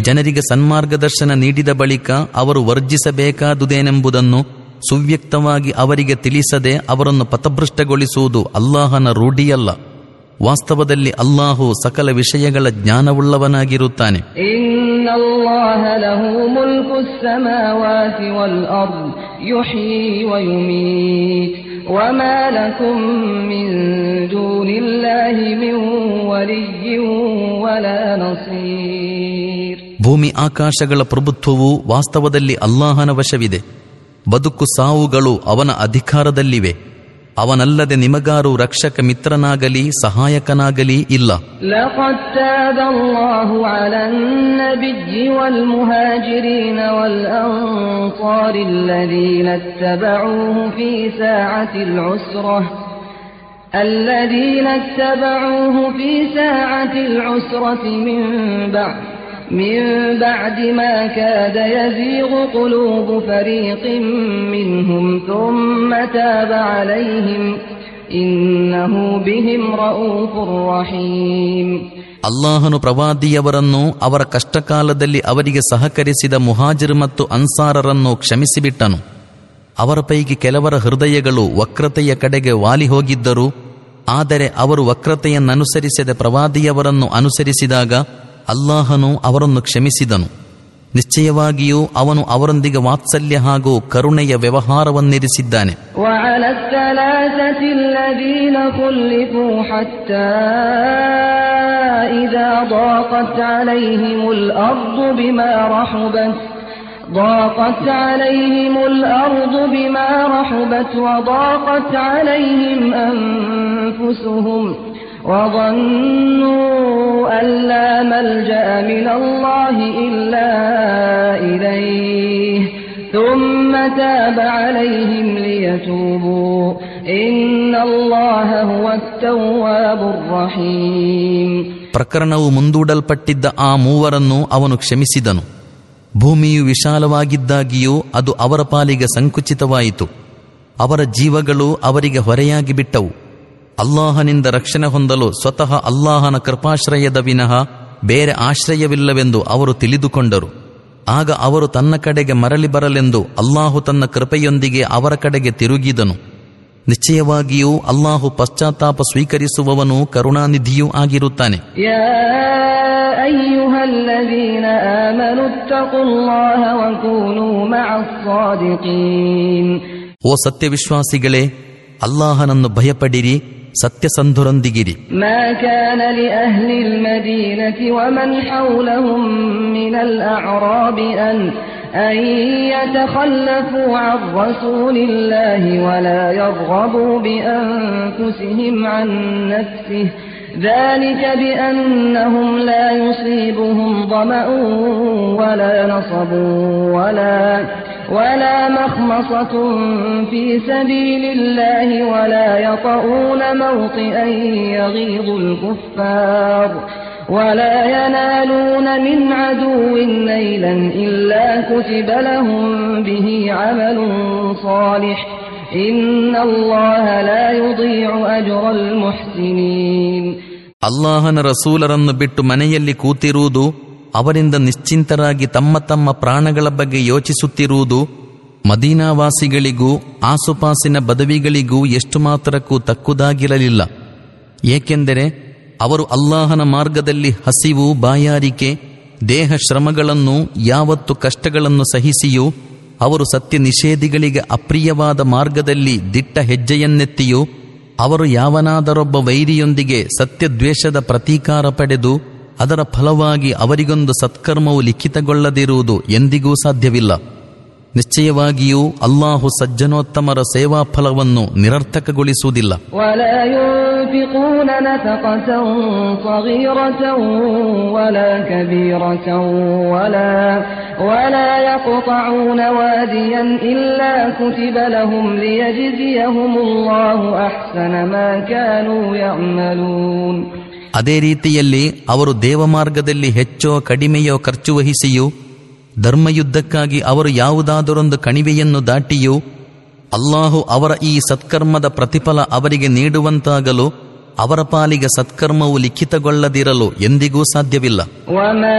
ಜನರಿಗೆ ಸನ್ಮಾರ್ಗದರ್ಶನ ನೀಡಿದ ಬಳಿಕ ಅವರು ವರ್ಜಿಸಬೇಕಾದುದೇನೆಂಬುದನ್ನು ಸುವ್ಯಕ್ತವಾಗಿ ಅವರಿಗೆ ತಿಳಿಸದೆ ಅವರನ್ನು ಪಥಭೃಷ್ಟಗೊಳಿಸುವುದು ಅಲ್ಲಾಹನ ರೂಢಿಯಲ್ಲ. ವಾಸ್ತವದಲ್ಲಿ ಅಲ್ಲಾಹು ಸಕಲ ವಿಷಯಗಳ ಜ್ಞಾನವುಳ್ಳವನಾಗಿರುತ್ತಾನೆ. ಭೂಮಿ ಆಕಾಶಗಳ ಪ್ರಭುತ್ವವು ವಾಸ್ತವದಲ್ಲಿ ಅಲ್ಲಾಹನ ವಶವಿದೆ. ಬದುಕು ಸಾವುಗಳು ಅವನ ಅಧಿಕಾರದಲ್ಲಿವೆ ಅವನಲ್ಲದೆ ನಿಮಗಾರು ರಕ್ಷಕ ಮಿತ್ರನಾಗಲಿ ಸಹಾಯಕನಾಗಲಿ ಇಲ್ಲ لقد تاب الله على النبي والمهاجرين والأنصار الذين اتبعوه في ساعة العسرة الذين اتبعوه في ساعة العسرة من بعد من بعد ما كاد يزيغ قلوب فريق منهم ثم تاب عليهم إنه بهم رؤوف رحيم ಅಲ್ಲಾಹನು ಪ್ರವಾದಿಯವರನ್ನು ಅವರ ಕಷ್ಟಕಾಲದಲ್ಲಿ ಅವರಿಗೆ ಸಹಕರಿಸಿದ ಮುಹಾಜಿರ್ ಮತ್ತು ಅನ್ಸಾರರನ್ನು ಕ್ಷಮಿಸಿಬಿಟ್ಟನು ಅವರ ಪೈಕಿ ಕೆಲವರ ಹೃದಯಗಳು ವಕ್ರತೆಯ ಕಡೆಗೆ ವಾಲಿ ಹೋಗಿದ್ದರು ಆದರೆ ಅವರು ವಕ್ರತೆಯನ್ನನುಸರಿಸದೆ ಪ್ರವಾದಿಯವರನ್ನು ಅನುಸರಿಸಿದಾಗ ಅಲ್ಲಾಹನು ಅವರನ್ನು ಕ್ಷಮಿಸಿದನು ನಿಶ್ಚಯವಾಗಿಯೂ ಅವನು ಅವರೊಂದಿಗೆ ವಾತ್ಸಲ್ಯ ಹಾಗೂ ಕರುಣೆಯ ವ್ಯವಹಾರವನ್ನಿರಿಸಿದ್ದಾನೆ وعلى الثلاثة الذين خلفوا حتى إذا ضاقت عليهم الأرض بما رحبت ضاقت عليهم الأرض بما رحبت وضاقت عليهم أنفسهم وظنوا أن لا ملجأ من الله إلا إليه ثم تاب عليهم ليتوبوا إن الله هو التواب الرحيم ಪ್ರಕರಣವು ಮುಂದೂಡಲ್ಪಟ್ಟಿದ್ದ ಆ ಮೂವರನ್ನು ಅವನು ಕ್ಷಮಿಸಿದನು ಭೂಮಿಯು ವಿಶಾಲವಾಗಿದ್ದಾಗಿಯೂ ಅದು ಅವರ ಪಾಲಿಗೆ ಸಂಕುಚಿತವಾಯಿತು ಅವರ ಜೀವಗಳು ಅವರಿಗೆ ಹೊರೆಯಾಗಿ ಬಿಟ್ಟವು ಅಲ್ಲಾಹನಿಂದ ರಕ್ಷಣೆ ಹೊಂದಲು ಸ್ವತಃ ಅಲ್ಲಾಹನ ಕೃಪಾಶ್ರಯದ ವಿನಃ ಬೇರೆ ಆಶ್ರಯವಿಲ್ಲವೆಂದು ಅವರು ತಿಳಿದುಕೊಂಡರು. ಆಗ ಅವರು ತನ್ನ ಕಡೆಗೆ ಮರಳಿ ಬರಲೆಂದು ಅಲ್ಲಾಹು ತನ್ನ ಕೃಪೆಯೊಂದಿಗೆ ಅವರ ಕಡೆಗೆ ತಿರುಗಿದನು. ನಿಶ್ಚಯವಾಗಿಯೂ ಅಲ್ಲಾಹು ಪಶ್ಚಾತ್ತಾಪ ಸ್ವೀಕರಿಸುವವನು ಕರುಣಾನಿಧಿಯೂ ಆಗಿರುತ್ತಾನೆ. ಓ ಸತ್ಯವಿಶ್ವಾಸಿಗಳೇ ಅಲ್ಲಾಹನನ್ನು ಭಯಪಡಿರಿ ಸತ್ಯಸಂಧುರೊಂದಿಗಿರಿ ما كان لأهل المدينة ومن حولهم من الأعراب أن أن يتخلفوا عن رسول الله ولا يرغبوا بأنفسهم عن نفسه ذلك بأنهم لا يصيبهم ظمأ ولا نصب ولا ولا مخمصة في سبيل الله ولا يطؤون موطئا يغيظ الكفار ولا ينالون من عدو نيلا إلا كتب لهم به عمل صالح إن الله لا يضيع أجر المحسنين ಅಲ್ಲಾಹನ ರಸೂಲರನ್ನು ಬಿಟ್ಟು ಮನೆಯಲ್ಲಿ ಕೂತಿರುವುದು ಅವರಿಂದ ನಿಶ್ಚಿಂತರಾಗಿ ತಮ್ಮ ತಮ್ಮ ಪ್ರಾಣಗಳ ಬಗ್ಗೆ ಯೋಚಿಸುತ್ತಿರುವುದು ಮದೀನಾವಾಸಿಗಳಿಗೂ ಆಸುಪಾಸಿನ ಬದವಿಗಳಿಗೂ ಎಷ್ಟು ಮಾತ್ರಕ್ಕೂ ತಕ್ಕುದಾಗಿರಲಿಲ್ಲ. ಏಕೆಂದರೆ ಅವರು ಅಲ್ಲಾಹನ ಮಾರ್ಗದಲ್ಲಿ ಹಸಿವು, ಬಾಯಾರಿಕೆ, ದೇಹ ಶ್ರಮಗಳನ್ನು, ಯಾವತ್ತು ಕಷ್ಟಗಳನ್ನು ಸಹಿಸಿಯೂ ಅವರು ಸತ್ಯ ನಿಷೇಧಿಗಳಿಗೆ ಅಪ್ರಿಯವಾದ ಮಾರ್ಗದಲ್ಲಿ ದಿಟ್ಟ ಹೆಜ್ಜೆಯನ್ನೆತ್ತಿಯೂ ಅವರು ಯಾವನಾದರೊಬ್ಬ ವೈರಿಯೊಂದಿಗೆ ಸತ್ಯದ್ವೇಷದ ಪ್ರತೀಕಾರ ಪಡೆದು ಅದರ ಫಲವಾಗಿ ಅವರಿಗೊಂದು ಸತ್ಕರ್ಮವು ಲಿಖಿತಗೊಳ್ಳದಿರುವುದು ಎಂದಿಗೂ ಸಾಧ್ಯವಿಲ್ಲ. ನಿಶ್ಚಯವಾಗಿಯೂ ಅಲ್ಲಾಹು ಸಜ್ಜನೋತ್ತಮರ ಸೇವಾ ಫಲವನ್ನು ನಿರರ್ಥಕಗೊಳಿಸುವುದಿಲ್ಲ. ولا ينفقون نفقة صغيرة ولا كبيرة ولا ولا يقطعون واديا إلا كتب لهم ليجزيهم الله أحسن ما كانوا يعملون ಅದೇ ರೀತಿಯಲ್ಲಿ ಅವರು ದೇವಮಾರ್ಗದಲ್ಲಿ ಹೆಚ್ಚೋ ಕಡಿಮೆಯೋ ಖರ್ಚು ವಹಿಸಿಯೂ ಧರ್ಮಯುದ್ಧಕ್ಕಾಗಿ ಅವರು ಯಾವುದಾದರೊಂದು ಕಣಿವೆಯನ್ನು ದಾಟಿಯೂ ಅಲ್ಲಾಹು ಅವರ ಈ ಸತ್ಕರ್ಮದ ಪ್ರತಿಫಲ ಅವರಿಗೆ ನೀಡುವಂತಾಗಲು ಅವರ ಪಾಲಿಗೆ ಸತ್ಕರ್ಮವು ಲಿಖಿತಗೊಳ್ಳದಿರಲು ಎಂದಿಗೂ ಸಾಧ್ಯವಿಲ್ಲ وما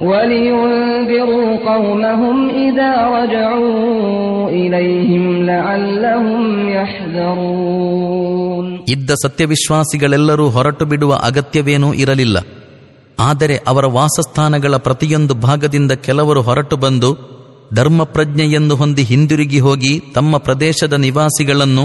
ولينذروا قومهم إذا رجعوا إليهم لعلهم يحذرون ಇದ್ದ ಸತ್ಯವಿಶ್ವಾಸಿಗಳೆಲ್ಲರೂ ಹೊರಟು ಬಿಡುವ ಅಗತ್ಯವೇನೂ ಇರಲಿಲ್ಲ ಆದರೆ ಅವರ ವಾಸಸ್ಥಾನಗಳ ಪ್ರತಿಯೊಂದು ಭಾಗದಿಂದ ಕೆಲವರು ಹೊರಟು ಬಂದು ಧರ್ಮಪ್ರಜ್ಞೆಯನ್ನು ಹೊಂದಿ ಹಿಂದಿರುಗಿ ಹೋಗಿ ತಮ್ಮ ಪ್ರದೇಶದ ನಿವಾಸಿಗಳನ್ನು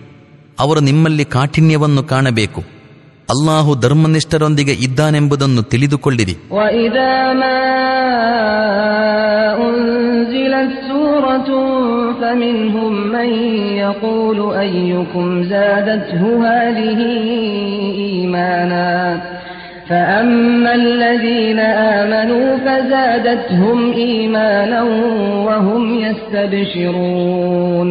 ಅವರು ನಿಮ್ಮಲ್ಲಿ ಕಾಠಿಣ್ಯವನ್ನು ಕಾಣಬೇಕು ಅಲ್ಲಾಹು ಧರ್ಮನಿಷ್ಠರೊಂದಿಗೆ ಇದ್ದಾನೆಂಬುದನ್ನು ತಿಳಿದುಕೊಳ್ಳಿರಿ وإذا ما أنزلت سورة فمنهم من يقول أيكم زادته هذه إيمانا فأما الذين آمنوا فزادتهم إيمانا وهم يستبشرون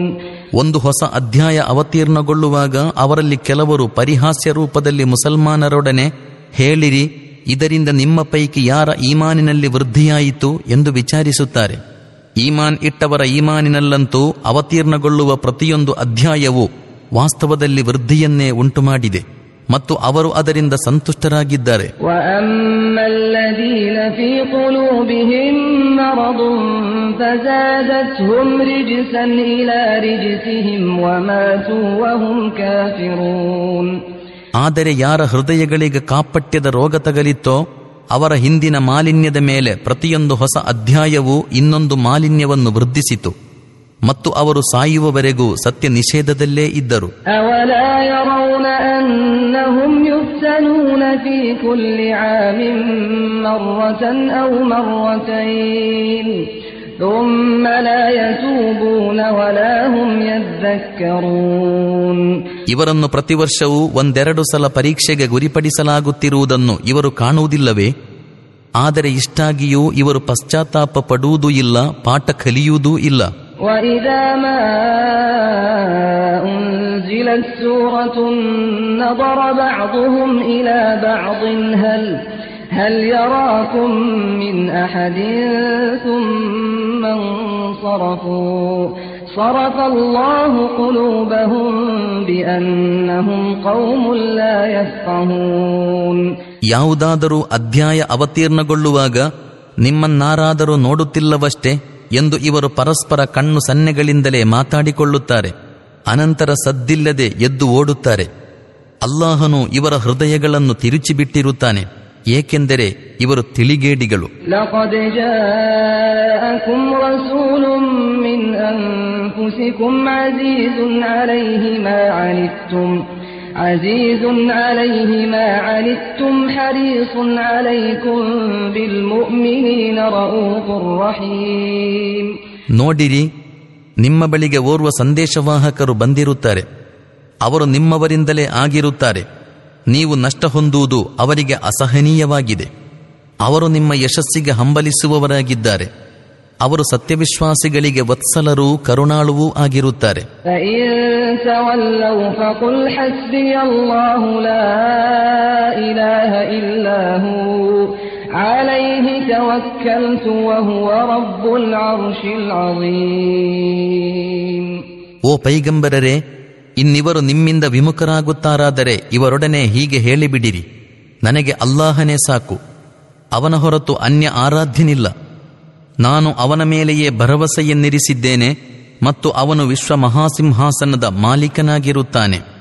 ಒಂದು ಹೊಸ ಅಧ್ಯಾಯ ಅವತೀರ್ಣಗೊಳ್ಳುವಾಗ ಅವರಲ್ಲಿ ಕೆಲವರು ಪರಿಹಾಸ್ಯ ರೂಪದಲ್ಲಿ ಮುಸಲ್ಮಾನರೊಡನೆ, ಹೇಳಿರಿ, ಇದರಿಂದ ನಿಮ್ಮ ಪೈಕಿ ಯಾರ ಈಮಾನಿನಲ್ಲಿ ವೃದ್ಧಿಯಾಯಿತು? ಎಂದು ವಿಚಾರಿಸುತ್ತಾರೆ. ಈಮಾನ್ ಇಟ್ಟವರ ಈಮಾನಿನಲ್ಲಂತೂ ಅವತೀರ್ಣಗೊಳ್ಳುವ ಪ್ರತಿಯೊಂದು ಅಧ್ಯಾಯವು ವಾಸ್ತವದಲ್ಲಿ ವೃದ್ಧಿಯನ್ನೇ ಉಂಟುಮಾಡಿದೆ. ಮತ್ತು ಅವರು ಅದರಿಂದ ಸಂತುಷ್ಟರಾಗಿದ್ದಾರೆ. ಆದರೆ ಯಾರ ಹೃದಯಗಳಿಗೆ ಕಾಪಟ್ಯದ ರೋಗ ತಗಲಿತ್ತೋ ಅವರ ಹಿಂದಿನ ಮಾಲಿನ್ಯದ ಮೇಲೆ ಪ್ರತಿಯೊಂದು ಹೊಸ ಅಧ್ಯಾಯವು ಇನ್ನೊಂದು ಮಾಲಿನ್ಯವನ್ನು ವೃದ್ಧಿಸಿತು. ಮತ್ತು ಅವರು ಸಾಯುವವರೆಗೂ ಸತ್ಯ ನಿಷೇಧದಲ್ಲೇ ಇದ್ದರು ಇವರನ್ನು ಪ್ರತಿವರ್ಷವೂ ಒಂದೆರಡು ಸಲ ಪರೀಕ್ಷೆಗೆ ಗುರಿಪಡಿಸಲಾಗುತ್ತಿರುವುದನ್ನು ಇವರು ಕಾಣುವುದಿಲ್ಲವೇ? ಆದರೆ ಇಷ್ಟಾಗಿಯೂ ಇವರು ಪಶ್ಚಾತ್ತಾಪ ಪಡುವುದೂ ಇಲ್ಲ ಪಾಠ ಕಲಿಯುವುದೂ ಇಲ್ಲ. وإذا ما أنزلت سورة نظر بعضهم إلى بعض هل هل يراكم من أحد ثم انصرفوا صرف الله قلوبهم بأنهم قوم لا يفقهون ಯಾವುದಾದರೂ ಅಧ್ಯಾಯ ಅವತೀರ್ಣಗೊಳ್ಳುವಾಗ ನಿಮ್ಮನ್ನಾರಾದರೂ ನೋಡುತ್ತಿಲ್ಲವಷ್ಟೇ ಎಂದು ಇವರು ಪರಸ್ಪರ ಕಣ್ಣು ಸನ್ನೆಗಳಿಂದಲೇ ಮಾತಾಡಿಕೊಳ್ಳುತ್ತಾರೆ ಅನಂತರ ಸದ್ದಿಲ್ಲದೆ ಎದ್ದು ಓಡುತ್ತಾರೆ ಅಲ್ಲಾಹನು ಇವರ ಹೃದಯಗಳನ್ನು ತಿರುಚಿಬಿಟ್ಟಿರುತ್ತಾನೆ ಏಕೆಂದರೆ ಇವರು ತಿಳಿಗೇಡಿಗಳು لقد جاءكم رسول من أنفسكم عزيز عليه ما عنتم عزيز عليه ما عنتم حريص عليكم بالمؤمنين رؤوف رحيم ನೋಡಿರಿ ನಿಮ್ಮ ಬಳಿಗೆ ಓರ್ವ ಸಂದೇಶವಾಹಕರು ಬಂದಿರುತ್ತಾರೆ ಅವರು ನಿಮ್ಮವರಿಂದಲೇ ಆಗಿರುತ್ತಾರೆ ನೀವು ನಷ್ಟ ಹೊಂದುವುದು ಅವರಿಗೆ ಅಸಹನೀಯವಾಗಿದೆ ಅವರು ನಿಮ್ಮ ಯಶಸ್ಸಿಗೆ ಹಂಬಲಿಸುವವರಾಗಿದ್ದಾರೆ ಅವರು ಸತ್ಯವಿಶ್ವಾಸಿಗಳಿಗೆ ವತ್ಸಲರೂ ಕರುಣಾಳುವೂ ಆಗಿರುತ್ತಾರೆ. ಓ ಪೈಗಂಬರರೆ, ಇನ್ನಿವರು ನಿಮ್ಮಿಂದ ವಿಮುಖರಾಗುತ್ತಾರಾದರೆ ಇವರೊಡನೆ ಹೀಗೆ ಹೇಳಿಬಿಡಿರಿ. ನನಗೆ ಅಲ್ಲಾಹನೇ ಸಾಕು. ಅವನ ಹೊರತು ಅನ್ಯ ಆರಾಧ್ಯನಿಲ್ಲ. ನಾನು ಅವನ ಮೇಲೆಯೇ ಭರವಸೆಯನ್ನಿರಿಸಿದ್ದೇನೆ ಮತ್ತು ಅವನು ವಿಶ್ವ ಮಹಾಸಿಂಹಾಸನದ ಮಾಲೀಕನಾಗಿರುತ್ತಾನೆ.